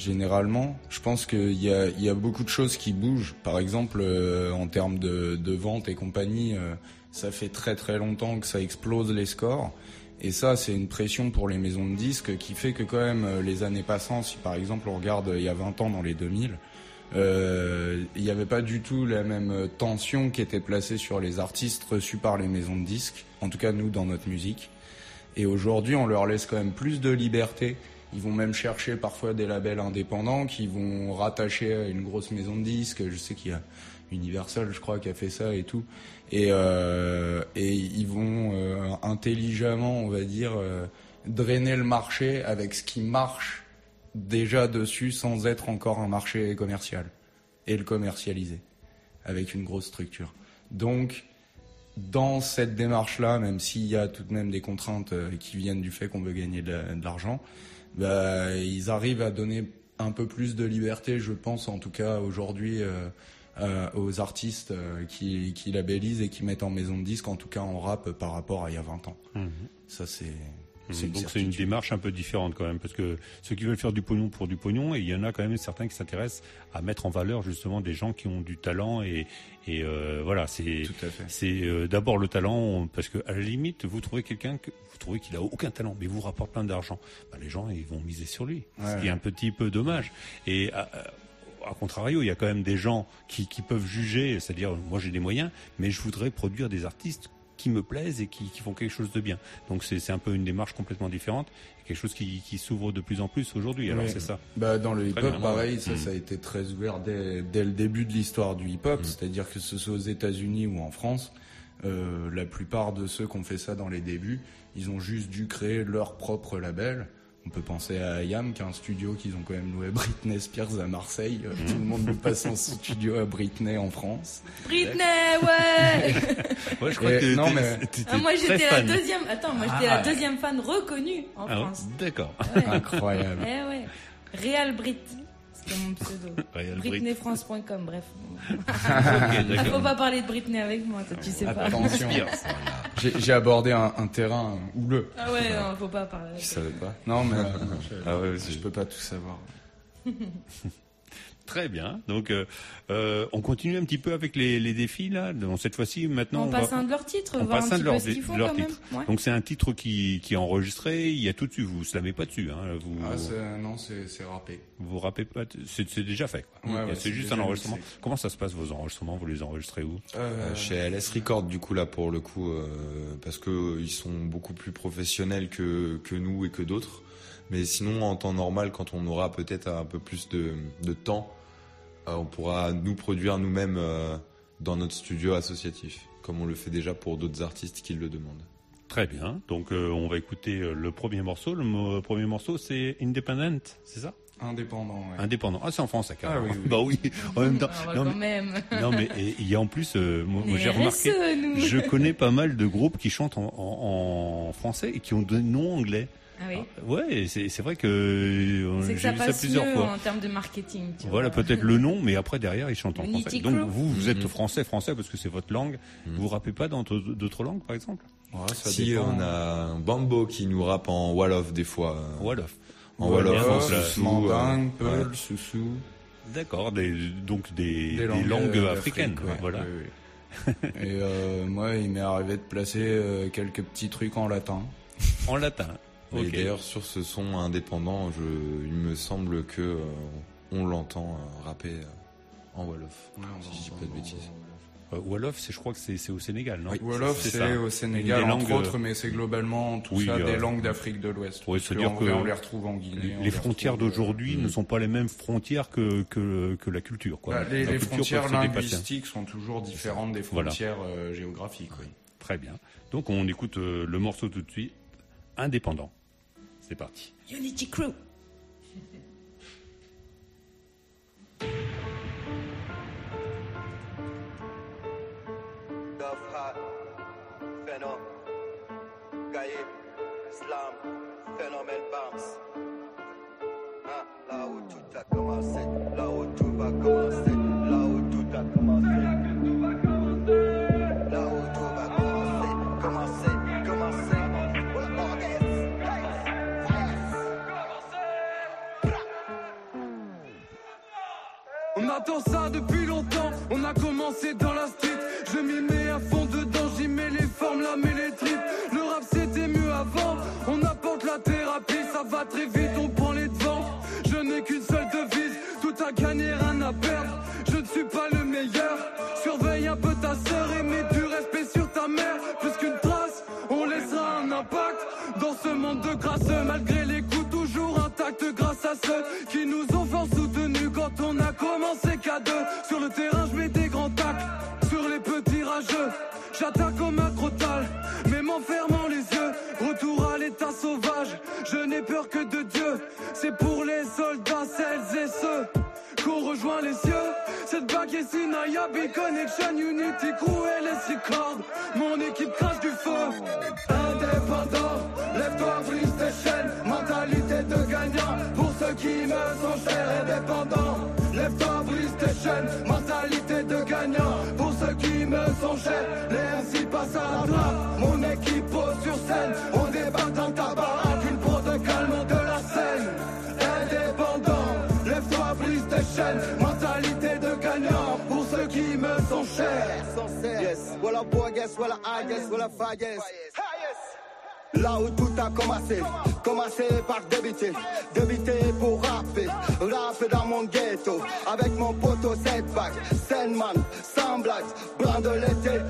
généralement, je pense qu'il y a, beaucoup de choses qui bougent. Par exemple, euh, en termes de, de vente et compagnie, euh, ça fait très très longtemps que ça explose les scores. Et ça, c'est une pression pour les maisons de disques qui fait que quand même, euh, les années passant, si par exemple on regarde il y a 20 ans dans les 2000, euh, il n'y avait pas du tout la même tension qui était placée sur les artistes reçus par les maisons de disques, en tout cas nous dans notre musique. Et aujourd'hui, on leur laisse quand même plus de liberté. Ils vont même chercher parfois des labels indépendants qui vont rattacher à une grosse maison de disques. Je sais qu'il y a Universal, je crois, qui a fait ça et tout. Et, euh, ils vont euh, intelligemment, on va dire, euh, drainer le marché avec ce qui marche déjà dessus sans être encore un marché commercial et le commercialiser avec une grosse structure. Donc, dans cette démarche-là, même s'il y a tout de même des contraintes qui viennent du fait qu'on veut gagner de l'argent, bah, ils arrivent à donner un peu plus de liberté, je pense, en tout cas aujourd'hui, euh, euh, aux artistes euh, qui, qui labellisent et qui mettent en maison de disque, en tout cas en rap, par rapport à il y a 20 ans. Mhm. Ça, c'est. C'est une Donc c'est une démarche un peu différente quand même, parce que ceux qui veulent faire du pognon pour du pognon, et il y en a quand même certains qui s'intéressent à mettre en valeur justement des gens qui ont du talent et, et euh, voilà, c'est c'est euh, d'abord le talent, parce que à la limite, vous trouvez quelqu'un que vous trouvez qu'il a aucun talent, mais vous rapporte plein d'argent, bah, les gens ils vont miser sur lui, ce Ouais. qui est un petit peu dommage. Et à, à contrario, il y a quand même des gens qui, qui peuvent juger, c'est-à-dire moi j'ai des moyens, mais je voudrais produire des artistes qui me plaisent et qui, qui font quelque chose de bien. Donc c'est un peu une démarche complètement différente, quelque chose qui, qui s'ouvre de plus en plus aujourd'hui. Alors Oui. c'est ça. Bah, dans le hip-hop, pareil, ça, Mhm. ça a été très ouvert dès, dès le début de l'histoire du hip-hop. C'est-à-dire que ce soit aux États-Unis ou en France, euh, la plupart de ceux qui ont fait ça dans les débuts, ils ont juste dû créer leur propre label. On peut penser à IAM, qui a un studio qu'ils ont quand même loué Britney Spears à Marseille. Euh, Tout le monde nous passe son studio à Britney en France. Britney, ouais *laughs* Ouais, je crois Et- que non, mais- Ah, Moi j'étais la deuxième. Attends, moi j'étais Ah. la deuxième fan reconnue en Ah, France. D'accord. Ouais. Incroyable. Eh ouais. Real Brit, c'était mon pseudo. *laughs* BritneyFrance.com, bref. Ok, d'accord. Faut pas parler de Britney avec moi, toi, tu sais pas. Attention. J'ai abordé un, un terrain houleux. Ah ouais, non, faut pas parler. Je savais pas? Non, mais euh, je, Ah ouais, je peux pas tout savoir. *laughs* Très bien. Donc, euh, euh, on continue un petit peu avec les, les défis là. Donc, cette fois-ci, maintenant, On va- passe un de leurs titres, on voir passe un de leurs, de titres. Ouais. Donc, c'est un titre qui, qui est enregistré. Il y a tout dessus. Vous slamez pas dessus. Hein. Vous, Ah, c'est- non, c'est râpé. vous rappez pas. C'est c'est déjà fait. Quoi. Ouais, ouais, c'est juste un enregistrement. mixé. Comment ça se passe vos enregistrements? Vous les enregistrez où? Euh, chez LS Record du coup là pour le coup euh, parce que ils sont beaucoup plus professionnels que que nous et que d'autres. Mais sinon en temps normal quand on aura peut-être un peu plus de de temps, euh, on pourra nous produire nous-mêmes euh, dans notre studio associatif comme on le fait déjà pour d'autres artistes qui le demandent. Très bien. Donc, euh, on va écouter le premier morceau. Le premier morceau, c'est Independent, c'est ça? Indépendant, ouais. Indépendant. Ah, c'est en français, carrément. Ah oui, oui. *laughs* Bah oui. En même temps. *laughs* Ah, non, mais, même. *laughs* non, mais et il y a en plus, euh, moi, j'ai remarqué, nous. je connais pas mal de groupes qui chantent en, en- en français et qui ont des noms anglais. Ah oui. Ouais, et c'est c'est vrai que euh, j'ai ça vu ça passe plusieurs mieux fois. en termes de marketing. Tu Voilà peut-être le nom, mais après derrière ils chantent en français. Donc vous, vous êtes Mhm. français, français parce que c'est votre langue. Vous rappez pas dans d'autres langues, par exemple? Ça si dépend. on a un Bambo qui nous rappe en Wolof des fois. Wolof. En Wolof, en Soussou, euh, ouais. Peul, Soussou. D'accord, des, donc des, Des des langues, euh, africaines. ouais. voilà. Oui, oui. *laughs* Et euh, moi, il m'est arrivé de placer euh, quelques petits trucs en latin. En latin. Et d'ailleurs sur ce son indépendant, je, il me semble que euh, on l'entend euh, rapper euh, en Wolof. si je dis pas de bêtises. Euh, Wolof, c'est, je crois que c'est, c'est au Sénégal, non? Wolof, c'est au Sénégal, des entre langues, autres, mais c'est globalement tout oui, ça euh, des langues d'Afrique de l'Ouest. Ouais, Parce c'est-à-dire qu'en que on les retrouve en Guinée. les, on les frontières euh, d'aujourd'hui ne sont pas les mêmes frontières que, que, que la culture. Quoi. bah, les, La les culture frontières linguistiques sont toujours différentes des Voilà. frontières euh, géographiques. oui. Très bien. Donc on écoute euh, le morceau tout de suite. Indépendant. C'est parti. Unity Crew. Dans la street. Je m'y mets à fond dedans, j'y mets les formes, la mets les tripes. Le rap c'était mieux avant, on apporte la thérapie, ça va très vite, on prend les devants. Je n'ai qu'une seule devise, tout à gagner, rien à perdre. Je ne suis pas le meilleur, surveille un peu ta sœur et mets du respect sur ta mère. Plus qu'une trace, on laissera un impact dans ce monde de grâce, malgré les coups toujours intacts grâce à ceux qui nous peur que de Dieu. C'est pour les soldats, celles et ceux qu'on rejoint les cieux. Cette bague est Sinaya, Connection, Unity Crew et les Record. Mon équipe crache du feu. Indépendant, lève-toi, brise tes chaînes. Mentalité de gagnant pour ceux qui me sont chers. Indépendant, lève-toi, brise tes chaînes. Mentalité de gagnant pour ceux qui me sont chers. Les MC passent à la me sont chers. Yes, voilà boy, yes, voilà I, yes, voilà fa, yes. Là où tout a commencé, commencé par débiter, débiter pour rapper, rapper dans mon ghetto, avec mon poteau setback, Sandman, sans blague, blanc de l'été,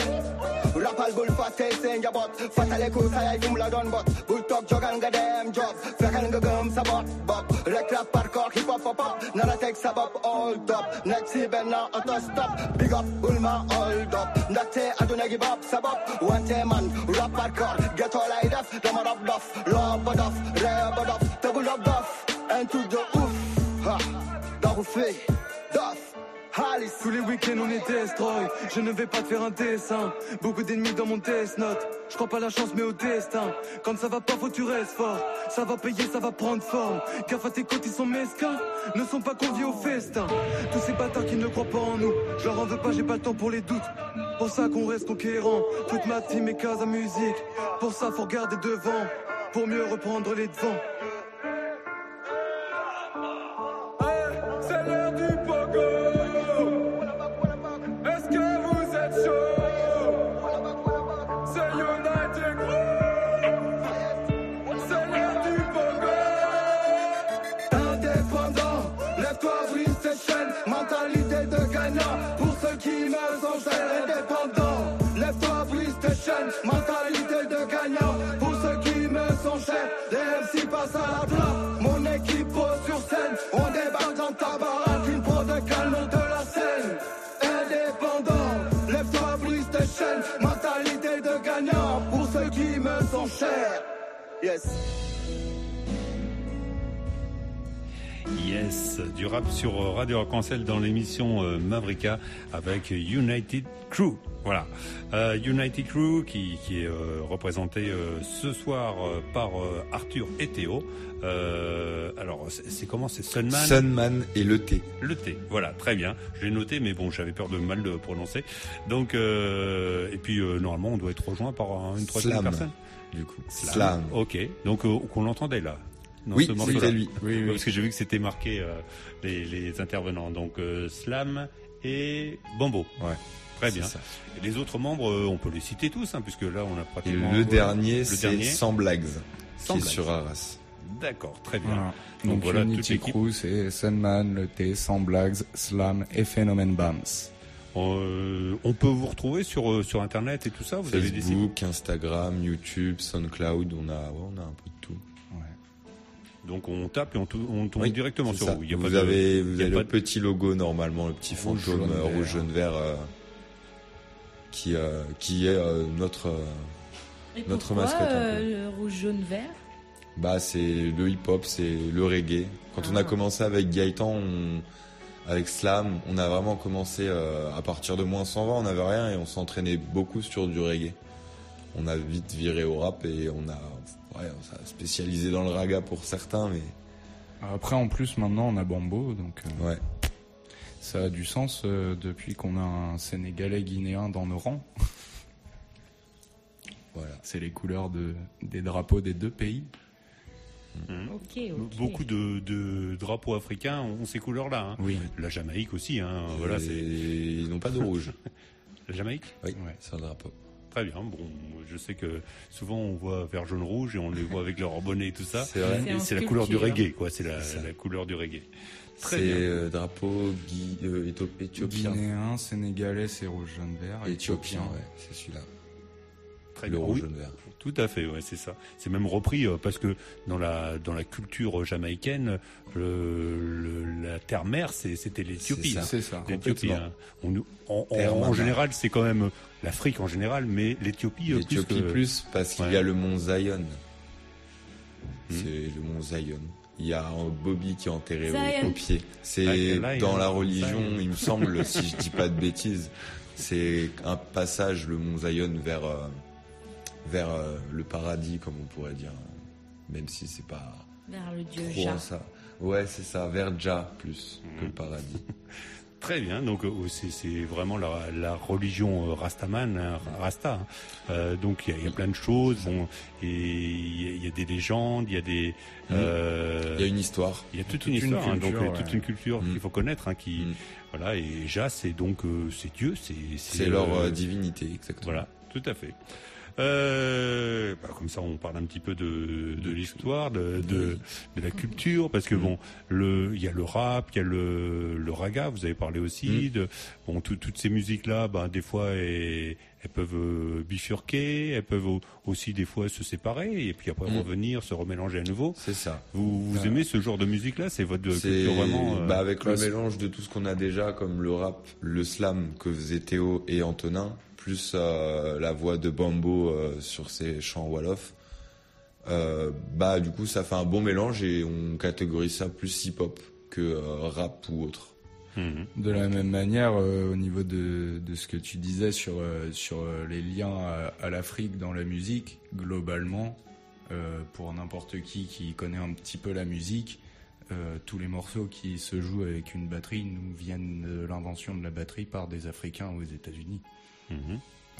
Rap al bull fat tail saying your butt. Fat ale ko say fum la don bot. Bull talk jog and goddamn job. Flekan go gum sa bot bop. Rek rap parkour hip hop pop up. Nara tek sa all up. Next ben na auto stop. Big up ulma all up. Ndate aduna sa bop. One day man rap. Get all I def. Ramadabdaf, Rabadaf, Rabadaf, Tabulabdaf, and to the oof, ha, Darufé, Daf. Tous les week-ends on est destroy Je ne vais pas te faire un dessin. Beaucoup d'ennemis dans mon test note. Je crois pas à la chance mais au destin. Quand ça va pas faut tu restes fort. Ça va payer ça va prendre forme. Gaffe à tes côtes ils sont mesquins. Ne sont pas conviés au festin. Tous ces bâtards qui ne croient pas en nous. Je leur en veux pas j'ai pas le temps pour les doutes. Pour ça qu'on reste conquérant. Toute ma team est case à musique. Pour ça faut regarder devant. Pour mieux reprendre les devants yes. Yes, du rap sur euh, Radio Arc-en-Ciel dans l'émission euh, Mavrika avec United Crew. Voilà, Euh, United Crew qui, qui est euh, représenté euh, ce soir euh, par euh, Arthur et Théo. Euh, alors c'est comment? C'est Sunman? Sunman et le T. Le T, voilà, très bien. Je l'ai noté, mais bon, j'avais peur de mal le prononcer. Donc, euh, et puis euh, normalement, on doit être rejoint par un- une troisième Slam, personne. Du coup. Slam. Slam. Ok, donc euh, qu'on l'entendait là. dans Oui, c'était lui. Ouais, Parce que j'ai vu que c'était marqué euh, les, les intervenants. Donc euh, Slam et Bambo. Ouais. Très bien. ça. Et les autres membres, euh, on peut les citer tous, hein, puisque là, on a Et pratiquement. le voilà. dernier, Le c'est dernier. Sans Blagues, Sans qui est sur Arras. D'accord, très bien. Voilà. Donc, Donc, voilà Unity. Crew, c'est Sunman, le T, Sans Blagues, Slam et Phénomène Bams. Euh, on peut vous retrouver sur euh, sur internet et tout ça. Vous avez des sites Facebook, Instagram, YouTube, SoundCloud, on a, ouais, on a un peu de tout. Donc on tape et on, tombe Oui, directement sur ça. vous. Il y a vous pas avez, il vous y a avez pas le de- petit logo normalement, le petit Rouge, fantôme jaune, euh, rouge, jaune, vert, euh, qui, euh, qui est euh, notre, euh, Et notre pourquoi, mascotte. un peu. euh, le rouge, jaune, vert? Bah, c'est le hip-hop, c'est le reggae. Quand on a Ah. commencé avec Gaëtan, on- avec Slam, on a vraiment commencé euh, à partir de moins 120, on n'avait rien et on s'entraînait beaucoup sur du reggae. On a vite viré au rap et on a, ouais, on s'est spécialisé dans le raga pour certains, mais Après, en plus, maintenant, on a Bambo, donc euh, ouais. ça a du sens euh, depuis qu'on a un Sénégalais guinéen dans nos rangs. Voilà. C'est les couleurs de, des drapeaux des deux pays. Ok. Beaucoup de, de drapeaux africains ont ces couleurs-là. hein. Oui. La Jamaïque aussi. Hein. Voilà, c'est ils n'ont pas de rouge. *laughs* la Jamaïque? Oui, Ouais. sur le drapeau. Très bien. Bon, je sais que souvent on voit vert, jaune, rouge et on les voit avec leur bonnet et tout ça. C'est vrai. C'est Et en c'est la couleur du reggae, quoi. C'est la, C'est couleur du reggae. Très C'est bien. euh, drapeau gui, euh, éthiop- éthiopien. Guinéen, Sénégalais, c'est rouge, jaune, vert. Éthiopien, ouais, c'est celui-là. Très Le bien. rouge, Oui, vert. Tout à fait, ouais, c'est ça. C'est même repris euh, parce que dans la dans la culture jamaïcaine, le, le- la terre mère, c'était l'Éthiopie. C'est ça. hein. L'Éthiopie. hein. En, général, c'est quand même l'Afrique en général, mais l'Éthiopie euh, plus L'Éthiopie que- plus, parce qu'il Ouais. y a le mont Zion. Hmm. C'est le mont Zion. Il y a un Bobby qui est enterré au, pied. C'est a lion, dans la religion, Zion. il me semble, si je dis pas de bêtises, c'est un passage, le mont Zion, vers, euh, vers euh, le paradis, comme on pourrait dire. Même si c'est pas Vers le dieu trop Jah. en ça. Ouais, c'est ça, vers Jah plus que Hmm. le paradis. *laughs* Très bien, donc euh, c'est c'est vraiment la, la religion euh, Rastaman, hein, Rasta. hein. Euh, donc il y, a- il y a plein de choses, bon, et il y, a- il y a des légendes, il y a des, euh, Il y a une histoire. il y a toute, toute une une histoire, hein, donc culture, toute ouais. une culture Mm. qu'il faut connaître, hein, qui, Mm. voilà, et Jah c'est donc euh, c'est Dieu, c'est C'est leur divinité, exactement. Voilà, tout à fait. Euh, bah, comme ça, on parle un petit peu de, de l'histoire, de, de, de la culture, parce que bon, le, il y a le rap, il y a le, le raga, vous avez parlé aussi Mhm. de, bon, tout- toutes ces musiques-là, bah, des fois, elles, elles peuvent euh, bifurquer, elles peuvent au- aussi des fois se séparer et puis après Mm. revenir, se remélanger à nouveau. C'est ça. Vous, vous aimez ce genre de musique-là? C'est votre culture vraiment euh, bah avec le mélange de tout ce qu'on a déjà, comme le rap, le slam que faisaient Théo et Antonin, plus euh, la voix de Bambo euh, sur ses chants Wolof. Euh, bah du coup ça fait un bon mélange et on catégorise ça plus hip-hop que euh, rap ou autre. De la même manière, euh, au niveau de, de ce que tu disais sur, euh, sur euh, les liens à, à l'Afrique dans la musique, globalement, euh, pour n'importe qui qui connaît un petit peu la musique, euh, tous les morceaux qui se jouent avec une batterie nous viennent de l'invention de la batterie par des Africains aux États-Unis.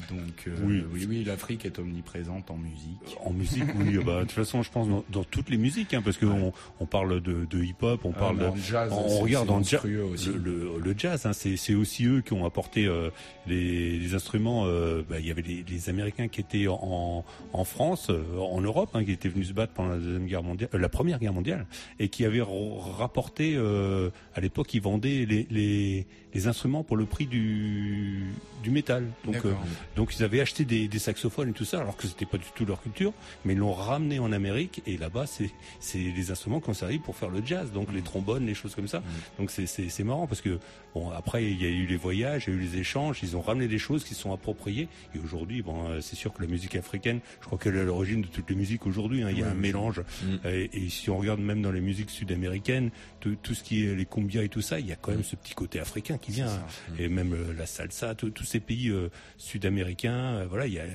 Donc euh, Oui. oui, oui, l'Afrique est omniprésente en musique. En musique, oui. *laughs* bah, de toute façon, je pense dans, dans toutes les musiques, hein, parce que on, on parle de, de hip-hop, on Ah, parle de, jazz, on regarde c'est en jazz, aussi. le, le, le jazz, hein, c'est aussi eux qui ont apporté euh, les, les instruments. euh, bah, Il y avait les, les Américains qui étaient en, en France, euh, en Europe, hein, qui étaient venus se battre pendant la deuxième guerre mondiale, euh, la première guerre mondiale, et qui avaient rapporté. euh, à l'époque, ils vendaient les, les, les instruments pour le prix du du métal. Donc, euh, donc ils avaient acheté des, des saxophones et tout ça, alors que c'était pas du tout leur culture, mais ils l'ont ramené en Amérique et là-bas c'est c'est les instruments qui ont servi pour faire le jazz, donc les trombones, les choses comme ça. Donc c'est c'est c'est marrant parce que bon après il y a eu les voyages, il y a eu les échanges, ils ont ramené des choses qui sont appropriées et aujourd'hui bon euh, c'est sûr que la musique africaine, je crois qu'elle est à l'origine de toutes les musiques aujourd'hui. hein. il y a Ouais, un oui. mélange Mm. et, et si on regarde même dans les musiques sud-américaines, tout, tout ce qui est les cumbia et tout ça, il y a quand même ce petit côté africain qui vient. ça. Et même euh, la salsa, tous ces pays euh, sud-américains, euh, voilà, il y a.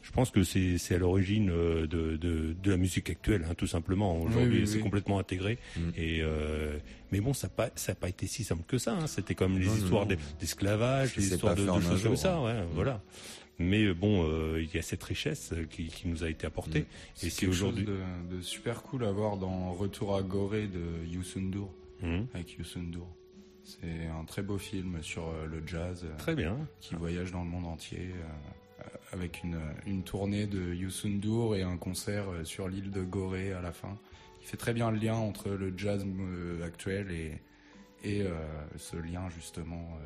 Je pense que c'est à l'origine de, de, de la musique actuelle, hein, tout simplement. Aujourd'hui, Oui, oui, c'est oui. complètement intégré. Mm. Et euh, mais bon, ça n'a pas ça a pas été si simple que ça. hein. C'était comme les Non, histoires d'esclavage, les histoires de, de choses comme ça. hein. Ouais, Mm. voilà. Mais bon, euh, il y a cette richesse qui, qui nous a été apportée. Et C'est aujourd'hui. chose de, super cool à voir dans Retour à Gorée de Youssou N'Dour, Mhm. avec Youssou N'Dour. C'est un très beau film sur euh, le jazz. euh, Très bien. Qui voyage dans le monde entier euh, avec une, une tournée de Youssou N'Dour et un concert sur l'île de Gorée à la fin. Il fait très bien le lien entre le jazz actuel et, et euh, ce lien justement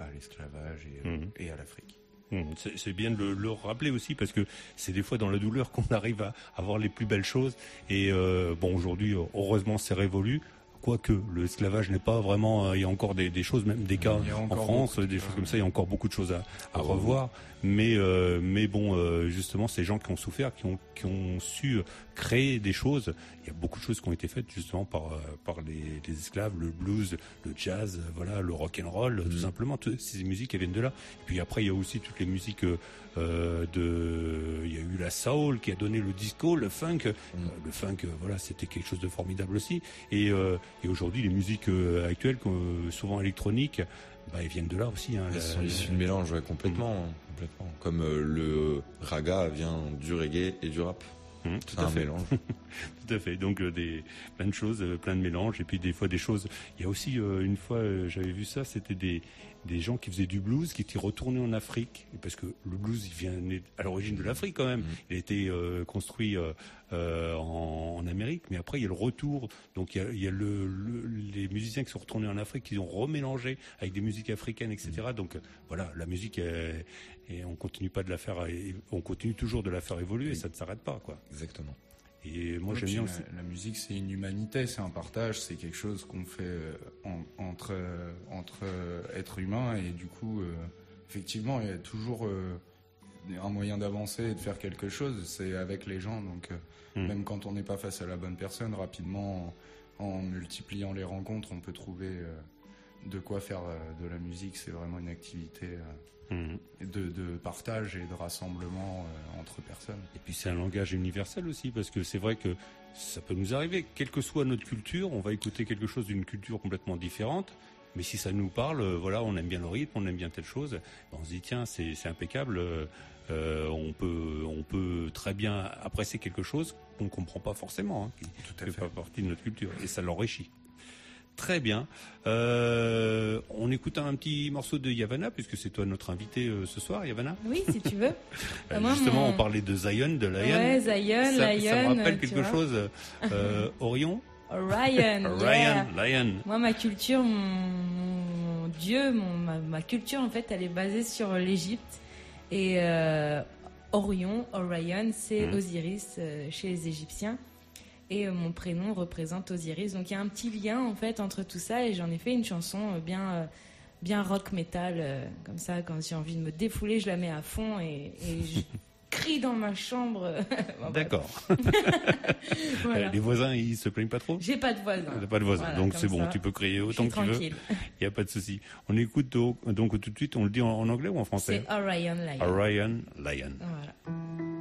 euh, à l'esclavage et, Mhm. et à l'Afrique. Hum, C'est bien de le, le rappeler aussi parce que c'est des fois dans la douleur *laughs* qu'on arrive à avoir les plus belles choses. Et euh, bon, aujourd'hui, heureusement, c'est révolu. Quoique l'esclavage n'est pas vraiment, euh, il y a encore des, des choses, même des cas en France, des choses comme ça. Il y a encore beaucoup de choses à, à revoir. Mais euh, mais bon, euh, justement, ces gens qui ont souffert, qui ont qui ont su créer des choses. Il y a beaucoup de choses qui ont été faites justement par euh, par les, les esclaves, le blues, le jazz, euh, voilà, le rock and roll, tout simplement. Toutes ces musiques elles viennent de là. Et puis après, il y a aussi toutes les musiques euh, de, il y a eu la soul qui a donné le disco, le funk. Euh, le funk, voilà, c'était quelque chose de formidable aussi. Et euh, et aujourd'hui, les musiques actuelles, souvent électroniques, bah, viennent de là aussi. Hein, Elles La- sont issues de mélange, ouais, complètement, hein, complètement. Comme euh, le raga vient du reggae et du rap. Hum, tout à fait. mélange. *laughs* tout à fait. Donc euh, des plein de choses, euh, plein de mélanges, et puis des fois des choses. Il y a aussi euh, une fois, j'avais vu ça, c'était des des gens qui faisaient du blues, qui étaient retournés en Afrique, parce que le blues, il vient à l'origine de l'Afrique quand même. Il a été construit en, en Amérique, mais après il y a le retour. Donc il y a, il y a le, le- les musiciens qui sont retournés en Afrique, qui ont remélangé avec des musiques africaines, etc. Donc euh, voilà, la musique, est- et on continue pas de la faire, on continue toujours de la faire évoluer, ça ne s'arrête pas, quoi. Exactement. Et moi Oui, j'aime bien la, aussi. la musique, c'est une humanité, c'est un partage, c'est quelque chose qu'on fait euh, en- entre euh, entre euh, êtres humains et du coup, euh, effectivement, il y a toujours euh, un moyen d'avancer et de faire quelque chose, c'est avec les gens. Donc, euh, Mm. même quand on n'est pas face à la bonne personne, rapidement, en, en multipliant les rencontres, on peut trouver euh, de quoi faire euh, de la musique. C'est vraiment une activité Mhm. de, de partage et de rassemblement euh, entre personnes. Et puis c'est un langage universel aussi, parce que c'est vrai que ça peut nous arriver, quelle que soit notre culture, on va écouter quelque chose d'une culture complètement différente. Mais si ça nous parle, euh, voilà, on aime bien le rythme, on aime bien telle chose, ben, on se dit tiens, c'est impeccable. euh, euh, on peut on peut très bien apprécier quelque chose qu'on ne comprend pas forcément, hein, qui ne fait pas partie de notre culture, et ça l'enrichit. Très bien. Euh, on écoute un petit morceau de Yavana, puisque c'est toi notre invité euh, ce soir, Yavana. Oui, si tu veux. Euh, *laughs* Bah, moi, Justement, mon- on parlait de Zion, de Lion. Ouais, Zion, ça, Ça Lion, me rappelle quelque chose. *laughs* Euh, Orion Orion. *laughs* Orion, yeah. Lion. Moi, ma culture, mon, mon dieu, mon, ma, ma culture, en fait, elle est basée sur l'Égypte. Et Orion, Orion, c'est Mhm. Osiris chez les Égyptiens. Et euh, mon prénom représente Osiris. Donc il y a un petit lien en fait entre tout ça et j'en ai fait une chanson euh, bien, euh, bien rock metal. comme ça, quand j'ai envie de me défouler, je la mets à fond et, et je *laughs* crie dans ma chambre. *laughs* Bon. D'accord. *laughs* Voilà. Les voisins, ils se plaignent pas trop? J'ai pas de voisins. Pas de voisins, Voilà, donc c'est bon, ça, tu peux crier autant que tu veux. Il n'y a pas de souci. On écoute donc, donc tout de suite, on le dit en, en anglais ou en français? C'est Orion Lion. Orion Lion. Voilà.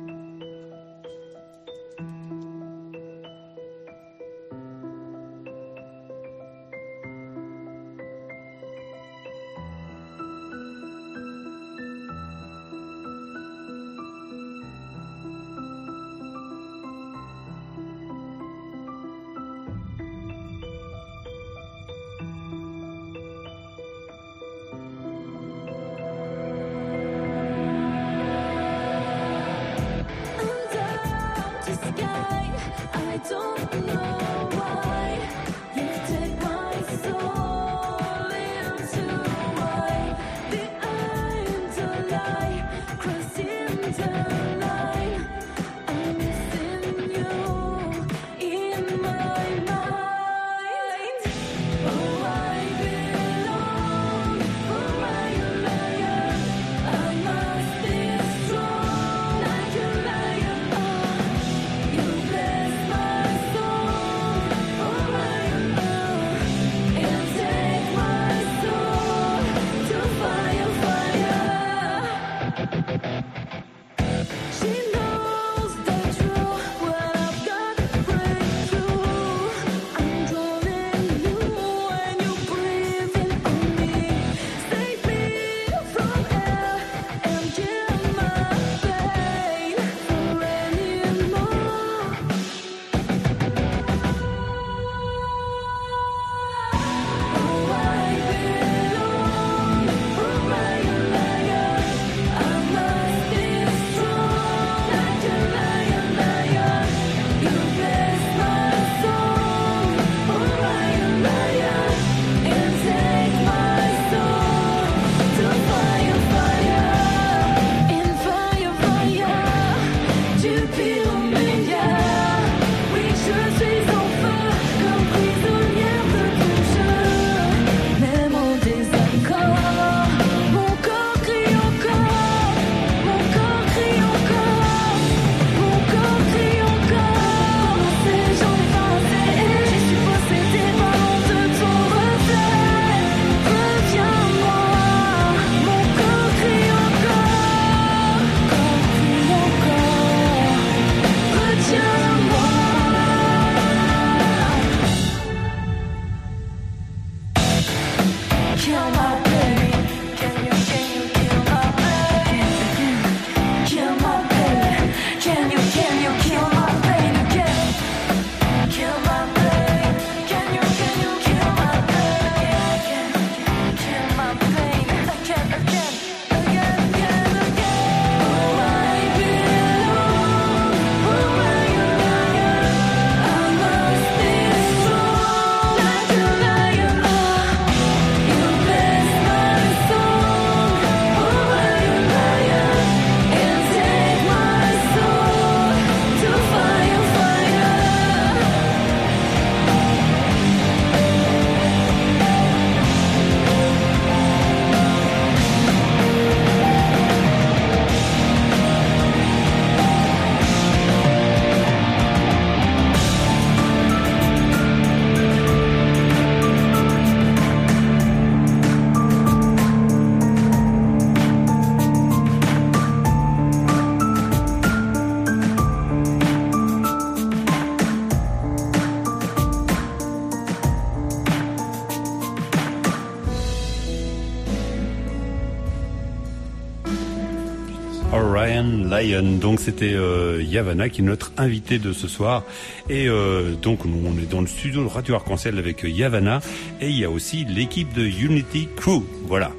Donc c'était euh, Yavana qui est notre invité de ce soir. Et euh, donc nous on est dans le studio de Radio Arc-en-Ciel avec euh, Yavana et il y a aussi l'équipe de Unity Crew. Voilà.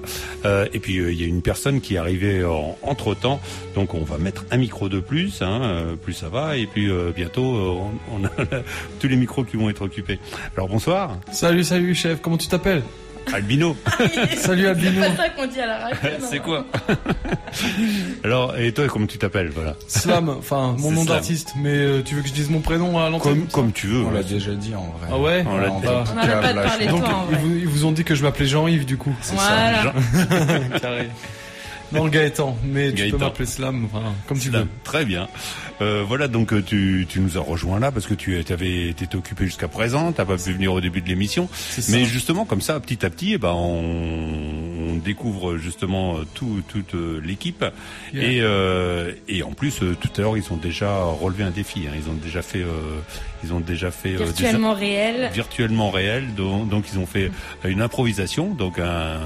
Euh, et puis euh, il y a une personne qui est arrivée entre temps. Donc on va mettre un micro de plus, hein, plus ça va. Et puis euh, bientôt euh, on, on a *laughs* tous les micros qui vont être occupés. Alors bonsoir. Salut, salut chef, comment tu t'appelles? Albino. *laughs* Salut, Albino. C'est pas ça qu'on dit à la radio. *laughs* C'est quoi? Alors, et toi, comment tu t'appelles Voilà. Slam, enfin mon C'est nom d'artiste, mais euh, tu veux que je dise mon prénom à l'antenne Comme, comme tu veux. On l'a déjà dit en vrai. Ah ouais On l'a dit. On n'arrête pas de parler de Donc toi en ils vrai. vous, ils vous ont dit que je m'appelais Jean-Yves du coup. Voilà. *laughs* Carré. Non Gaëtan, mais tu Gaëtan. peux m'appeler Slam, enfin, comme tu Slam. veux. Très bien. Euh, voilà, donc euh, tu, tu nous as rejoint là parce que tu avais été occupé jusqu'à présent, t'as pas pu venir au début de l'émission. ça. Mais justement, comme ça, petit à petit, eh ben, on découvre justement euh, tout, toute euh, l'équipe. Yeah. Et, euh, et en plus, euh, tout à l'heure, ils ont déjà relevé un défi. hein. Ils ont déjà fait, euh, ils ont déjà fait euh, des- Virtuellement réel. virtuellement réel. Donc, donc, ils ont fait euh, une improvisation, donc un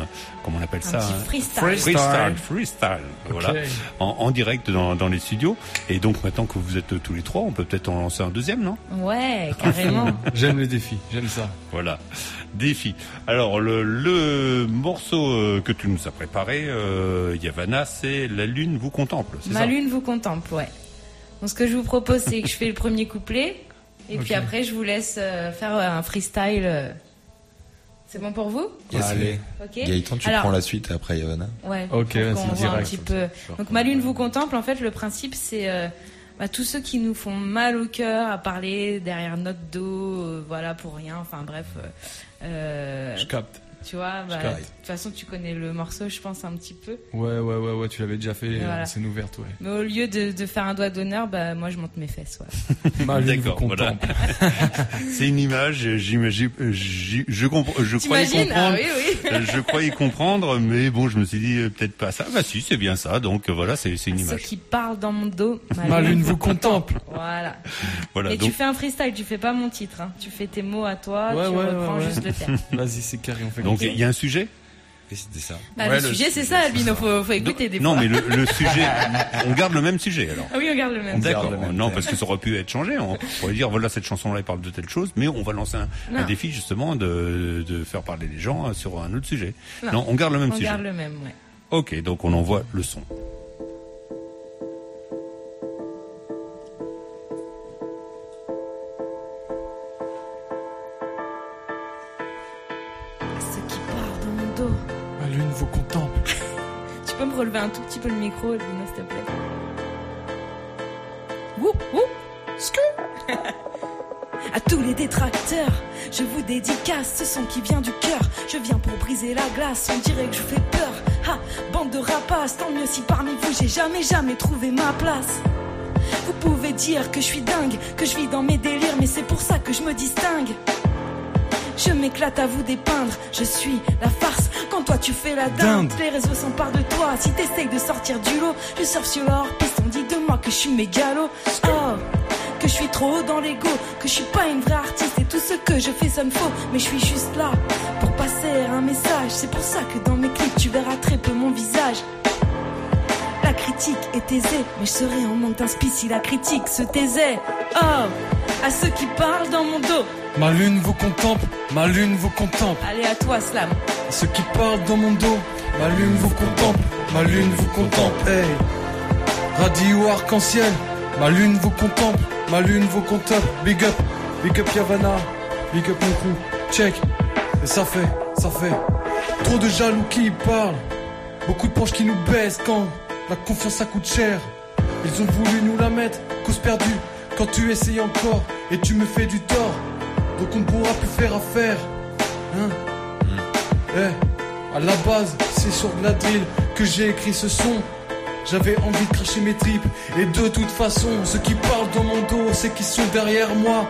comment on appelle Un ça petit hein freestyle. freestyle, freestyle, voilà, en, en direct dans, dans les studios. Et donc maintenant que vous êtes tous les trois, on peut peut-être en lancer un deuxième, non? Ouais, *laughs* carrément. J'aime les défis, j'aime ça. Voilà, défi. Alors le, le morceau euh, que tu nous as préparé, euh, Yavana, c'est La Lune vous contemple, Ma ça? Lune vous contemple, ouais. Donc ce que je vous propose, c'est que je fais le premier couplet, et puis après je vous laisse euh, faire euh, un freestyle. euh. C'est bon pour vous? Yes. Allez. Ok. Gaëtan, tu Alors- prends la suite et après Yavana. Ouais. Ok, un direct, petit peu. Donc ma lune vous contemple. En fait, le principe c'est euh, bah, tous ceux qui nous font mal au cœur à parler derrière notre dos, euh, voilà pour rien. Enfin bref. euh, Je capte. Tu vois, bah, de toute façon tu connais le morceau, je pense un petit peu. Ouais, ouais, ouais, ouais, tu l'avais déjà fait, Voilà. euh, scène ouverte, ouais. Mais au lieu de, de faire un doigt d'honneur, bah moi je monte mes fesses. *laughs* Vous D'accord, voilà. contemple. *laughs* C'est une image, j'imagine, j'y- je comprends, je croyais Ah comprendre. oui, oui. *laughs* Euh, je croyais comprendre, mais bon, je me suis dit euh, peut-être pas ça. Bah si, c'est bien ça. Donc euh, voilà, c'est c'est une Ceux image. qui parlent dans mon dos. Ma lune vous contemple. Voilà. Voilà. Et donc tu fais un freestyle, tu fais pas mon titre. hein. Tu fais tes mots à toi, Ouais, tu ouais, reprends ouais, ouais. juste le terme. Vas-y, c'est carré, on fait donc comme il y a un sujet. Et c'était ça. Bah, le, sujet, c'est ça, Albino. Faut, faut écouter des Non, fois. mais le, le *laughs* sujet, on garde le même sujet alors. Ah oui, on garde le même. D'accord. Non, parce que ça aurait pu être changé. On pourrait dire voilà cette chanson-là elle parle de telle chose, mais on va lancer un, défi justement de, de faire parler les gens euh, sur un autre sujet. Non. Non, on garde le même On sujet. garde le même, ouais. Ok, donc on envoie le son. Relever un tout petit peu le micro, s'il te plaît Wouh, wouh. *laughs* À tous les détracteurs, je vous dédicace ce son qui vient du cœur. Je viens pour briser la glace, on dirait que je vous fais peur. Ha, bande de rapaces, tant mieux si parmi vous j'ai jamais jamais trouvé ma place. Vous pouvez dire que je suis dingue, que je vis dans mes délires, mais c'est pour ça que je me distingue. Je m'éclate à vous dépeindre, je suis la farce. Quand toi tu fais la dinde, Dinde. les réseaux s'emparent de toi. Si t'essayes de sortir du lot, je surfe sur leur piste. On dit de moi que je suis mégalo. Oh, que je suis trop haut dans l'ego, que je suis pas une vraie artiste et tout ce que je fais sonne faux. Mais je suis juste là pour passer un message. C'est pour ça que dans mes clips tu verras très peu mon visage. La critique est aisée, mais je serais en manque si la critique se taisait. Oh, à ceux qui parlent dans mon dos. Ma lune vous contemple, ma lune vous contemple. Allez à toi, Slam. Ceux qui parlent dans mon dos, ma lune vous contemple, ma lune vous contemple. Hey, radio arc-en-ciel, ma lune vous contemple, ma lune vous contemple. Big up, big up Yavana, big up mon crew. Check, et ça fait, ça fait. Trop de jaloux qui parlent, beaucoup de proches qui nous baissent quand la confiance ça coûte cher. Ils ont voulu nous la mettre, cause perdue. Quand tu essayes encore et tu me fais du tort, donc on ne pourra plus faire affaire. Hein? Eh, à la base, c'est sur de la drill que j'ai écrit ce son. J'avais envie de cracher mes tripes. Et de toute façon, ceux qui parlent dans mon dos, c'est qui sont derrière moi.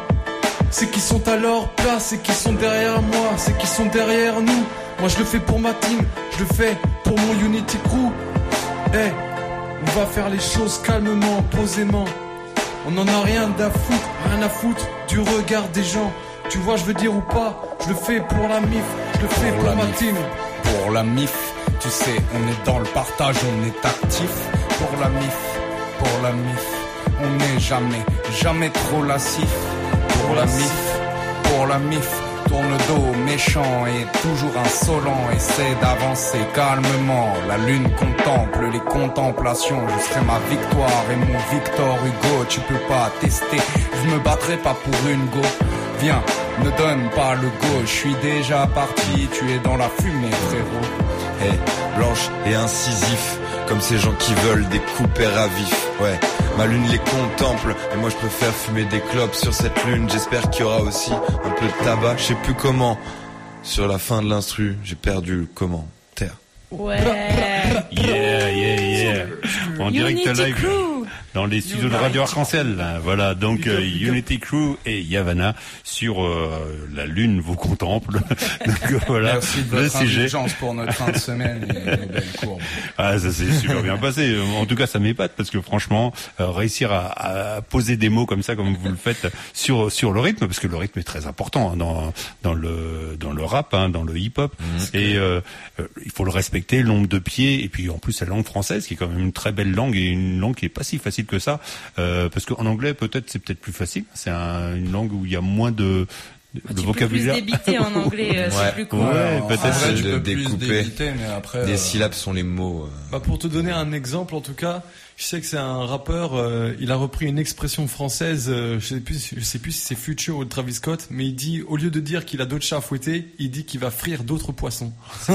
C'est qui sont à leur place, c'est qui sont derrière moi, c'est qui sont derrière nous. Moi je le fais pour ma team, je le fais pour mon Unity Crew. Eh, on va faire les choses calmement, posément. On en a rien à foutre, rien à foutre du regard des gens. Tu vois, je veux dire ou pas, je le fais pour la mif, je le fais pour, la ma mif. team. Pour la MIF, tu sais, on est dans le partage, on est actif. Pour la MIF, pour la MIF, on n'est jamais, jamais trop lassif. Pour la MIF, pour la MIF, tourne le dos méchant et toujours insolent. Essaie d'avancer calmement. La lune contemple les contemplations. Je serai ma victoire et mon Victor Hugo. Tu peux pas tester, je me battrai pas pour une go. Viens, Ne donne pas le go, je suis déjà parti, tu es dans la fumée frérot. Hey, blanche et incisif, comme ces gens qui veulent des coupers à vif. Ouais, ma lune les contemple, et moi je préfère fumer des clopes sur cette lune. J'espère qu'il y aura aussi un peu de tabac, je sais plus comment. Sur la fin de l'instru, j'ai perdu le commentaire. Ouais. Yeah, yeah, yeah. En direct Unity live. Crew. Dans les studios de Radio Arc-en-Ciel, là. voilà. Donc euh, Unity Crew et Yavana sur euh, la lune vous contemple. *laughs* donc euh, voilà Merci de le votre sujet. indulgence pour notre fin de semaine et nos belles *laughs* courbes. Ah, ça s'est super bien passé. En tout cas, ça m'épate parce que franchement, euh, réussir à, à poser des mots comme ça, comme vous le faites sur sur le rythme, parce que le rythme est très important hein, dans dans le dans le rap, hein, dans le hip-hop, et euh, euh, il faut le respecter, l'ombre de pied, et puis en plus la langue française, qui est quand même une très belle langue et une langue qui est pas si facile que ça, euh, parce qu'en anglais peut-être c'est peut-être plus facile. C'est un- une langue où il y a moins de de Tu peux vocabulaire. plus débiter en *laughs* anglais, euh, c'est plus cool. Ouais, Ouais, peut-être. de peux plus découper. débiter, mais après, Des euh, syllabes sont les mots. euh. Bah, pour te donner un exemple, en tout cas, je sais que c'est un rappeur. euh, il a repris une expression française. euh, je sais plus, je sais plus si c'est Future ou Travis Scott, mais il dit au lieu de dire qu'il a d'autres chats à fouetter, il dit qu'il va frire d'autres poissons. *laughs*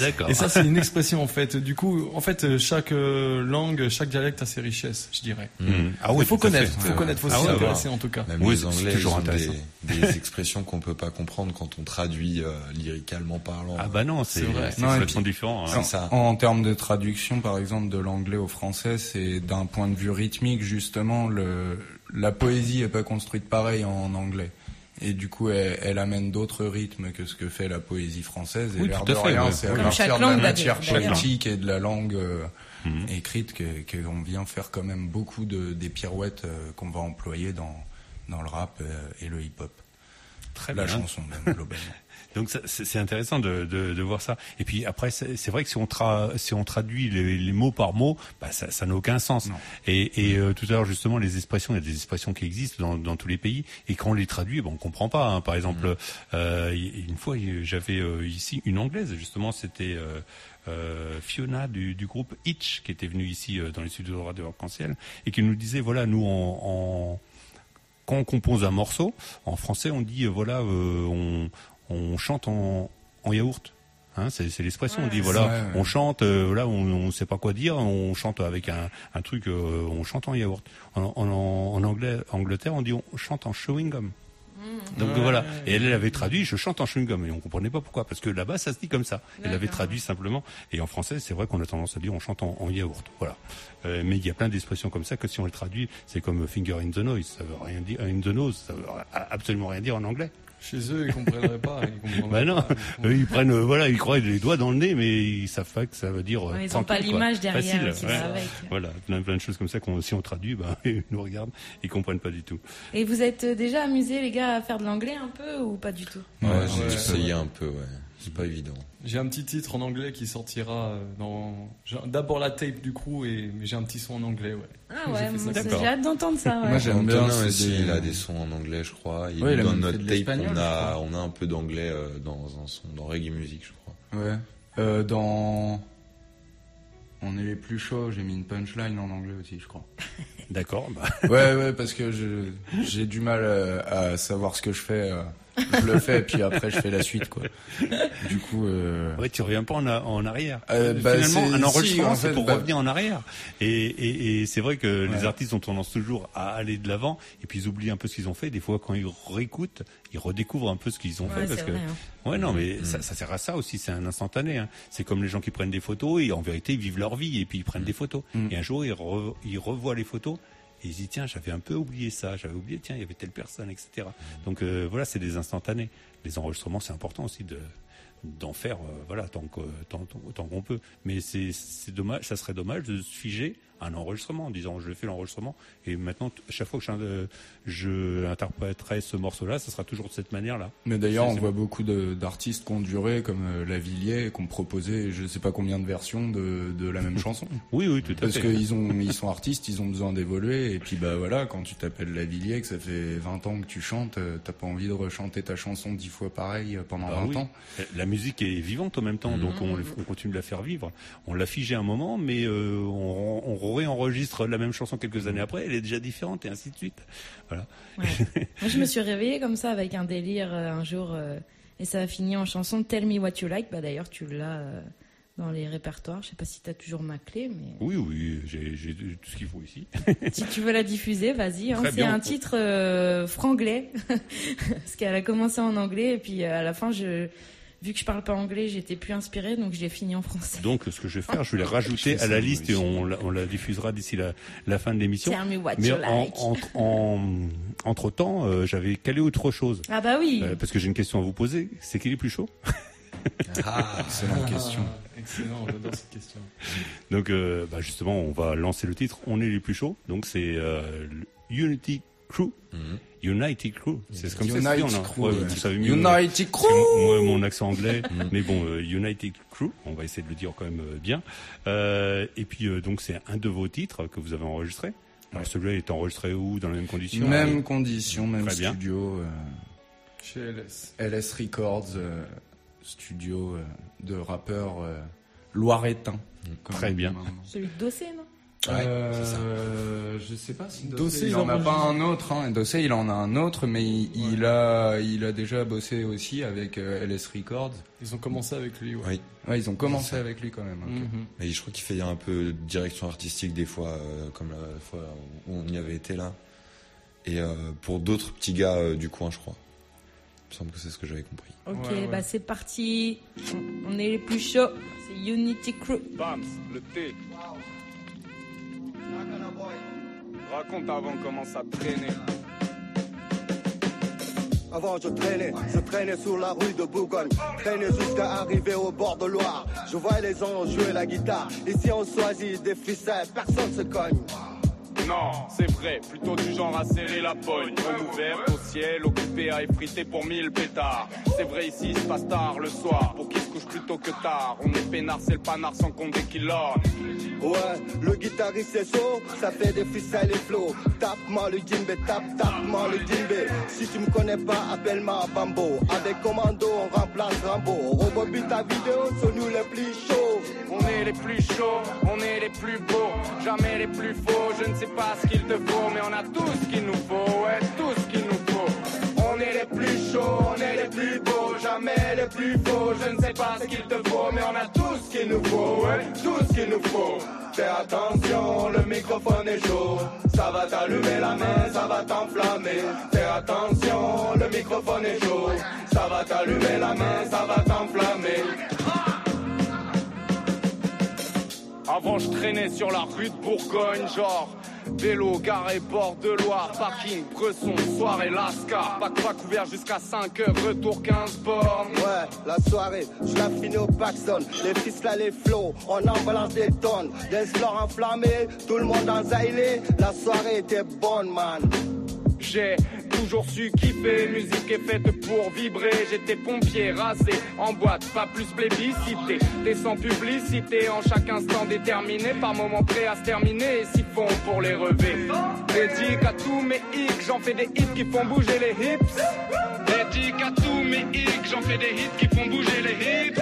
D'accord. Et ça, c'est une expression en fait. Du coup, en fait, euh, chaque euh, langue, chaque dialecte a ses richesses, je dirais. Mhm. Ah oui, il faut connaître, faut connaître, faut Ah s'y ouais, intéresser ouais. en tout cas. Même Oui, les c'est Anglais, toujours intéressant. des, des expressions qu'on peut pas comprendre quand on traduit euh, lyricalement parlant. Ah bah non, c'est vrai. c'est complètement différent. hein. C'est ça. En, en termes de traduction, par exemple, de l'anglais au français, c'est d'un point de vue rythmique, justement, le, la poésie est pas construite pareil en anglais. Et du coup, elle, elle amène d'autres rythmes que ce que fait la poésie française. Et Oui, l'air de fait, rien, ouais. c'est à partir de la matière poétique et de la langue euh, Mhm. écrite que- qu'on vient faire quand même beaucoup de, des pirouettes euh, qu'on va employer dans, dans le rap euh, et le hip-hop. Très la bien. chanson même, globalement. *laughs* Donc c'est intéressant de, de, de voir ça. Et puis après, c'est vrai que si on, tra si on traduit les, les mots par mot, bah, ça n'a aucun sens. Et, et euh, tout à l'heure justement, les expressions, il y a des expressions qui existent dans, dans tous les pays, et quand on les traduit, bon, on comprend pas. hein. Par exemple, euh, y- une fois, j'avais euh, ici une anglaise, justement, c'était euh, euh, Fiona du, du groupe Itch qui était venue ici euh, dans les studios de Radio Arc-en-Ciel et qui nous disait voilà, nous en, en quand on compose un morceau, en français, on dit euh, voilà, euh, on, on chante en, en yaourt. Hein, c'est c'est l'expression. on dit voilà, ouais. on chante, euh, là, on, on sait pas quoi dire, on chante avec un, un truc, euh, on chante en yaourt. En, en, en anglais, Angleterre, on dit on chante en chewing gum. Donc Ouais. voilà. Et elle, elle avait traduit, je chante en chewing gum. Et on comprenait pas pourquoi. Parce que là-bas, ça se dit comme ça. Elle avait traduit simplement. Et en français, c'est vrai qu'on a tendance à dire on chante en, en yaourt. Voilà. Euh, mais il y a plein d'expressions comme ça que si on les traduit, c'est comme finger in the nose. Ça veut rien dire, in the nose. Ça veut absolument rien dire en anglais. Chez eux, ils comprendraient pas. Ils comprendraient Bah non, pas. eux, ils prennent, euh, voilà, ils croient les doigts dans le nez, mais ils savent pas que ça veut dire. euh, Ouais, ils ont pas tranquille, quoi. l'image derrière Facile, qui ouais. va avec. Voilà, plein, plein de choses comme ça qu'on, si on traduit, bah, *laughs* ils nous regardent, ils comprennent pas du tout. Et vous êtes euh, déjà amusés, les gars, à faire de l'anglais un peu ou pas du tout? Ouais, Ouais, j'ai ouais. essayé un peu, ouais. C'est pas évident. J'ai un petit titre en anglais qui sortira euh, dans. D'abord la tape du crew et mais j'ai un petit son en anglais, ouais. Ah *laughs* ouais, j'ai hâte d'entendre ça. ouais. Moi, j'aime bien, aussi, des- il a des sons en anglais, je crois. Il Ouais, dans notre tape, on a, on a un peu d'anglais euh, dans un son, dans Reggae Music, je crois. Ouais. Euh, dans. On est les plus chauds, j'ai mis une punchline en anglais aussi, je crois. D'accord, bah, Ouais, ouais, parce que j'ai du mal à savoir ce que je fais. Euh, je le fais, puis après je fais la suite, quoi. Du coup. Euh... ouais, tu reviens pas en, en arrière. Euh, bah, Finalement, c'est- un si, enregistrement, en c'est fait, pour bah- revenir en arrière. Et, et, et c'est vrai que les artistes ont tendance toujours à aller de l'avant, et puis ils oublient un peu ce qu'ils ont fait. Des fois, quand ils réécoutent, ils redécouvrent un peu ce qu'ils ont Ouais, fait, parce c'est que. vrai, hein. Ouais, non, mais Mm. ça, ça sert à ça aussi. C'est un instantané. Hein. C'est comme les gens qui prennent des photos et en vérité ils vivent leur vie et puis ils prennent des photos. Mm. Et un jour ils, re- ils revoient les photos et ils se disent tiens j'avais un peu oublié ça, j'avais oublié tiens il y avait telle personne etc. Donc euh, voilà c'est des instantanés. Les enregistrements c'est important aussi de d'en faire euh, voilà tant que tant, tant- tant qu'on peut. Mais c'est dommage, ça serait dommage de se figer un enregistrement en disant je fais l'enregistrement et maintenant t- chaque fois que je, euh, interpréterai ce morceau-là, ça sera toujours de cette manière-là. Mais d'ailleurs, on voit beaucoup d'artistes qui ont duré, comme euh, Lavillier, qui ont proposé je sais pas combien de versions de, de la même *laughs* chanson. Oui, oui, tout à Parce fait. qu'ils ont, ils sont *laughs* artistes, ils ont besoin d'évoluer. Et puis bah voilà, quand tu t'appelles Lavillier, que ça fait 20 ans que tu chantes, euh, t'as pas envie de rechanter ta chanson dix fois pareil pendant Bah 20 oui. ans. La musique est vivante en même temps, donc on, on continue de la faire vivre. On l'a figé un moment, mais euh, on, on réenregistre la même chanson quelques années après, elle est déjà différente et ainsi de suite. Voilà. *laughs* Moi, je me suis réveillée comme ça avec un délire euh, un jour euh, et ça a fini en chanson Tell Me What You Like. Bah d'ailleurs, tu l'as euh, dans les répertoires. Je sais pas si tu as toujours ma clé, mais Oui, oui, j'ai tout ce qu'il faut ici. *laughs* si tu veux la diffuser, vas-y. hein. C'est un titre euh, franglais *laughs* parce qu'elle a commencé en anglais et puis à la fin, je vu que je parle pas anglais, j'étais plus inspirée, donc je l'ai fini en français. Donc, ce que je vais faire, je vais les rajouter à la liste et on, la- on la diffusera d'ici la, la fin de l'émission. Tell me what Mais you en, like. entre, en- entre-temps, euh, j'avais calé autre chose. Ah bah oui. Euh, parce que j'ai une question à vous poser. C'est qui les plus chauds Ah, excellente question. Excellent, j'adore cette question. Donc, euh, bah, justement, on va lancer le titre. On est les plus chauds. Donc, c'est euh, Crew. United Crew. C'est comme ça que United Crew, ouais, ouais. vous savez mieux. United Crew. Moi, mon accent anglais. *laughs* mais bon, euh, United Crew. On va essayer de le dire quand même euh, bien. Euh, et puis, euh, donc, c'est un de vos titres que vous avez enregistré. Alors, celui-là est enregistré où? Dans les mêmes conditions Même condition, même Très bien. studio. euh, Chez LS. LS Records, euh, studio euh, de rappeurs euh, loiretains. comme Très bien. Celui de Dossé, non? Ouais, Euh, c'est ça. je sais pas si Dossé, il en a pas un autre. Hein. Dossé, il en a un autre, mais il, il a, il a déjà bossé aussi avec euh, LS Records. Ils ont commencé avec lui, ouais. Oui. Ouais, ils ont commencé avec lui quand même. Mhm. Mais je crois qu'il fait un peu de direction artistique des fois, euh, comme la fois où on y avait été là. Et euh, pour d'autres petits gars euh, du coin, je crois. Il me semble que c'est ce que j'avais compris. Ok, Ouais, ouais. bah c'est parti. On, on est les plus chauds. C'est Unity Crew. Bams, le thé. Raconte avant comment ça traînait. Avant je traînais, je traînais sur la rue de Bourgogne, traînais jusqu'à arriver au bord de Loire. Je vois les gens jouer la guitare. Ici on choisit des ficelles, personne se cogne. Non, c'est vrai, plutôt du genre à serrer la pogne. Homme ouvert au ciel, occupé à effriter pour mille pétards. C'est vrai, ici il se passe tard le soir, pour qui se couche plutôt que tard. On est peinard, c'est le panard sans compter qui l'orne. Ouais, le guitariste c'est chaud, ça fait des ficelles et flots. Tape-moi le djembé, tape, tape-moi le djembé. Si tu me connais pas, appelle-moi Bambo. Avec commando, on remplace Rambo. Rebobine ta vidéo, sur nous les plus chauds. On est les plus chauds, on est les plus beaux, jamais les plus faux. Je ne sais pas ce qu'il te faut, mais on a tout ce qu'il nous faut, ouais, tout ce qu'il nous faut. On est les plus chauds, on est les plus beaux, jamais les plus faux. Je ne sais pas ce qu'il te faut, mais on a tout ce qu'il nous faut, ouais, tout ce qu'il nous faut. Fais attention, le microphone est chaud. Ça va t'allumer la main, ça va t'enflammer. Fais attention, le microphone est chaud. Ça va t'allumer la main, ça va t'enflammer. Avant je traînais sur la rue de Bourgogne, genre vélo, garé, bord de Loire, parking, Bresson, soirée, Lascar, pas couvert jusqu'à 5 heures, retour 15 bornes. Ouais, la soirée, je la finis au Paxson. Les fils là, les flots, on en balance des tonnes. Des fleurs enflammées, tout le monde en zaïlé. La soirée était bonne, man. J'ai toujours su kiffer, musique est faite pour vibrer. J'étais pompier, rasé, en boîte, pas plus plébiscité. T'es sans publicité, en chaque instant déterminé, par moment prêt à se terminer. Et si font pour les revêts. Dédique à tous mes hicks, j'en fais des hits qui font bouger les hips. Dédique à tous mes hicks, j'en fais des hits qui font bouger les hips.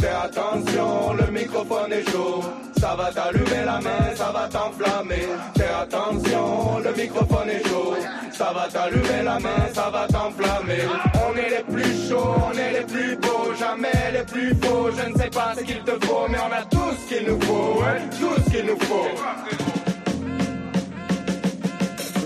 Fais attention, le microphone est chaud. Ça va t'allumer la main, ça va t'enflammer. Fais attention, le microphone est chaud. Ça va t'allumer la main, ça va t'enflammer. On est les plus chauds, on est les plus beaux, jamais les plus faux. Je ne sais pas ce qu'il te faut, mais on a tout ce qu'il nous faut, ouais, tout ce qu'il nous faut.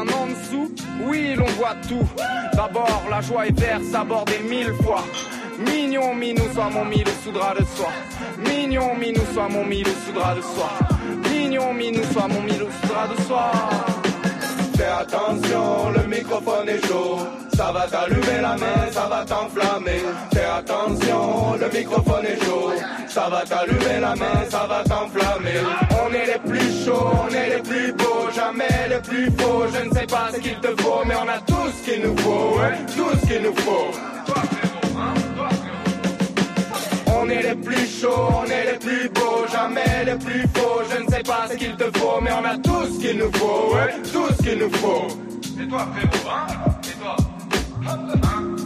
en dessous, oui l'on voit tout. D'abord la joie est verse abordée mille fois. Mignon minou soit mon mille sous drap de soie. Mignon minou soit mon mille sous drap de soie. Mignon minou soit mon mille sous drap de soie. Fais attention, le microphone est chaud. Ça va t'allumer la main, ça va t'enflammer. Fais attention, le microphone est chaud. ça va t'allumer la main, ça va t'enflammer. On est les plus chauds, on est les plus beaux, jamais les plus faux. Je ne sais pas ce qu'il te faut, mais on a tout ce qu'il nous faut, ouais, tout ce qu'il nous faut. On est les plus chauds, on est les plus beaux, jamais les plus faux. Je ne sais pas ce qu'il te faut, mais on a tout ce qu'il nous faut, ouais, tout ce qu'il nous faut. Et toi, frérot, hein? Et toi Hein?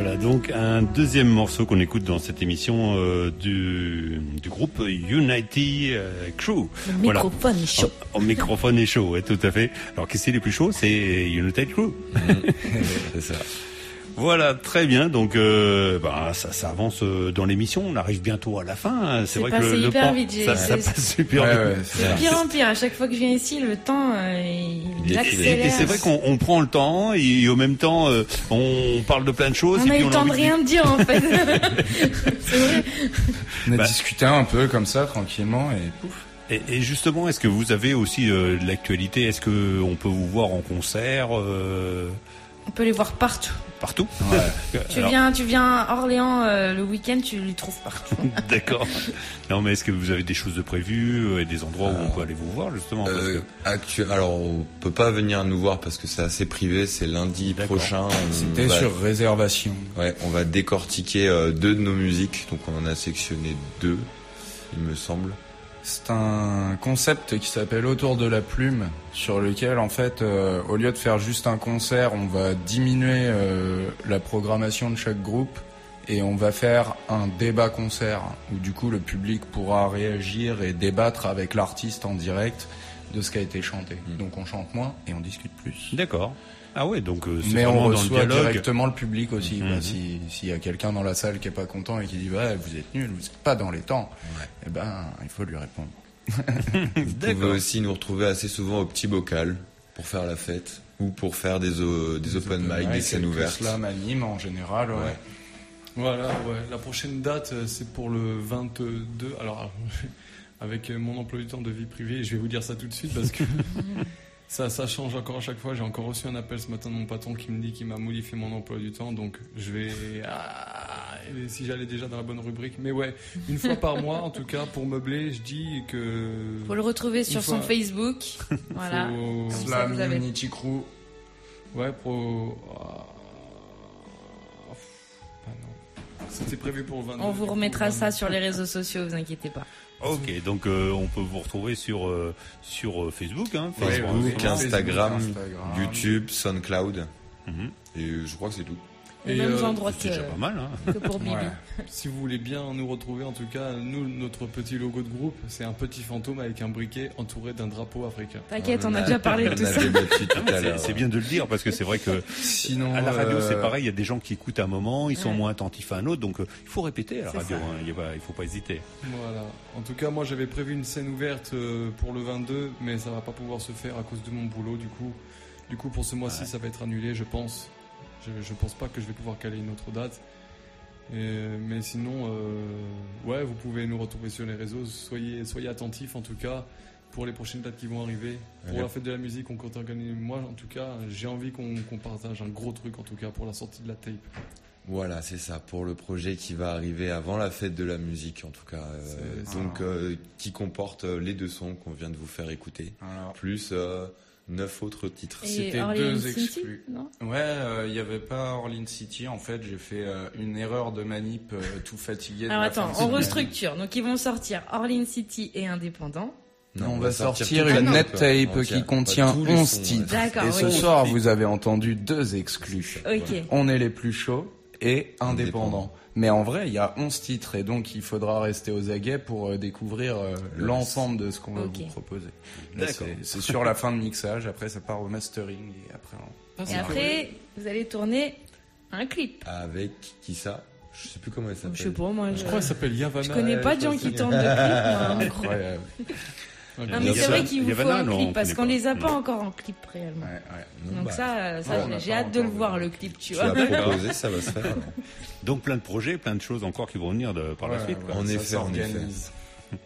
Voilà donc un deuxième morceau qu'on écoute dans cette émission euh, du, du groupe Unity euh, Crew. Le microphone est chaud. En, en microphone est chaud, ouais, tout à fait. Alors qu'est-ce qui est le plus chaud? C'est Unity Crew. *laughs* C'est ça. Voilà, très bien. Donc, euh, bah, ça, ça avance euh, dans l'émission. On arrive bientôt à la fin. hein. C'est vrai que passé le, le hyper temps, vite, ça, passe super Ouais, vite. ouais, c'est pire en pire, à chaque fois que je viens ici, le temps, euh, il, Et, accélère. et c'est vrai qu'on on prend le temps et au même temps euh, on parle de plein de choses. On et a puis eu le temps de rien dire en fait. c'est *laughs* vrai. On a Bah. discuté un peu comme ça, tranquillement, et pouf. Et, et justement, est-ce que vous avez aussi euh, de l'actualité? Est-ce que on peut vous voir en concert euh, On peut les voir partout. partout *laughs* Tu Alors, viens, tu viens à Orléans euh, le week-end, tu les trouves partout. *laughs* D'accord. Non, mais est-ce que vous avez des choses de prévues euh, et des endroits où on peut aller vous voir justement parce Euh, que- actu- Alors, on peut pas venir nous voir parce que c'est assez privé. C'est lundi prochain. C'était va- sur réservation. Ouais, on va décortiquer euh, deux de nos musiques. Donc, on en a sectionné deux, il me semble. C'est un concept qui s'appelle Autour de la plume, sur lequel en fait, euh, au lieu de faire juste un concert, on va diminuer euh, la programmation de chaque groupe et on va faire un débat concert où du coup le public pourra réagir et débattre avec l'artiste en direct de ce qui a été chanté. Donc on chante moins et on discute plus. D'accord. Ah ouais, donc euh, c'est Mais on vraiment dans le reçoit directement le public aussi. Mhm. Si- S'il y a quelqu'un dans la salle qui est pas content et qui dit bah, vous êtes nul, vous êtes pas dans les temps, eh ben il faut lui répondre. *laughs* Vous pouvez aussi nous retrouver assez souvent au petit bocal pour faire la fête ou pour faire des, des open mic, des scènes ouvertes. slams animent en général, ouais. Ouais. Voilà, ouais. La prochaine date, euh, c'est pour le 22. Alors, *laughs* avec mon emploi du temps de vie privée, je vais vous dire ça tout de suite parce que *laughs* ça, ça change encore à chaque fois. J'ai encore reçu un appel ce matin de mon patron qui me dit qu'il m'a modifié mon emploi du temps. Donc, je vais. Ah, si j'allais déjà dans la bonne rubrique. Mais ouais, une fois par mois, en tout cas, pour meubler, je dis que. Faut le retrouver sur fois- son Facebook. voilà. Faut- ça, Slam vous avez- Crew. Ouais, pro. ah, ah, non. C'était prévu pour le 22. On vous remettra ça sur les réseaux sociaux, vous inquiétez pas. Ok, donc euh, on peut vous retrouver sur euh, sur euh, Facebook, hein, Facebook, Facebook, Instagram, Instagram. YouTube, SoundCloud. Mhm. Et je crois que c'est tout. Et, mêmes euh, endroits déjà pas mal. Hein. *laughs* que pour Bibi. Ouais. Si vous voulez bien nous retrouver, en tout cas, nous, notre petit logo de groupe, c'est un petit fantôme avec un briquet entouré d'un drapeau africain. T'inquiète, on a déjà parlé de tout ça. *laughs* C'est- bien de le dire parce que c'est vrai que Sinon, à la radio euh, c'est pareil, il y a des gens qui écoutent à un moment, ils sont Ouais. moins attentifs à un autre, donc euh, il faut répéter à la radio, hein, il il faut pas hésiter. Voilà. En tout cas, moi, j'avais prévu une scène ouverte euh, pour le 22, mais ça va pas pouvoir se faire à cause de mon boulot, du coup. Du coup, pour ce mois-ci, ça va être annulé, je pense. Je, je pense pas que je vais pouvoir caler une autre date. Et- mais sinon, euh, ouais, vous pouvez nous retrouver sur les réseaux. Soyez, soyez attentifs, en tout cas, pour les prochaines dates qui vont arriver. Pour la fête de la musique, on compte organiser. Moi, en tout cas, j'ai envie qu'on partage un gros truc, en tout cas, pour la sortie de la tape. Voilà, c'est ça, pour le projet qui va arriver avant la fête de la musique, en tout cas. euh, C'est- donc, euh, qui comporte euh, les deux sons qu'on vient de vous faire écouter, Alors, plus euh, neuf autres titres. C'était deux City, exclus. non Ouais, euh, il n'y avait pas Orleans City. En fait, j'ai fait euh, une erreur de manip, euh, *laughs* tout fatigué. Alors attends, on restructure. Donc ils vont sortir Orleans City et Indépendant. Non, on va sortir une net tape entière, qui contient tous les 11 sons, titres. D'accord, Et ce oui. soir, vous avez entendu deux exclus. Ok. On est les plus chauds et indépendants. Indépendants. Mais en vrai, il y a 11 titres et donc il faudra rester aux aguets pour euh, découvrir euh, Le l'ensemble de ce qu'on va Ok. vous proposer. C'est- sur la fin de mixage, après ça part au mastering et après on... Et après, vous allez tourner un clip. Avec qui ça? Je sais plus comment elle s'appelle. Je sais pas, moi. Je crois qu'elle s'appelle Yavana. Je connais pas de gens qui tournent de clip. moi. Incroyable. Non, mais c'est vrai qu'il vous faut un non, clip parce qu'on les a pas Non. encore en clip réellement. Ouais, ouais. Donc bah, ça, a j'ai hâte de le voir le clip, tu Tu vois. as *laughs* proposé, ça va se faire. Donc plein de projets, plein de choses encore qui vont venir de, par la suite. ouais, quoi. En effet, en effet. *laughs*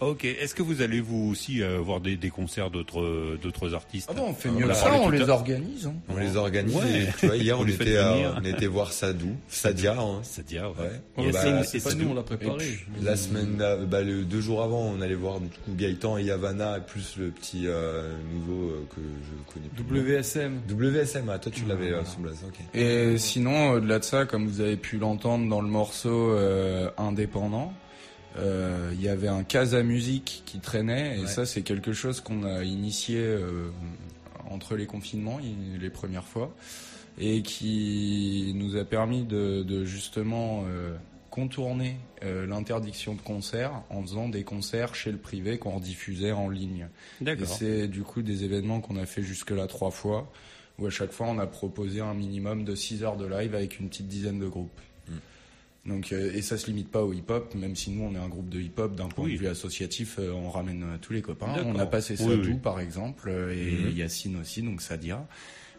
Ok, est-ce que vous allez vous aussi euh, voir des, des concerts d'autres d'autres artistes Ah bon, on fait Euh, mieux que ça, parlé on les organise. hein. On les organise. Ouais. et tu vois, hier, *laughs* On on, les fait était, à- venir. on était voir Sadou, Sadia. Hein. Sadia, ouais. Et bah, c'est- pas nous, on l'a préparé. La semaine, d'a- bah, le deux jours avant, on allait voir du coup Gaëtan et Yavana, et plus le petit euh, nouveau euh, que je connais plus. WSM. WSM, ah, toi tu l'avais euh, sous Blas, ok. Et sinon, au-delà de ça, comme vous avez pu l'entendre dans le morceau euh, indépendant, euh, il y avait un Casa Musique qui traînait, et Ouais. ça c'est quelque chose qu'on a initié euh, entre les confinements, les premières fois, et qui nous a permis de, de justement euh, contourner l'interdiction de concert en faisant des concerts chez le privé qu'on rediffusait en ligne. D'accord. Et c'est du coup des événements qu'on a fait jusque-là trois fois, où à chaque fois on a proposé un minimum de 6 heures de live avec une petite dizaine de groupes. Donc, euh, et ça se limite pas au hip-hop, même si nous on est un groupe de hip-hop, d'un point Oui. de vue associatif, euh, on ramène euh, tous les copains. On a passé Oui, Sadou oui. par exemple, euh, et Mhm. Yacine aussi, donc Sadia.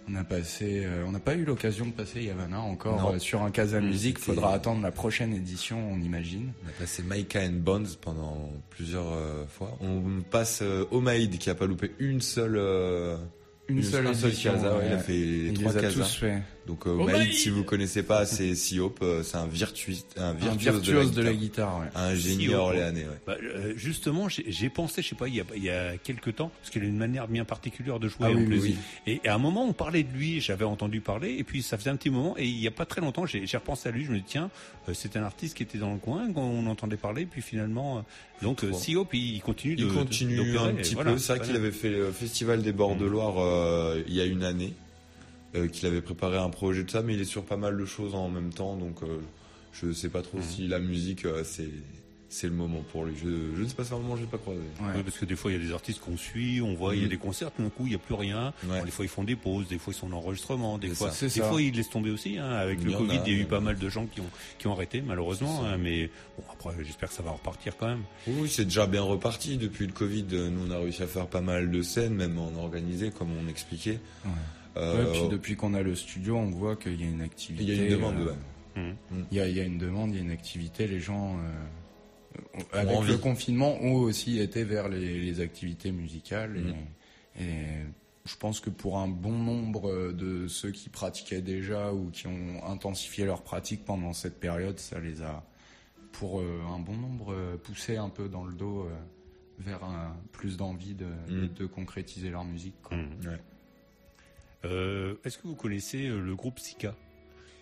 On a passé, euh, on n'a pas eu l'occasion de passer Yavana encore euh, sur un Casa Music. c'était- Faudra attendre la prochaine édition, on imagine. On a passé Maika and Bonds pendant plusieurs euh, fois. On passe euh, Omaïd qui a pas loupé une seule euh, Une seule un seul édition, casa, ouais, il a fait Il trois les a casas. tous fait. Donc euh, Omaïd Omaïd, si vous connaissez pas, c'est Siop, euh, c'est un virtuose, un virtuose, virtuose de la guitare, ouais. un génie orléanais. Ouais. Bah, euh, justement, j'ai j'ai pensé, je sais pas, il y a, il y a quelques temps, parce qu'il a une manière bien particulière de jouer Ah en oui, plus. oui, Et à un moment, on parlait de lui, j'avais entendu parler, et puis ça faisait un petit moment, et il y a pas très longtemps, j'ai j'ai repensé à lui, je me dis tiens, euh, c'est un artiste qui était dans le coin, qu'on entendait parler, puis finalement, euh, donc euh. Siop, il, il continue de Il continue un petit voilà, peu. C'est vrai qu'il avait fait le Festival des Bords de Loire euh, il y a une année, euh, qu'il avait préparé un projet de ça, mais il est sur pas mal de choses en même temps, donc euh, je sais pas trop si la musique euh, c'est c'est le moment pour lui. Je, je ne sais pas si vraiment je vais pas croiser. Oui, parce que des fois, il y a des artistes qu'on suit, on voit, il y a Mhm. des concerts, tout d'un coup, il n'y a plus rien. Bon, des fois, ils font des pauses, des fois, ils sont en enregistrement, des C'est fois, ça. C'est des ça. fois, ils laissent tomber aussi. Hein. Avec Il le Covid, a, il y a eu pas mal de gens qui ont, qui ont arrêté, malheureusement. hein, mais bon, après, j'espère que ça va repartir quand même. Oui, c'est déjà bien reparti depuis le Covid. euh, Nous, on a réussi à faire pas mal de scènes, même en organisé, comme on expliquait. Ouais. Euh, Ouais, puis depuis qu'on a le studio, on voit qu'il y a une activité. Il y a une demande, euh, ouais. Mhm. Il y, a, il y a une demande, il y a une activité. Les gens, euh, avec envie. le confinement, ont aussi été vers les, les activités musicales. Mhm. Et, et je pense que pour un bon nombre de ceux qui pratiquaient déjà ou qui ont intensifié leur pratique pendant cette période, ça les a, pour euh, un bon nombre, euh, poussé un peu dans le dos euh, vers un, plus d'envie de, de- de concrétiser leur musique. quoi. Euh, Est-ce que vous connaissez euh, le groupe Sika?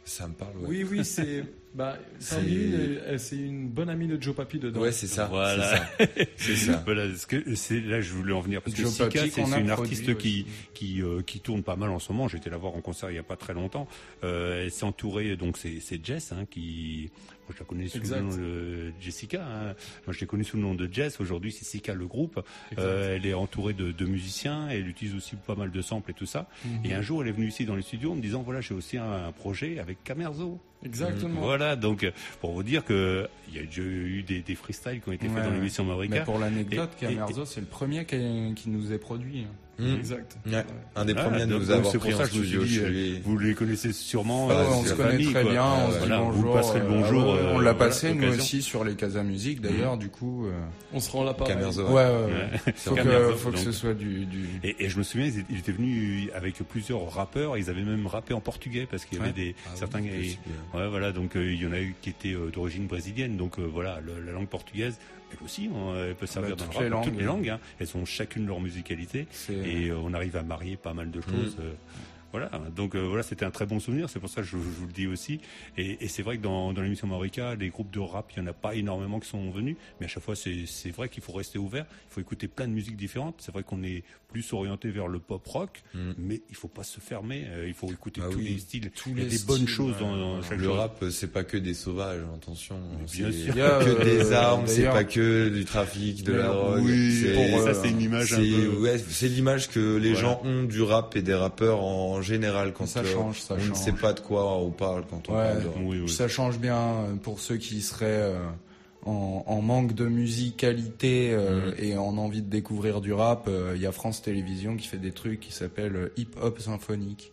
Ça me parle, Oui, oui, c'est. *laughs* Bah, C'est- elle- c'est une bonne amie de Joe Papi dedans. Ouais, c'est ça. Voilà. C'est ça. *laughs* Ça. voilà, ce que c'est là je voulais en venir parce que Joe Sika Papi c'est une artiste qui qui euh, qui tourne pas mal en ce moment. J'étais la voir en concert il y a pas très longtemps. Euh, elle s'est entourée donc c'est c'est Jess hein, qui moi je la connais sous Exact. le nom de Jessica. hein. Moi je l'ai connue sous le nom de Jess. Aujourd'hui c'est Sika le groupe. Euh, elle est entourée de, de musiciens. Elle utilise aussi pas mal de samples et tout ça. Mhm. Et un jour elle est venue ici dans les studios en me disant voilà j'ai aussi un, un projet avec Camerzo. Exactement. Voilà, donc pour vous dire que il y a déjà eu des, des freestyles qui ont été Ouais, faits dans l'émission Mavrika. Mais pour l'anecdote, Camerzo, c'est le premier qui, qui nous est produit. Mhm. Exact. Ouais. Un des Ah, premiers à nous avoir c'est pour pris ça en studio chez euh, lui. Vous les connaissez sûrement. Ouais, euh, on se connaît famille, très quoi. bien, on se dit Voilà, bonjour. Vous passerez le euh, bonjour. ah ouais, euh, on l'a voilà, passé nous aussi sur les Casa Musique d'ailleurs, du coup. euh, On se rend là pareil. Ouais, ouais, ouais. Faut, *laughs* que, faut que ce soit du. du... Et, et je me souviens, ils étaient- venus avec plusieurs rappeurs. Ils avaient même rappé en portugais parce qu'il y avait Ouais. des Ah certains. et- ouais, voilà. Donc il y en a eu qui étaient d'origine brésilienne. Donc euh, voilà, la langue portugaise, elle aussi, hein, elle peut servir Bah, dans toutes le les rap, toutes langues. les langues. hein. Elles ont chacune leur musicalité et euh, on arrive à marier pas mal de choses. euh, Voilà, donc euh, voilà, c'était un très bon souvenir, c'est pour ça que je, je vous le dis aussi. Et, et c'est vrai que dans, dans l'émission Maurica, les groupes de rap, il n'y en a pas énormément qui sont venus, mais à chaque fois, c'est vrai qu'il faut rester ouvert, il faut écouter plein de musiques différentes. C'est vrai qu'on est plus orienté vers le pop rock, mais il faut pas se fermer, euh, il faut écouter Mm. Bah tous oui, les styles, tous il y a les des bonnes styles, choses dans, dans chaque Le chose. rap, c'est pas que des sauvages, attention. bien C'est sûr. pas que euh, des armes, c'est pas que du trafic, de la drogue. oui, c'est- pour, ça, c'est une image un peu- Ouais, c'est l'image que les Voilà. gens ont du rap et des rappeurs en général quand Ça euh, change, ça on ne change. sait pas de quoi on parle quand on Ouais, parle de rap. Oui, oui. ça change bien euh, pour ceux qui seraient euh, en, en manque de musicalité euh, et en envie de découvrir du rap. euh, Il y a France Télévisions qui fait des trucs qui s'appellent euh, hip hop symphonique.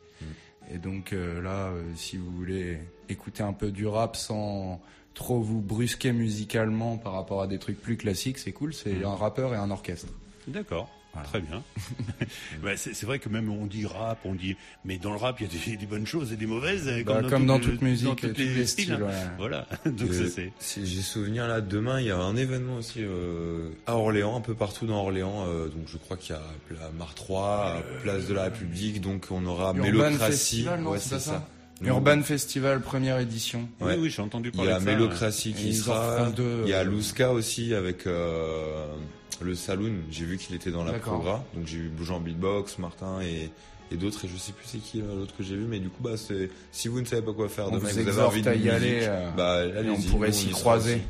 Et donc euh, là, si vous voulez écouter un peu du rap sans trop vous brusquer musicalement par rapport à des trucs plus classiques, c'est cool. C'est Mhm. un rappeur et un orchestre. D'accord. Très bien. *laughs* Bah, c'est c'est vrai que même on dit rap, on dit, mais dans le rap, il y a des, des bonnes choses et des mauvaises, euh, Bah, comme dans toutes toute les- musique, dans tous tous les styles. styles, hein. ouais. Voilà. *laughs* Donc Euh, ça, c'est. si j'ai souvenir là, demain il y a un événement aussi euh, à Orléans, un peu partout dans Orléans. euh, donc je crois qu'il y a la Mar 3, Place de la République. Donc on aura Urban Mélocratie. Festival, non, ouais, c'est ça. Urban Festival première édition. Ouais. Oui, oui, j'ai entendu Il y parler a de ça, Mélocratie ouais. qui Et ils en sera. Il y a Louska aussi avec euh, le Saloon. J'ai vu qu'il était dans la progra. Donc j'ai vu Jean Beatbox, Martin et, et d'autres. Et je sais plus c'est qui euh, l'autre que j'ai vu. Mais du coup, bah, c'est, si vous ne savez pas quoi faire On demain, vous vous avez envie de à y musique, aller, euh, bah, et allez-y, on pourrait s'y croiser.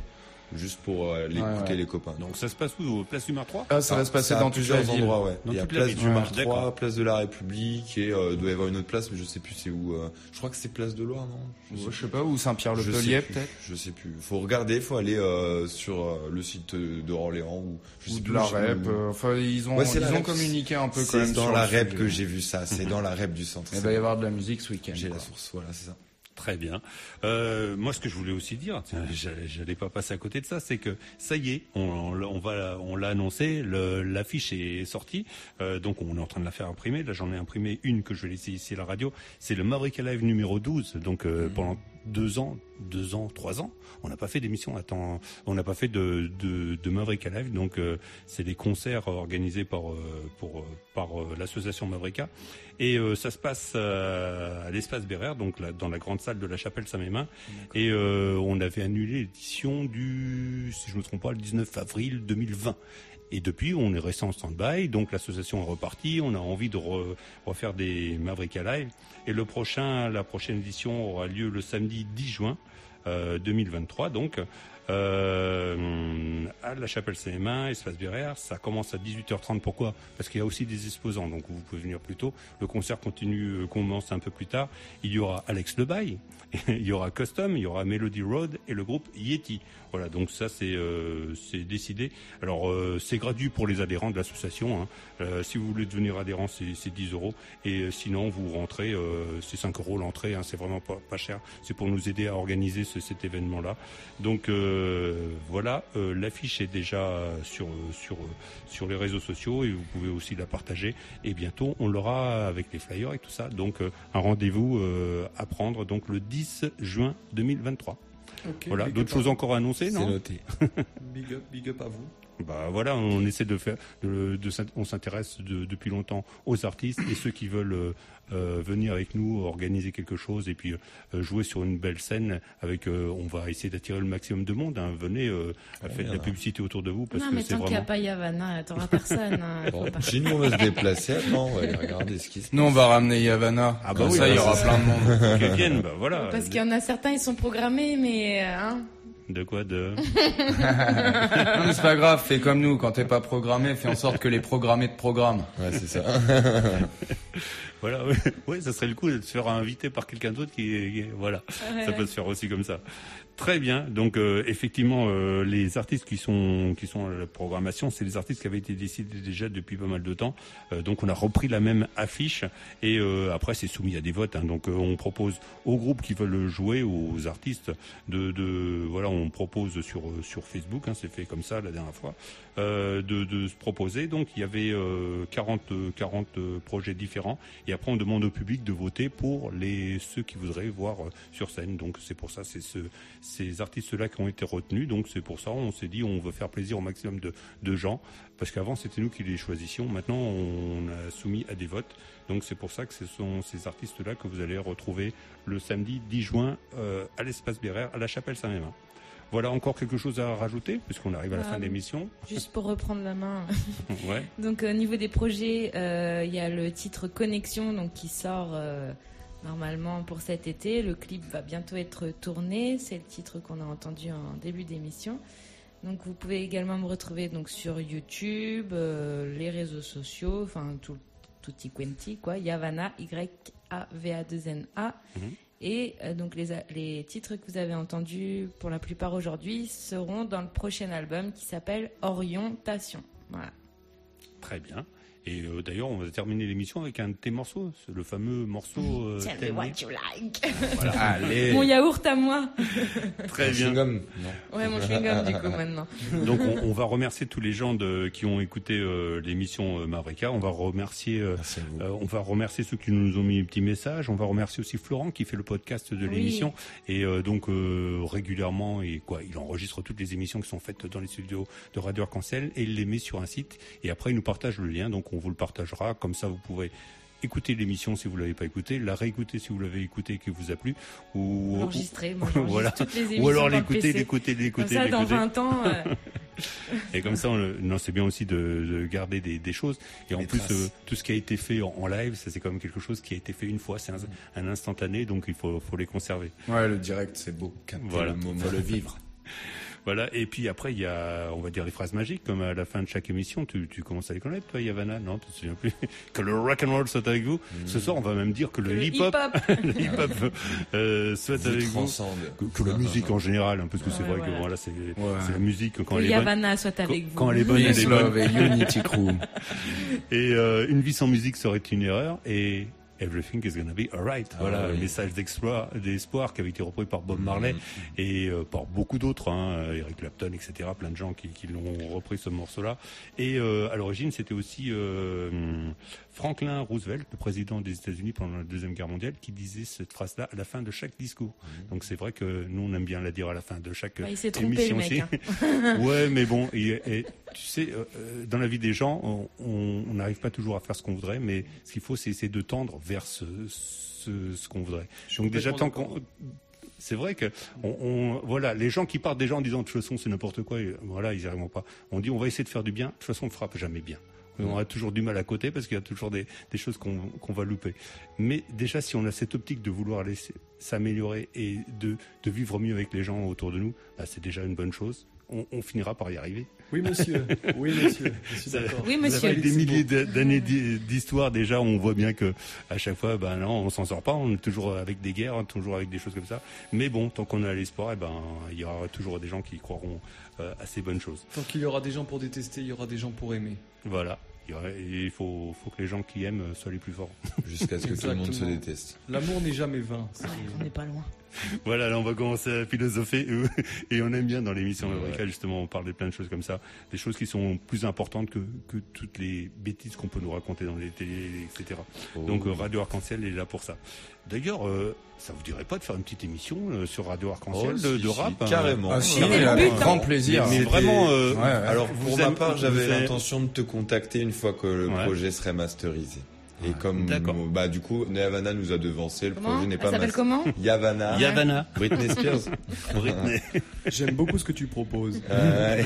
Juste pour euh, l'écouter Ouais, ouais. les copains. Donc ça se passe où? Au Place du Mar 3 Ah, ça va se passer à dans plusieurs endroits, ouais. Dans Il y a place du Mar d'accord. 3, place de la République et euh, doit y avoir une autre place, mais je sais plus c'est où. euh, je crois que c'est place de Loire, non? Ouais, je sais pas, ou Saint-Pierre-le-Pellier, Je sais plus, peut-être Je sais plus. Faut regarder, faut aller euh, sur euh, le site de de Orléans ou je Ou sais de plus la où- rep, euh, enfin, ils ont- Ouais, c'est ils ont communiqué un peu quand C'est même dans sur la rep que j'ai vu ça. C'est *laughs* dans la rep du centre. Il va y avoir de la musique ce week-end. J'ai la source, voilà, c'est ça. Très bien. Euh, moi, ce que je voulais aussi dire, tiens, *laughs* j'allais pas passer à côté de ça, c'est que ça y est, on, on va, on l'a annoncé, l'affiche est sortie, euh, donc on est en train de la faire imprimer. Là, j'en ai imprimé une que je vais laisser ici à la radio. C'est le Maverick Live numéro 12. Donc euh, pendant deux ans, deux ans, trois ans, on n'a pas fait d'émission à temps, on n'a pas fait de, de, de Maverick Live. Donc euh, c'est des concerts organisés par euh, pour euh, par euh, l'association Mavrika. Et ça se passe à l'espace Bérère, donc là, dans la grande salle de la chapelle Saint-Mémin. Et on avait annulé l'édition du, si je me trompe pas, le 19 avril 2020. Et depuis, on est resté en stand-by, donc l'association est repartie, on a envie de re- refaire des Mavrika Live. Et le prochain, la prochaine édition aura lieu le samedi 10 juin euh, 2023, donc euh, à la chapelle Saint-Mémin, espace Bérère. Ça commence à 18h30. Pourquoi? Parce qu'il y a aussi des exposants, donc vous pouvez venir plus tôt. Le concert continue, euh, commence un peu plus tard. Il y aura Alex Lebaille, *laughs* il y aura Custom, il y aura Melody Road et le groupe Yeti. Voilà, donc ça c'est euh, décidé. Alors euh, c'est gratuit pour les adhérents de l'association. hein. Euh, si vous voulez devenir adhérent, c'est c'est 10 euros. Et sinon, vous rentrez, c'est 5 euros l'entrée. Hein, c'est vraiment pas, cher. C'est pour nous aider à organiser ce- cet événement-là. Donc voilà, l'affiche est déjà sur sur les réseaux sociaux et vous pouvez aussi la partager. Et bientôt, on l'aura avec les flyers et tout ça. Donc un rendez-vous à prendre donc le 10 juin 2023. Ok, voilà, d'autres choses encore à annoncer, C'est non? noté. big up, big up à vous. Bah voilà, on essaie de faire, de, de on s'intéresse de- depuis longtemps aux artistes et ceux qui veulent euh, euh, venir avec nous, organiser quelque chose et puis euh, jouer sur une belle scène. Avec, euh, on va essayer d'attirer le maximum de monde. hein. Venez, euh, Ouais, faites de la publicité autour de vous parce non, que mais c'est tant qu'il n'y a vraiment. pas Yavanna, t'auras personne. hein, Bon, chez nous, on va se déplacer. Attends, on va aller regarder ce qui se Nous, on va ramener Yavanna. Ah bah Comme oui, ça, il y bah, aura plein de monde. Qu'ils viennent, bah voilà. Parce qu'il y en a certains, ils sont programmés, mais euh, hein. De quoi de? *laughs* Non, mais c'est pas grave, fais comme nous. Quand t'es pas programmé, fais en sorte que les programmés te programment. Ouais, c'est ça. *laughs* Voilà, ouais, ouais, ça serait le coup de se faire inviter par quelqu'un d'autre qui, qui- voilà, Ouais, ça peut se faire aussi comme ça. Très bien. Donc euh, effectivement, euh, les artistes qui sont qui sont à la programmation, c'est les artistes qui avaient été décidés déjà depuis pas mal de temps. Euh, donc on a repris la même affiche et euh, après c'est soumis à des votes. hein. Donc euh, on propose aux groupes qui veulent jouer, aux artistes, de, de voilà, on propose sur sur Facebook, hein, c'est fait comme ça la dernière fois, euh, de, de se proposer. Donc il y avait euh, 40 euh, 40 euh, projets différents et après on demande au public de voter pour les ceux qui voudraient voir sur scène. Donc c'est pour ça c'est ce, ces artistes-là qui ont été retenus. Donc c'est pour ça on s'est dit on veut faire plaisir au maximum de, de gens parce qu'avant c'était nous qui les choisissions. Maintenant on a soumis à des votes. Donc c'est pour ça que ce sont ces artistes-là que vous allez retrouver le samedi 10 juin euh, à l'espace Bérère à la chapelle Saint-Mémin. Voilà encore quelque chose à rajouter puisqu'on arrive à la Ah, fin de l'émission. Juste pour reprendre la main. *laughs* *laughs* Ouais. Donc au niveau des projets, euh, il y a le titre Connexion donc qui sort euh, normalement pour cet été. Le clip va bientôt être tourné. C'est le titre qu'on a entendu en début d'émission. Donc vous pouvez également me retrouver donc sur YouTube, euh, les réseaux sociaux, enfin tout tutti quanti quoi. Yavana Y A V A 2 N A. Mhm. Et euh, donc les, les titres que vous avez entendus pour la plupart aujourd'hui seront dans le prochain album qui s'appelle Orientation. Voilà. Très bien. Et euh, d'ailleurs, on va terminer l'émission avec un de tes morceaux, c'est le fameux morceau. euh, Tell me what you like. Voilà. *laughs* Allez. Mon yaourt à moi. *laughs* Très bien. Ouais, mon *laughs* chewing-gum du coup maintenant. Donc on, on va remercier tous les gens de, qui ont écouté euh, l'émission euh, Mavrika. On va remercier, euh, euh, on va remercier ceux qui nous ont mis un petit message. On va remercier aussi Florent qui fait le podcast de Oui. l'émission et euh, donc euh, régulièrement et quoi, il enregistre toutes les émissions qui sont faites dans les studios de Radio Arc-en-Ciel et il les met sur un site et après il nous partage le lien. Donc on vous le partagera comme ça vous pouvez écouter l'émission si vous l'avez pas écouté, la réécouter si vous l'avez écouté et qui vous a plu, ou ou- moi, *laughs* j'enregistre voilà, toutes les ou émissions alors l'écouter, l'écouter, l'écouter, Comme ça, dans l'écouter. 20 ans, euh, *laughs* Et comme ça, on non, c'est bien aussi de, de garder des, des choses. Et en plus, euh, tout ce qui a été fait en, en live, ça c'est quand même quelque chose qui a été fait une fois. C'est un, un instantané, donc il faut, faut les conserver. Ouais, le direct, c'est beau. Capter Voilà. le moment. Faut le vivre. *laughs* Voilà. Et puis après, il y a, on va dire les phrases magiques, comme à la fin de chaque émission. Tu, tu commences à les connaître, toi, Yavana Non, tu te souviens plus. *laughs* que le rock and roll soit avec vous. Ce soir, on va même dire que le le hip hop, hip-hop. *laughs* le hip hop euh, soit Vous avec vous. Que, que la musique en général, hein, parce que c'est Ouais, vrai que voilà, c'est c'est la musique quand que elle est bonne. Yavana soit Quand- avec vous. Quand elle est bonne, elle est bonne. et unity crew. *laughs* Et euh, une vie sans musique serait une erreur. Et Everything is gonna be alright. Ah voilà, oui. un message d'espoir, d'espoir qui avait été repris par Bob Marley et euh, par beaucoup d'autres, hein, Eric Clapton, etc. Plein de gens qui, qui l'ont repris ce morceau-là. Et euh, à l'origine, c'était aussi euh, Franklin Roosevelt, le président des États-Unis pendant la deuxième guerre mondiale, qui disait cette phrase-là à la fin de chaque discours. Mm. Donc c'est vrai que nous, on aime bien la dire à la fin de chaque Bah, il trompé, émission le mec, aussi. hein. *laughs* ouais, mais bon, et, et tu sais, dans la vie des gens, on n'arrive pas toujours à faire ce qu'on voudrait, mais ce qu'il faut, c'est essayer de tendre vers ce, ce, ce qu'on voudrait. Donc déjà, tant qu'on c'est vrai que on, on- voilà, les gens qui partent déjà en disant de toute façon c'est n'importe quoi, et voilà, ils n'y arriveront pas. On dit on va essayer de faire du bien. De toute façon, on ne fera jamais bien. On aura toujours du mal à côté parce qu'il y a toujours des, des choses qu'on va louper. Mais déjà, si on a cette optique de vouloir s'améliorer et de, de vivre mieux avec les gens autour de nous, bah, c'est déjà une bonne chose. On, on finira par y arriver. Oui, monsieur. *laughs* Oui, monsieur. Je suis Ça- d'accord. Oui, monsieur. fait des milliers d'années d'histoire déjà, on voit bien que à chaque fois, ben non, on s'en sort pas. On est toujours avec des guerres, toujours avec des choses comme ça. Mais bon, tant qu'on a l'espoir, eh ben il y aura toujours des gens qui croiront euh, à ces bonnes choses. Tant qu'il y aura des gens pour détester, il y aura des gens pour aimer. Voilà. Il faut, faut que les gens qui aiment soient les plus forts. Jusqu'à ce que tout le monde se déteste. L'amour n'est jamais vain. C'est- On n'est pas loin. *laughs* Voilà, là on va commencer à philosopher *laughs* et on aime bien dans l'émission Eureka justement on parle de plein de choses comme ça, des choses qui sont plus importantes que, que toutes les bêtises qu'on peut nous raconter dans les télés, etc. Oh. Donc euh, Radio Arc-en-Ciel est là pour ça. D'ailleurs, euh, ça vous dirait pas de faire une petite émission euh, sur Radio Arc-en-Ciel Oh, de, si, de si, rap hein carrément. Ah, si, avec grand plaisir. Mais vraiment, euh, Ouais, ouais. Alors pour ma part, j'avais l'intention de te contacter une fois que le Ouais. projet serait masterisé. Et comme D'accord. bah du coup Yavana nous a devancé, le Comment projet n'est pas s'appelle mas- comment Yavana. Yavana. Britney Spears. *laughs* Britney. *laughs* J'aime beaucoup ce que tu proposes. Euh,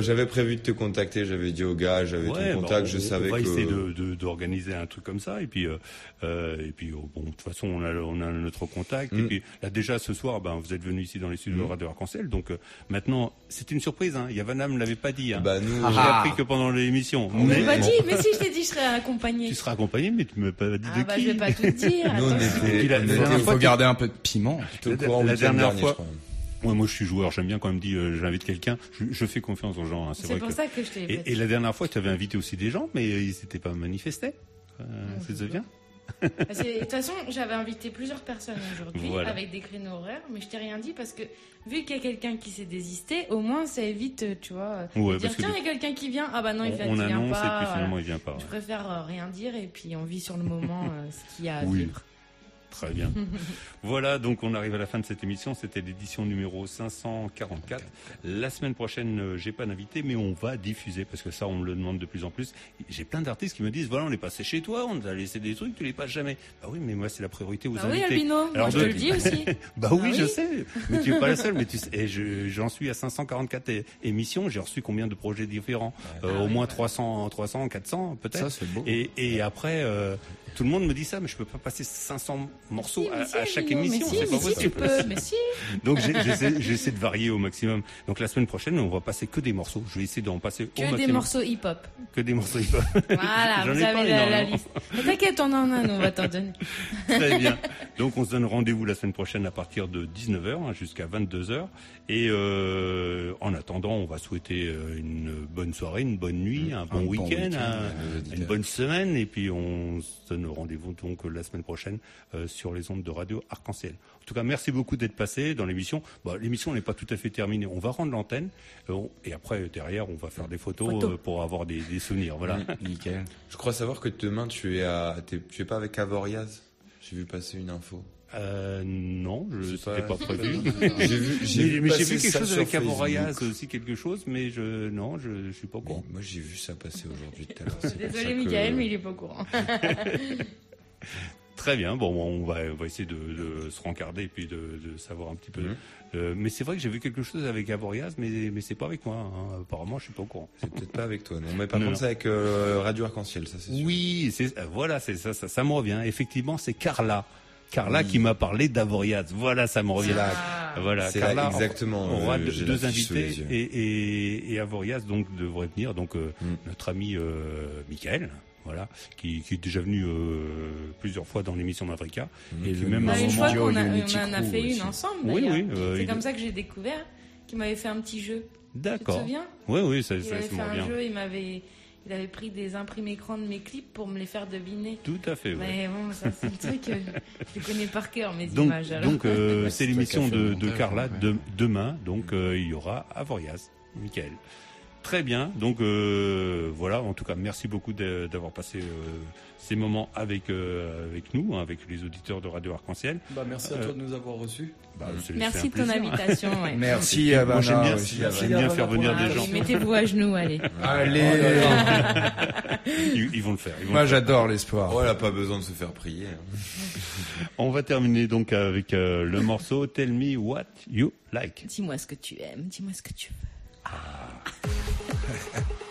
j'avais prévu de te contacter, j'avais dit au gars, j'avais Ouais, ton bah, contact, on- je savais on va que essayer de- de- d'organiser un truc comme ça et puis euh, euh, et puis euh, bon de toute façon on a on a notre contact et Mm. puis là déjà ce soir ben vous êtes venu ici dans les studios de Mm. Radio Arc-en-Ciel donc euh, maintenant c'était une surprise hein Yavana me l'avait pas dit hein. Bah nous, j'ai Ah. appris que pendant l'émission On mais m'a pas dit, mais si je t'ai dit, je serais accompagnée. tu seras accompagné mais tu m'as pas dit Ah de bah qui je vais pas tout dire. nous on était, Il faut garder un peu de piment. la- dernière fois-. Ouais, moi je suis joueur j'aime bien quand même dit euh, j'invite quelqu'un je, je fais confiance aux gens hein, c'est C'est pour que ça que je t'ai et, et la dernière fois tu avais invité aussi des gens mais ils s'étaient pas manifestés euh, souviens Parce que, De toute façon, j'avais invité plusieurs personnes aujourd'hui Voilà. avec des créneaux horaires, mais je t'ai rien dit parce que vu qu'il y a quelqu'un qui s'est désisté, au moins ça évite, euh, tu vois, de Ouais, dire parce que tiens, il y a quelqu'un qui vient, ah bah non, il, on, vient, on il vient annonce pas. et puis voilà. finalement il vient pas Je ouais. préfère euh, rien dire et puis on vit sur le moment euh, ce qu'il y a à Oui. vivre. Très bien. *laughs* voilà, donc on arrive à la fin de cette émission. C'était l'édition numéro 544. La semaine prochaine, euh, j'ai pas d'invité, mais on va diffuser parce que ça, on me le demande de plus en plus. J'ai plein d'artistes qui me disent voilà, on est passé chez toi, on t'a laissé des trucs, tu les passes jamais. Bah oui, mais moi, c'est la priorité aux Bah oui, invités. Albino, moi, je te le dis aussi. *laughs* bah oui, Ah je oui. sais. Mais tu es pas la seule. Mais tu *laughs* sais, je- j'en suis à 544 é- émissions. J'ai reçu combien de projets différents? Euh, Au moins 300, 300, 400 peut-être. Ça, c'est beau. Et, et après, euh, tout le monde me dit ça, mais je peux pas passer 500 morceau mais à, si, à chaque émission. si, c'est mais pas si, tu possible. peux, mais si. *laughs* Donc j'essaie de varier au maximum. Donc la semaine prochaine, on va passer que des morceaux. Je vais essayer d'en passer au Que maximum. des morceaux hip-hop. Que des morceaux hip-hop. Voilà, *laughs* vous avez la, la liste. Mais t'inquiète, on en a, nous, on va t'en donner. *laughs* Très bien. Donc on se donne rendez-vous la semaine prochaine à partir de 19h hein, jusqu'à 22h. Et euh, en attendant, on va souhaiter euh, une bonne soirée, une bonne nuit, un bon week-end, un- auditeurs. une bonne semaine. Et puis on se donne rendez-vous donc la semaine prochaine euh, sur les ondes de radio Arc-en-Ciel. En tout cas, merci beaucoup d'être passé dans l'émission. Bon, l'émission n'est pas tout à fait terminée. On va rendre l'antenne euh, et après derrière, on va faire des photos, euh, pour avoir des, des souvenirs. Voilà. *laughs* Nickel. Je crois savoir que demain tu es à, t'es- tu es pas avec Avoriaz? J'ai vu passer une info. Euh, non, je c'était pas, prévu. *laughs* J'ai vu, j'ai mais, mais j'ai vu quelque chose avec. Avoriaz aussi quelque chose, mais je non, je, je suis pas au courant. Moi j'ai vu ça passer aujourd'hui tout à l'heure. Désolé, que- Michael, mais il est pas au courant. *laughs* Très bien. Bon, on va, on va essayer de, de se rencarder et puis de, de savoir un petit peu. Mhm. Euh, mais c'est vrai que j'ai vu quelque chose avec Avoriaz, mais mais c'est pas avec moi. hein. Apparemment, je suis pas au courant. C'est peut-être pas avec toi, non. Mais *laughs* par Non, contre, c'est avec euh, Radio Arc-en-Ciel, ça c'est sûr. Oui, c'est voilà, c'est ça, ça, ça me revient. Effectivement, c'est Carla. Carla Oui. qui m'a parlé d'Avoriaz. Voilà, ça me revient. là. Voilà, C'est là, Carla exactement, aura euh, deux, invités et, et, et Avoriaz donc devrait venir. Donc euh, Mm. notre ami euh, Michael, voilà, qui, qui est déjà venu euh, plusieurs fois dans l'émission d'Africa. Mm. Et le même Bah, à un une moment- fois qu'on a, on Unity en a fait aussi. une ensemble. Oui, d'ailleurs. oui, euh, c'est il- comme ça que j'ai découvert qu'il m'avait fait un petit jeu. D'accord. Tu te souviens? Oui, oui, ça, Il ça, avait fait un revient. jeu, il m'avait, il avait pris des imprimés écrans de mes clips pour me les faire deviner. Tout à fait. ouais. Mais bon, ça c'est le truc, euh, je les connais par cœur mes Donc, images. alors. donc euh, c'est l'émission de, Carla ouais. de- demain. Donc euh, il y aura Avoriaz, Michael. Très bien. Donc euh, voilà. En tout cas, merci beaucoup de- d'avoir passé euh, ces moments avec euh, avec nous, hein, avec les auditeurs de Radio Arc-en-Ciel. Bah, merci à Euh, toi de nous avoir reçus. Bah, Merci de ton plaisir. invitation. ouais. *laughs* Merci Moi, Havana j'aime bien, aussi. j'aime bien faire venir Ah des oui, gens. Mettez-vous à genoux, allez. Allez. *laughs* Ils, ils vont le faire. ils vont Moi j'adore l'espoir. Oh, elle a pas besoin de se faire prier. hein. *laughs* On va terminer donc avec euh, le morceau Tell Me What You Like. Dis-moi ce que tu aimes, dis-moi ce que tu veux. Ah. *laughs*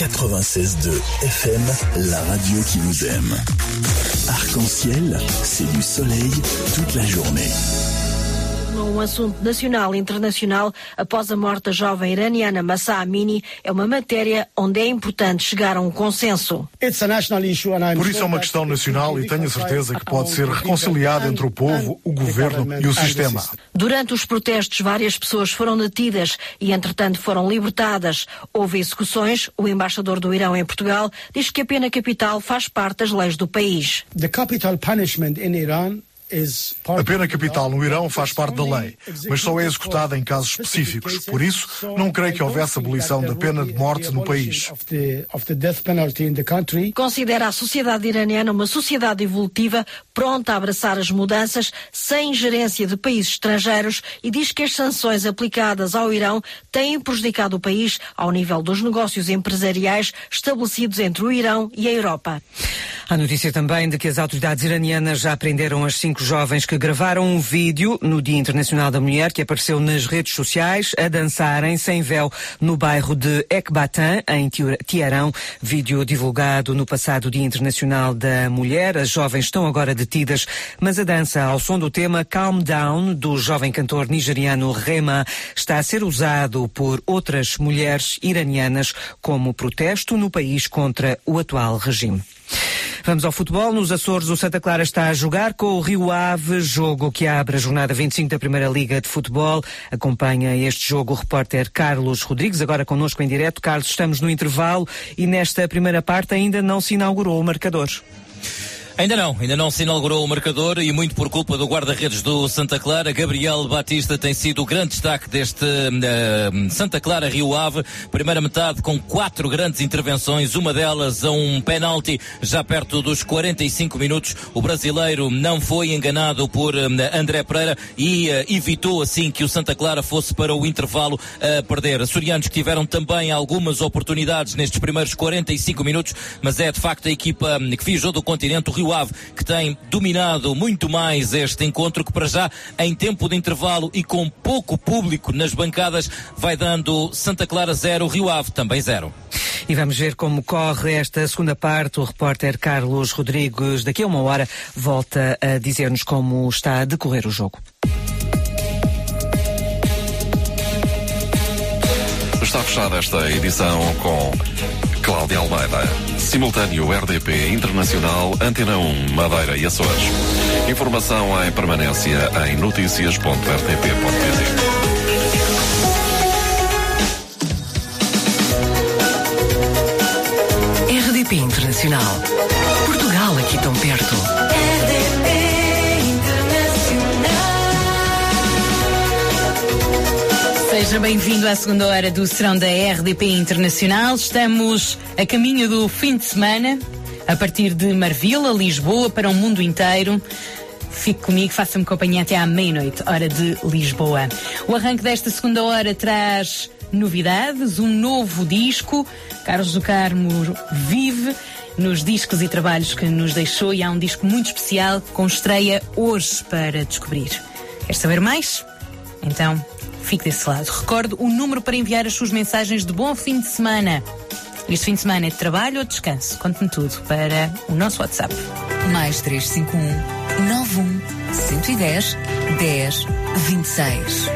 96.2 FM, la radio qui vous aime. Arc-en-ciel, c'est du soleil toute la journée. Um assunto nacional e internacional após a morte da jovem iraniana Massa Amini é uma matéria onde é importante chegar a um consenso. Por isso é uma questão nacional e tenho a certeza que pode ser reconciliada entre o povo, o governo e o sistema. Durante os protestos, várias pessoas foram detidas e, entretanto, foram libertadas. Houve execuções. O embaixador do Irão em Portugal diz que a pena capital faz parte das leis do país. The capital punishment in Iran a pena capital no Irão faz parte da lei, mas só é executada em casos específicos. Por isso, não creio que houvesse abolição da pena de morte no país. Considera a sociedade iraniana uma sociedade evolutiva, pronta a abraçar as mudanças, sem ingerência de países estrangeiros e diz que as sanções aplicadas ao Irão têm prejudicado o país ao nível dos negócios empresariais estabelecidos entre o Irão e a Europa. A notícia também de que as autoridades iranianas já prenderam as cinco jovens que gravaram um vídeo no Dia Internacional da Mulher que apareceu nas redes sociais a dançarem sem véu no bairro de Ekbatan, em Tiarão. Vídeo divulgado no passado Dia Internacional da Mulher. As jovens estão agora detidas, mas a dança ao som do tema Calm Down do jovem cantor nigeriano Rema está a ser usado por outras mulheres iranianas como protesto no país contra o atual regime. Vamos ao futebol. Nos Açores, o Santa Clara está a jogar com o Rio Ave, jogo que abre a jornada 25 da Primeira Liga de Futebol. Acompanha este jogo o repórter Carlos Rodrigues, agora connosco em direto. Carlos, estamos no intervalo e nesta primeira parte ainda não se inaugurou o marcador. Ainda não, ainda não se inaugurou o marcador e muito por culpa do guarda-redes do Santa Clara. Gabriel Batista tem sido o grande destaque deste uh, Santa Clara Rio Ave. Primeira metade com quatro grandes intervenções, uma delas a um penalti já perto dos 45 minutos. O brasileiro não foi enganado por uh, André Pereira e uh, evitou assim que o Santa Clara fosse para o intervalo a perder. Açorianos que tiveram também algumas oportunidades nestes primeiros 45 minutos, mas é de facto a equipa que viajou do continente, o Rio Ave, que tem dominado muito mais este encontro, que para já, em tempo de intervalo e com pouco público nas bancadas, vai dando Santa Clara 0, Rio Ave também 0. E vamos ver como corre esta segunda parte. O repórter Carlos Rodrigues, daqui a uma hora, volta a dizer-nos como está a decorrer o jogo. Está fechada esta edição com Cláudia Almeida. Simultâneo RDP Internacional Antena 1 Madeira e Açores. Informação em permanência em notícias.rtp.pt. RDP Internacional. Seja bem-vindo à segunda hora do Serão da RDP Internacional. Estamos a caminho do fim de semana, a partir de Marvila, Lisboa, para o mundo inteiro. Fique comigo, faça-me companhia até à meia-noite, hora de Lisboa. O arranque desta segunda hora traz novidades, um novo disco. Carlos do Carmo vive nos discos e trabalhos que nos deixou e há um disco muito especial com estreia hoje para descobrir. Quer saber mais? Então, fique desse lado. Recordo o número para enviar as suas mensagens de bom fim de semana. Este fim de semana é de trabalho ou descanso? Conte-me tudo para o nosso WhatsApp. Mais 351 91 110 10 26.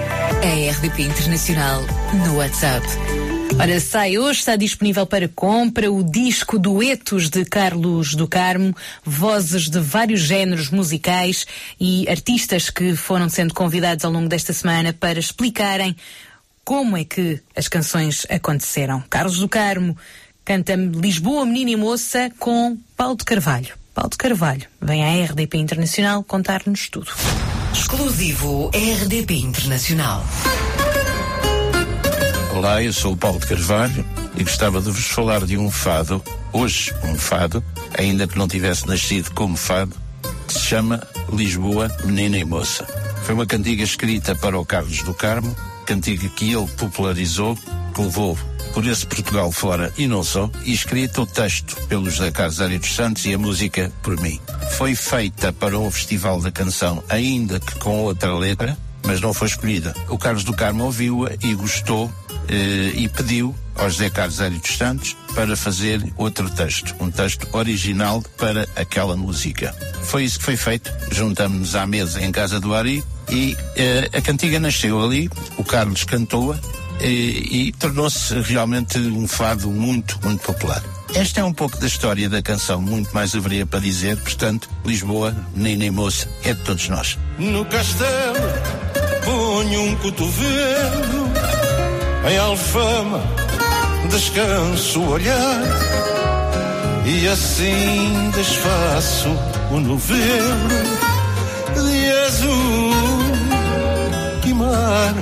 A RDP Internacional no WhatsApp. Ora, sai hoje, está disponível para compra o disco Duetos de Carlos do Carmo, vozes de vários géneros musicais e artistas que foram sendo convidados ao longo desta semana para explicarem como é que as canções aconteceram. Carlos do Carmo canta Lisboa, Menina e Moça com Paulo de Carvalho. Paulo de Carvalho vem à RDP Internacional contar-nos tudo. Exclusivo RDP Internacional. Olá, eu sou o Paulo de Carvalho e gostava de vos falar de um fado, hoje um fado, ainda que não tivesse nascido como fado, que se chama Lisboa, Menina e Moça. Foi uma cantiga escrita para o Carlos do Carmo, cantiga que ele popularizou, que levou por esse Portugal fora e não só, e escrito o texto pelo José Carlos Ari dos Santos e a música por mim. Foi feita para o Festival da Canção, ainda que com outra letra, mas não foi escolhida. O Carlos do Carmo ouviu-a e gostou e pediu ao José Carlos Hélio dos Santos para fazer outro texto, um texto original para aquela música. Foi isso que foi feito. Juntamos-nos à mesa em casa do Ari e eh, a cantiga nasceu ali, o Carlos cantou-a e, e tornou-se realmente um fado muito, muito popular. Esta é um pouco da história da canção, muito mais haveria para dizer, portanto, Lisboa, menina e moça, é de todos nós. No castelo ponho um cotovelo, em Alfama descanso o olhar, e assim desfaço o novelo de azul e mar.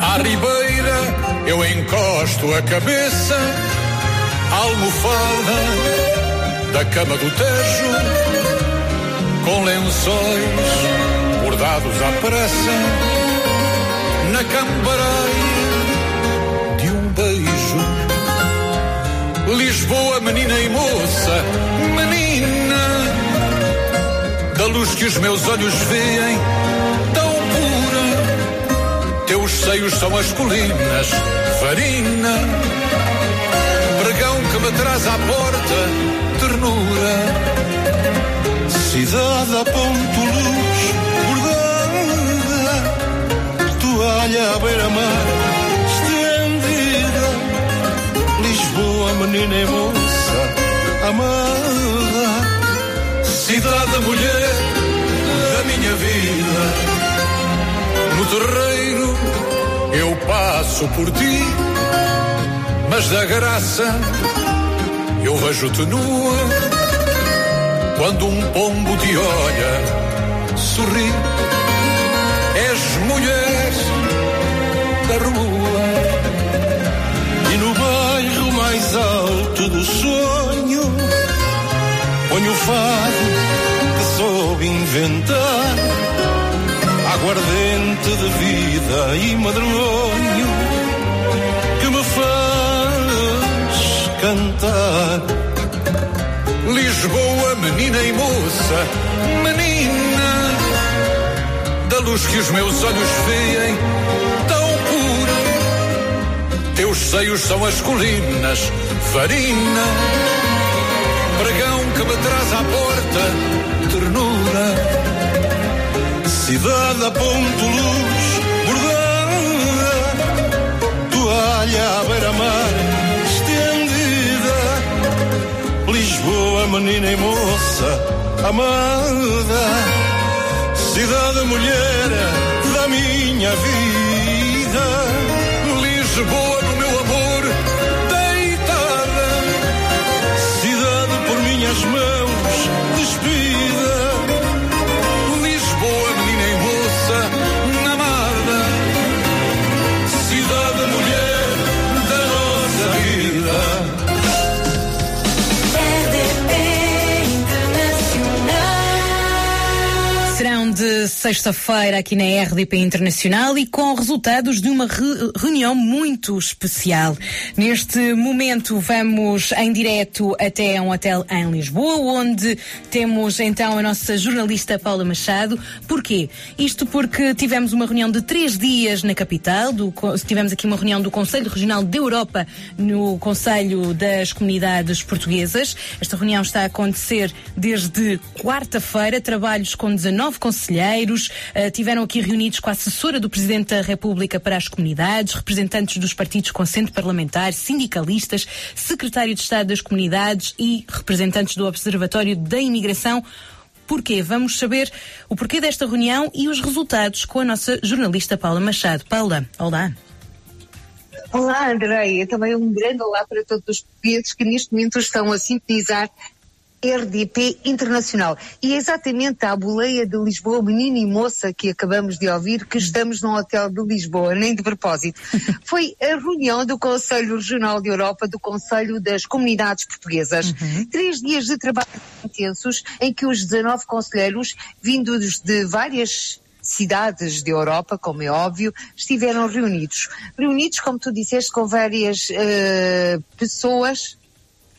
À ribeira eu encosto a cabeça, almofada da cama do Tejo, com lençóis bordados à pressa, na cambaraia de um beijo. Lisboa, menina e moça, menina, da luz que os meus olhos veem, tão pura. Teus seios são as colinas, farina, pregão que me traz à porta, ternura. Cidade a ponto luz toalha à beira-mar estendida. Lisboa, menina e moça amada, cidade mulher da minha vida. No terreiro eu passo por ti, mas da graça eu vejo-te nua. Quando um pombo te olha, sorri, o fado que soube inventar, aguardente de vida e madronho, que me faz cantar. Lisboa, menina e moça, menina, da luz que os meus olhos veem, tão pura. Teus seios são as colinas, farina, pregão que me traz à porta, ternura. Cidade a ponto luz, bordada, toalha à beira-mar, estendida. Lisboa, menina e moça, amada, cidade mulher da minha vida. Lisboa minhas mãos, despida. Lisboa, menina e moça, amada, cidade mulher da nossa vida. Serão de sexta-feira aqui na RDP Internacional e com resultados de uma re reunião muito especial. Neste momento vamos em direto até um hotel em Lisboa, onde temos então a nossa jornalista Paula Machado. Porquê? Isto porque tivemos uma reunião de três dias na capital, do, tivemos aqui uma reunião do Conselho Regional da Europa no Conselho das Comunidades Portuguesas. Esta reunião está a acontecer desde quarta-feira, trabalhos com 19 conselheiros, uh, tiveram aqui reunidos com a assessora do Presidente da República para as comunidades, representantes dos partidos com centro parlamentar, sindicalistas, secretário de Estado das Comunidades e representantes do Observatório da Imigração. Porquê? Vamos saber o porquê desta reunião e os resultados com a nossa jornalista Paula Machado. Paula, olá. Olá, Andréia. Também um grande olá para todos os portugueses que neste momento estão a sintonizar RDP Internacional. E é exatamente à boleia de Lisboa, menina e moça, que acabamos de ouvir, que estamos num hotel de Lisboa, nem de propósito. *laughs* Foi a reunião do Conselho Regional de Europa, do Conselho das Comunidades Portuguesas. Uhum. Três dias de trabalho intensos, em que os 19 conselheiros, vindos de várias cidades de Europa, como é óbvio, estiveram reunidos. Reunidos, como tu disseste, com várias uh, pessoas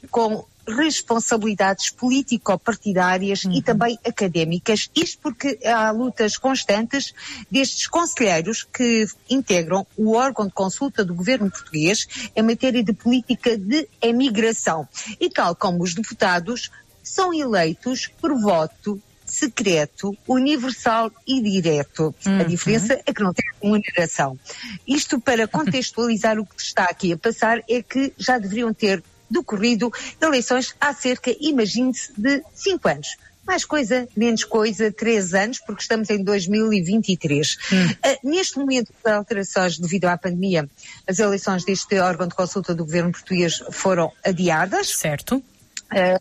com responsabilidades político-partidárias uhum. e também académicas. Isto porque há lutas constantes destes conselheiros que integram o órgão de consulta do governo português em matéria de política de emigração. E tal como os deputados, são eleitos por voto secreto, universal e direto. Uhum. A diferença é que não tem remuneração. Isto para contextualizar o que está aqui a passar é que já deveriam ter decorrido eleições há cerca, imagine-se, de cinco anos mais coisa, menos coisa, três anos, porque estamos em 2023. Hum. Uh, neste momento de alterações devido à pandemia, as eleições deste órgão de consulta do governo português foram adiadas. Certo. Uh,